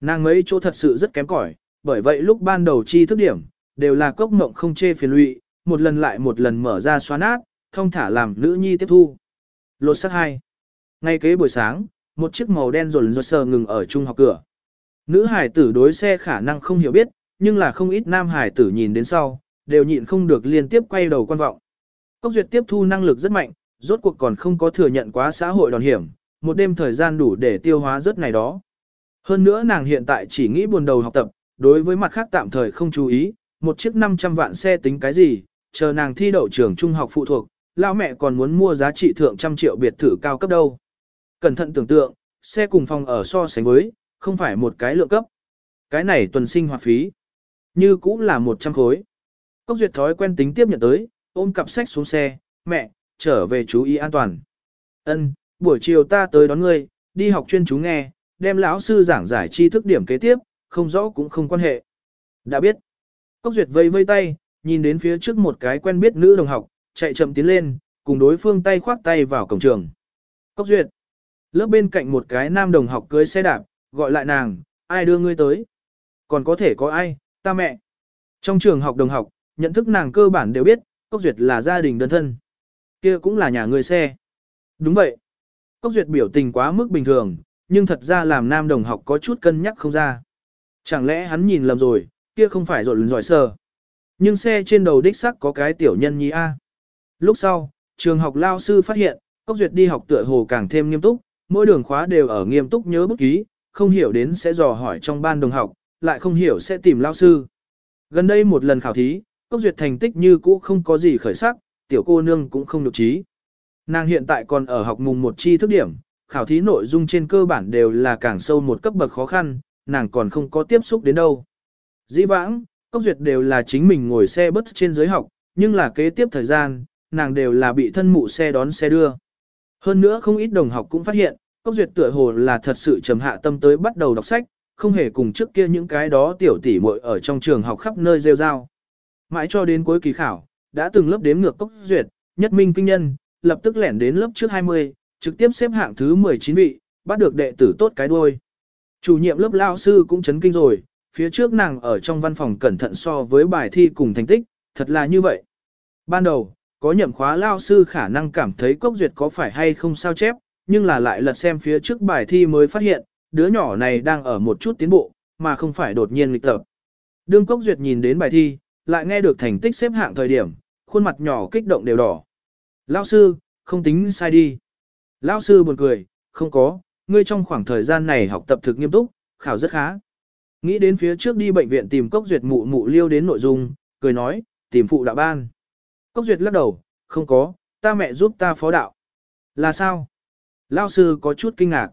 Nàng mấy chỗ thật sự rất kém cỏi, bởi vậy lúc ban đầu chi thức điểm, đều là Cốc ngộng không chê phiền lụy, một lần lại một lần mở ra xóa nát, thông thả làm nữ nhi tiếp thu. Lột sắc 2. Ngay kế buổi sáng, một chiếc màu đen rồn rột sờ ngừng ở trung học cửa. Nữ hải tử đối xe khả năng không hiểu biết, nhưng là không ít nam hải tử nhìn đến sau, đều nhịn không được liên tiếp quay đầu quan vọng. Cốc duyệt tiếp thu năng lực rất mạnh, rốt cuộc còn không có thừa nhận quá xã hội đòn hiểm, một đêm thời gian đủ để tiêu hóa rất này đó. Hơn nữa nàng hiện tại chỉ nghĩ buồn đầu học tập, đối với mặt khác tạm thời không chú ý, một chiếc 500 vạn xe tính cái gì, chờ nàng thi đậu trường trung học phụ thuộc, lão mẹ còn muốn mua giá trị thượng trăm triệu biệt thự cao cấp đâu. Cẩn thận tưởng tượng, xe cùng phòng ở so sánh với, không phải một cái lượng cấp. Cái này tuần sinh hoạt phí, như cũng là 100 khối. Cốc duyệt thói quen tính tiếp nhận tới, ôm cặp sách xuống xe, mẹ, trở về chú ý an toàn. Ân, buổi chiều ta tới đón ngươi, đi học chuyên chú nghe, đem lão sư giảng giải tri thức điểm kế tiếp, không rõ cũng không quan hệ. Đã biết. Cốc duyệt vây vây tay, nhìn đến phía trước một cái quen biết nữ đồng học, chạy chậm tiến lên, cùng đối phương tay khoác tay vào cổng trường. Cốc duyệt. Lớp bên cạnh một cái nam đồng học cưới xe đạp, gọi lại nàng, ai đưa ngươi tới? Còn có thể có ai, ta mẹ. Trong trường học đồng học, nhận thức nàng cơ bản đều biết, Cốc Duyệt là gia đình đơn thân. kia cũng là nhà người xe. Đúng vậy. Cốc Duyệt biểu tình quá mức bình thường, nhưng thật ra làm nam đồng học có chút cân nhắc không ra. Chẳng lẽ hắn nhìn lầm rồi, kia không phải rồi giỏi sờ. Nhưng xe trên đầu đích sắc có cái tiểu nhân nhi A. Lúc sau, trường học lao sư phát hiện, Cốc Duyệt đi học tựa hồ càng thêm nghiêm túc, mỗi đường khóa đều ở nghiêm túc nhớ bút ký, không hiểu đến sẽ dò hỏi trong ban đồng học, lại không hiểu sẽ tìm lao sư. Gần đây một lần khảo thí, Cốc Duyệt thành tích như cũ không có gì khởi sắc, tiểu cô nương cũng không nhục trí. Nàng hiện tại còn ở học mùng một chi thức điểm, khảo thí nội dung trên cơ bản đều là càng sâu một cấp bậc khó khăn, nàng còn không có tiếp xúc đến đâu. Dĩ vãng, Cốc Duyệt đều là chính mình ngồi xe bus trên giới học, nhưng là kế tiếp thời gian, nàng đều là bị thân mụ xe đón xe đưa. Hơn nữa không ít đồng học cũng phát hiện, Cốc Duyệt tựa hồ là thật sự trầm hạ tâm tới bắt đầu đọc sách, không hề cùng trước kia những cái đó tiểu tỷ muội ở trong trường học khắp nơi rêu rao. Mãi cho đến cuối kỳ khảo, đã từng lớp đếm ngược Cốc Duyệt, nhất minh kinh nhân, lập tức lẻn đến lớp trước 20, trực tiếp xếp hạng thứ 19 vị, bắt được đệ tử tốt cái đuôi. Chủ nhiệm lớp lao sư cũng chấn kinh rồi, phía trước nàng ở trong văn phòng cẩn thận so với bài thi cùng thành tích, thật là như vậy. Ban đầu, có nhậm khóa lao sư khả năng cảm thấy Cốc Duyệt có phải hay không sao chép, nhưng là lại lật xem phía trước bài thi mới phát hiện, đứa nhỏ này đang ở một chút tiến bộ, mà không phải đột nhiên nghịch tập. Đương Cốc Duyệt nhìn đến bài thi, lại nghe được thành tích xếp hạng thời điểm, khuôn mặt nhỏ kích động đều đỏ. Lão sư, không tính sai đi. Lão sư buồn cười, không có, ngươi trong khoảng thời gian này học tập thực nghiêm túc, khảo rất khá. Nghĩ đến phía trước đi bệnh viện tìm Cốc Duyệt mụ mụ liêu đến nội dung, cười nói, tìm phụ đạo ban. Cốc Duyệt lắc đầu, không có, ta mẹ giúp ta phó đạo. Là sao? Lao sư có chút kinh ngạc.